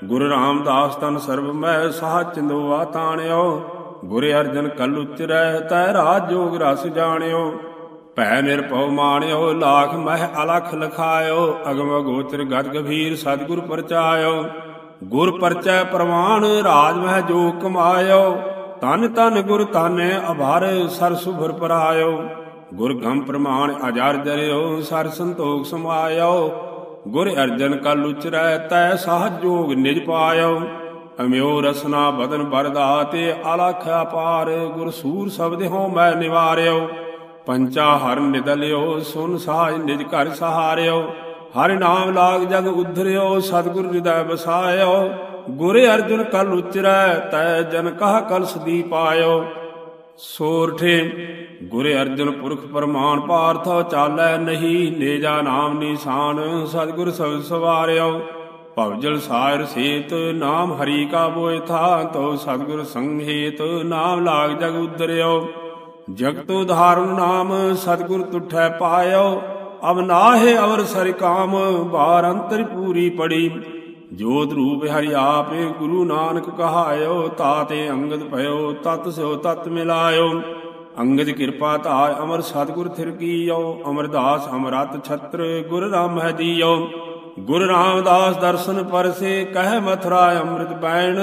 ਗੁਰ ਰਾਮਦਾਸ, ਤਨ ਸਰਬ ਮੈ ਸਾਹ ਚੰਦੋਆ ਤਾਣਿਓ। ਗੁਰ ਅਰਜਨ ਕਲ ਉਚਰੈ, ਤੈ ਰਾਜ ਜੋਗ ਰਸ ਜਾਣਿਓ। ਭੈ ਨਿਰਭਉ ਮਾਣਿਓ, ਲਾਖ ਮਹਿ ਅਲਖ ਲਖਾਇਓ। ਅਗਮ ਗੋਚਰ ਗਦ ਗਭੀਰ ਸਤਿਗੁਰ ਪਰਚਾਇਓ। ਗੁਰ ਪਰਚੈ ਪ੍ਰਮਾਣ ਰਾਜ ਮਹਿ ਜੋ ਕਮਾਇਓ। ਤਨ ਤਨ ਗੁਰ ਤਾਨੇ ਅਭਾਰ, ਸਰ ਸੁਭਰ ਪਰਾਇਓ। ਗੁਰ ਗੰਮ ਪ੍ਰਮਾਣ ਅਜਰ ਜਰਿਓ, ਸਰ ਸੰਤੋਖ ਸਮਾਇਓ। ਗੁਰ ਅਰਜਨ ਕਲ ਉਚਰੈ, ਤੈ ਸਾਹ ਜੋਗ ਨਿਜ ਪਾਇਓ। ਅਮਿਓ ਰਸਨਾ ਬਦਨ ਬਰਦਾ ਤੇ ਅਲਖ ਅਪਾਰ ਗੁਰ ਸੂਰ ਸਬਦ ਹੋ ਮੈਂ ਨਿਵਾਰਿਓ। ਪੰਚਾ ਹਰ ਨਿਦਲਿਓ, ਸੁਨ ਸਾਜ ਨਿਜ ਘਰ ਸਹਾਰਿਓ। ਹਰਿ ਨਾਮ ਲਾਗ ਜਗ ਉਧਰਿਓ, ਸਤਿਗੁਰ ਹਿਰਦੈ ਵਸਾਇਓ। ਗੁਰ ਅਰਜੁਨ ਕਲ ਉਚਰੈ, ਤੈ ਜਨ ਕਹ ਕਲਸ ਦੀ ਪਾਇਓ। ਸੋਰਠੇ, ਗੁਰ ਅਰਜੁਨ ਪੁਰਖ ਪਰਮਾਨ ਪਾਰਥ ਚਾਲੈ ਨਹੀਂ, ਨੇਜਾ ਨਾਮ ਨਿਸ਼ਾਨ ਸਤਿਗੁਰ ਸਭ ਸਵਾਰਿਓ। ਭਵਜਲ ਸਾਇਰ ਸੇਤ, ਨਾਮ ਹਰੀ ਕਾ ਬੋਇ ਥਾ ਤੋ ਸਤਿਗੁਰ ਸੰਘੇਤ ਨਾਮ ਲਾਗ ਜਗ ਉਦਰਿਓ। ਜਗਤ ਉਧਾਰਨ ਨਾਮ ਸਤਿਗੁਰ ਤੁਠੈ ਪਾਇਓ, ਅਬ ਨਾਹਿ ਅਵਰ ਸਰਿ ਕਾਮ, ਬਾਰ ਅੰਤਰ ਪੂਰੀ ਪੜੀ। ਜੋਤ ਰੂਪ ਹਰਿ ਆਪੇ ਗੁਰੂ ਨਾਨਕ ਕਹਾਇਓ ਤਾਤੇ ਅੰਗਦ ਭਇਓ, ਤਤ ਸਿਓ ਤਤ ਮਿਲਾਇਓ। ਅੰਗਦ ਕਿਰਪਾ ਧਾਰ ਅਮਰ ਸਤਿਗੁਰ ਥਿਰ ਕੀਓ, ਅਮਰਦਾਸ ਅਮਰਤ ਛਤਰ, ਗੁਰ ਰਾਮ ਹੈ ਦੀਓ ਗੁਰ ਰਾਮਦਾਸ ਦਰਸ਼ਨ ਪਰਸੇ ਕਹਿ ਮਥੁਰਾ ਅੰਮ੍ਰਿਤ ਬੈਣ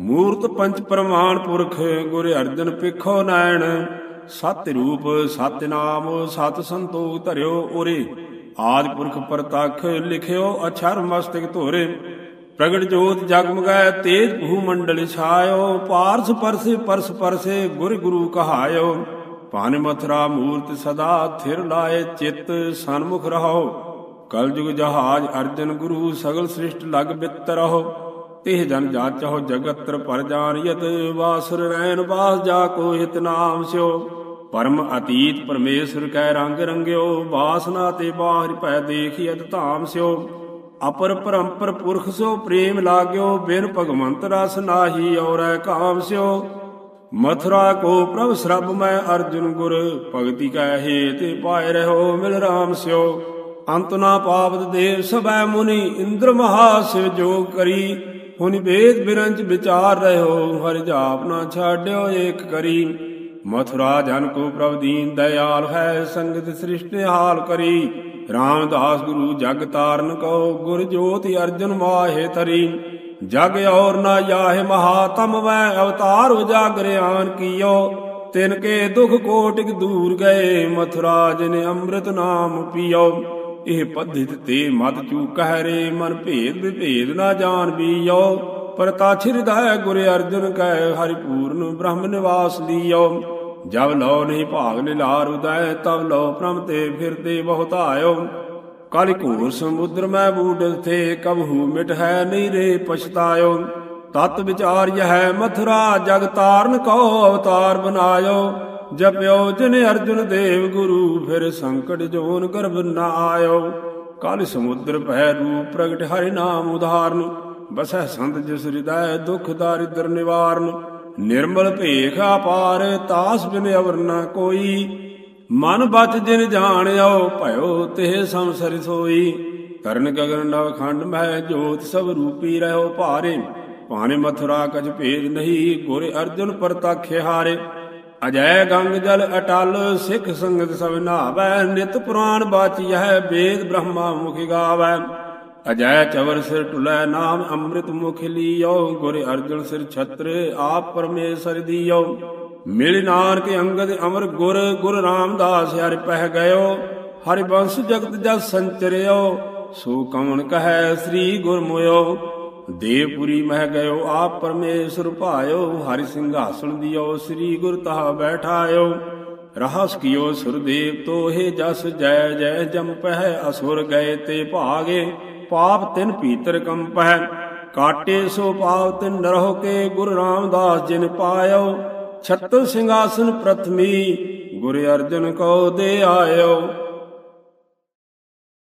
ਮੂਰਤ ਪੰਚ ਪ੍ਰਮਾਣ ਪੁਰਖ ਗੁਰ ਅਰਜਨ ਪਿਖੋ ਨੈਣ। ਸਤ ਰੂਪ, ਸਤ ਨਾਮ, ਸਤ ਸੰਤੋਖ ਧਰਿਓ ਉਰੇ। ਆਦ ਪੁਰਖ ਪ੍ਰਤਖ ਲਿਖਿਓ ਅਛਰ ਮਸਤਕ ਧੋਰੇ। ਪ੍ਰਗਟ ਜੋਤ ਜਗਮਗੈ ਤੇਜ ਭੂ ਮੰਡਲ ਛਾਇਓ। ਪਾਰਸ ਪਰਸੇ, ਪਰਸ ਪਰਸੇ ਗੁਰ ਗੁਰੂ ਕਹਾਇਓ। ਭਾਨ ਮਥਰਾ ਮੂਰਤ ਸਦਾ ਥਿਰ ਲਾਏ ਚਿੱਤ, ਸਨਮੁਖ ਰਹੋ ਕਲਯੁਗ ਜਹਾਜ ਅਰਜਨ ਗੁਰੂ ਸਗਲ ਸ੍ਰਿਸ਼ਟ ਲਗ ਬਿਤ ਰਹੋ। ਤਿਹ ਜਨ ਜਾਚਹੁ ਜਗਤਰ ਪਰ ਜਾਣੀਤ ਵਾਸੁਰ ਰੈਣ ਬਾਸ ਜਾ ਕੋ ਹਿਤ ਨਾਮ ਸਿਓ। ਪਰਮ ਅਤੀਤ ਪਰਮੇਸ਼ਰ ਕੈ ਰੰਗ ਰੰਗਿਓ, ਵਾਸਨਾ ਤੇ ਬਾਹਰ ਭੈ ਦੇਖੀਅਤ ਧਾਮ ਸਿਓ। ਅਪਰ ਪਰੰਪਰ ਪੁਰਖ ਸੋ ਪ੍ਰੇਮ ਲਾਗਿਓ, ਬਿਨ ਭਗਵੰਤ ਰਸ ਨਾਹੀ ਔਰੈ ਕਾਮ ਸਿਓ। ਮਥੁਰਾ ਕੋ ਪ੍ਰਭ ਸਰਬ ਮੈਂ ਅਰਜੁਨ ਗੁਰ, ਭਗਤੀ ਕੈ ਹੇਤ ਪਾਇ ਰਹੋ ਮਿਲ ਰਾਮ ਸਿਓ। ਅੰਤ ਨਾ ਪਾਵਤ ਦੇਵ ਸਭੈ ਮੁਨੀ ਇੰਦਰ ਮਹਾ ਸਿਵ ਜੋਗ ਕਰੀ। ਹੁਨਿ ਵੇਦ ਬਿਰੰਚ ਵਿਚਾਰ ਰਹੋ, ਹਰਿ ਜਾਪ ਨਾ ਛਾਡਿਓ ਏਕ ਕਰੀ। ਮਥੁਰਾ ਜਨ ਕੋ ਪ੍ਰਭ ਦੀਨ ਦਇਆਲ ਹੈ, ਸੰਗਤ ਸ੍ਰਿਸ਼ਟ ਹਾਲ ਕਰੀ। ਰਾਮਦਾਸ ਗੁਰੂ ਜਗ ਤਾਰਨ ਕੋ, ਗੁਰ ਜੋਤਿ ਅਰਜਨ ਮਾਹੇ ਤਰੀ ਜਗ ਔਰ ਨਾ ਜਾਹੇ ਮਹਾਤਮ ਵੈ ਅਵਤਾਰ ਉਜਾਗਰਿਆਨ ਕੀਓ। ਤਿਨ ਕੇ ਦੁਖ ਕੋਟਿਕ ਦੂਰ ਗਏ ਮਥੁਰਾ ਜਿਨ ਅੰਮ੍ਰਿਤ ਨਾਮ ਪੀਓ। ਇਹ ਪੱਧਿਤ ਤੇ ਮਦ ਚੂ ਕਹਿ ਰੇ, ਮਨ ਭੇਦ ਵਿਭੇਦ ਨਾ ਜਾਣ ਬੀਓ। ਪਰਤਾਛ ਹਿਰਦੈ ਗੁਰ ਅਰਜਨ ਕੈ ਹਰਿ ਪੂਰਨ ਬ੍ਰਹਮ ਨਿਵਾਸ ਲੀਓ। ਜਬ ਲੋ ਨਹੀਂ ਭਾਗ ਨਿਲਾਰ ਉਦੈ, ਤਬ ਲੋ ਪ੍ਰਮ ਤੇ ਫਿਰਦੇ ਬਹੁਤ ਆਇਓ ਕਲ ਘੂਰ ਸਮੁੰਦਰ ਮੈਂ ਬੂਡ ਥੇ ਕਬਹੂ ਮਿਟ ਹੈ ਨਹੀਂ ਰੇ ਪਛਤਾਇਓ। ਤਤ ਵਿਚਾਰ ਯਹ ਮਥੁਰਾ, ਜਗ ਤਾਰਨ ਕੋ ਅਵਤਾਰ ਬਨਾਇਓ ਜਪਿਓ ਜਿਨ ਅਰਜੁਨ ਦੇਵ ਗੁਰੂ, ਫਿਰ ਸੰਕਟ ਜੋਨ ਗਰਭ ਨਾ ਆਇਓ। ਕਲ ਸਮੁੰਦਰ ਭੈ ਰੂਪ ਪ੍ਰਗਟ ਹਰਿ ਨਾਮ ਉਧਾਰਨ, ਬਸੈ ਸੰਤ ਜਿਸ ਹਿਰਦੈ ਦੁਖ ਦਾਰਿਦਰ ਨਿਵਾਰਨ। ਨਿਰਮਲ ਭੇਖ ਅਪਾਰ, ਤਾਸ ਬਿਨ ਅਵਰ ਨਾ ਕੋਈ। ਮਨ ਬਚ ਜਿਨ ਜਾਣਿਓ, ਭਇਓ ਤੇ ਸੰਸਰਿ ਸੋਈ। ਕਰਨ ਗਗਨ ਨਵ ਖੰਡ ਮਹਿ ਜੋਤ ਸਭ ਰੂਪੀ ਰਹਿਓ ਭਾਰੇ। ਭਾਣੇ ਮਥੁਰਾ ਕਜ ਭੇਦ ਨਹੀਂ, ਗੁਰ ਅਰਜੁਨ ਪਰਤਾਖੇ ਹਾਰੇ। ਅਜੈ ਗੰਗ ਜਲ ਅਟਲ, ਸਿੱਖ ਸੰਗਤ ਸਭ ਨਾਵੈ ਨਿਤ ਪੁਰਾਨ ਬਾਚਿਐ ਵੇਦ ਬ੍ਰਹਮਾ ਮੁਖ ਗਾਵੈ। ਅਜੈ ਚਵਰ ਸਿਰ ਟੁਲੈ ਨਾਮ ਅੰਮ੍ਰਿਤ ਮੁਖ ਲੀਓ, ਗੁਰ ਅਰਜਨ ਸਿਰ ਛਤਰ, ਆਪ ਪਰਮੇਸ਼ਰ ਦੀਓ। ਮਿਲ ਨਾਨਕ ਅੰਗਦ ਅਮਰ ਗੁਰ ਗੁਰ ਰਾਮਦਾਸ ਹਰਿ ਪਹਿ ਗਇਓ। ਹਰਿ ਬੰਸ ਜਗਤ ਜਗ ਸੰਚਰਿਓ, ਸੋ ਕਵਣ ਕਹੈ ਸ੍ਰੀ ਗੁਰਮੁਇਓ ਦੇਵਪੁਰੀ ਮਹਿ ਗਇਓ, ਆਪ ਪਰਮੇਸ਼ਰ ਭਾਇਓ, ਹਰਿ ਸਿੰਘਾਸਣ ਦਿਓ, ਸ੍ਰੀ ਗੁਰ ਤਹਾ ਬੈਠਾਇਓ। ਰਹਸ ਕਿਓ ਸੁਰਦੇਵ ਤੋਹੇ, ਜਸ ਜੈ ਜੈ ਜੰਪਹਿ ਅਸੁਰ ਗਏ ਤੇ ਭਾਗੇ, ਪਾਪ ਤਿਨ ਭੀਤਰ ਕੰਪਹਿ ਕਾਟੇ ਸੋ ਪਾਪ ਤਿਨ ਨਰਹੁ ਕੇ, ਗੁਰ ਰਾਮਦਾਸ ਜਿਨ ਪਾਇਓ। ਛਤਰ ਸਿੰਘਾਸਨ ਪ੍ਰਥਮੀ, ਗੁਰ ਅਰਜਨ ਕੋ ਦੇ ਆਇਓ।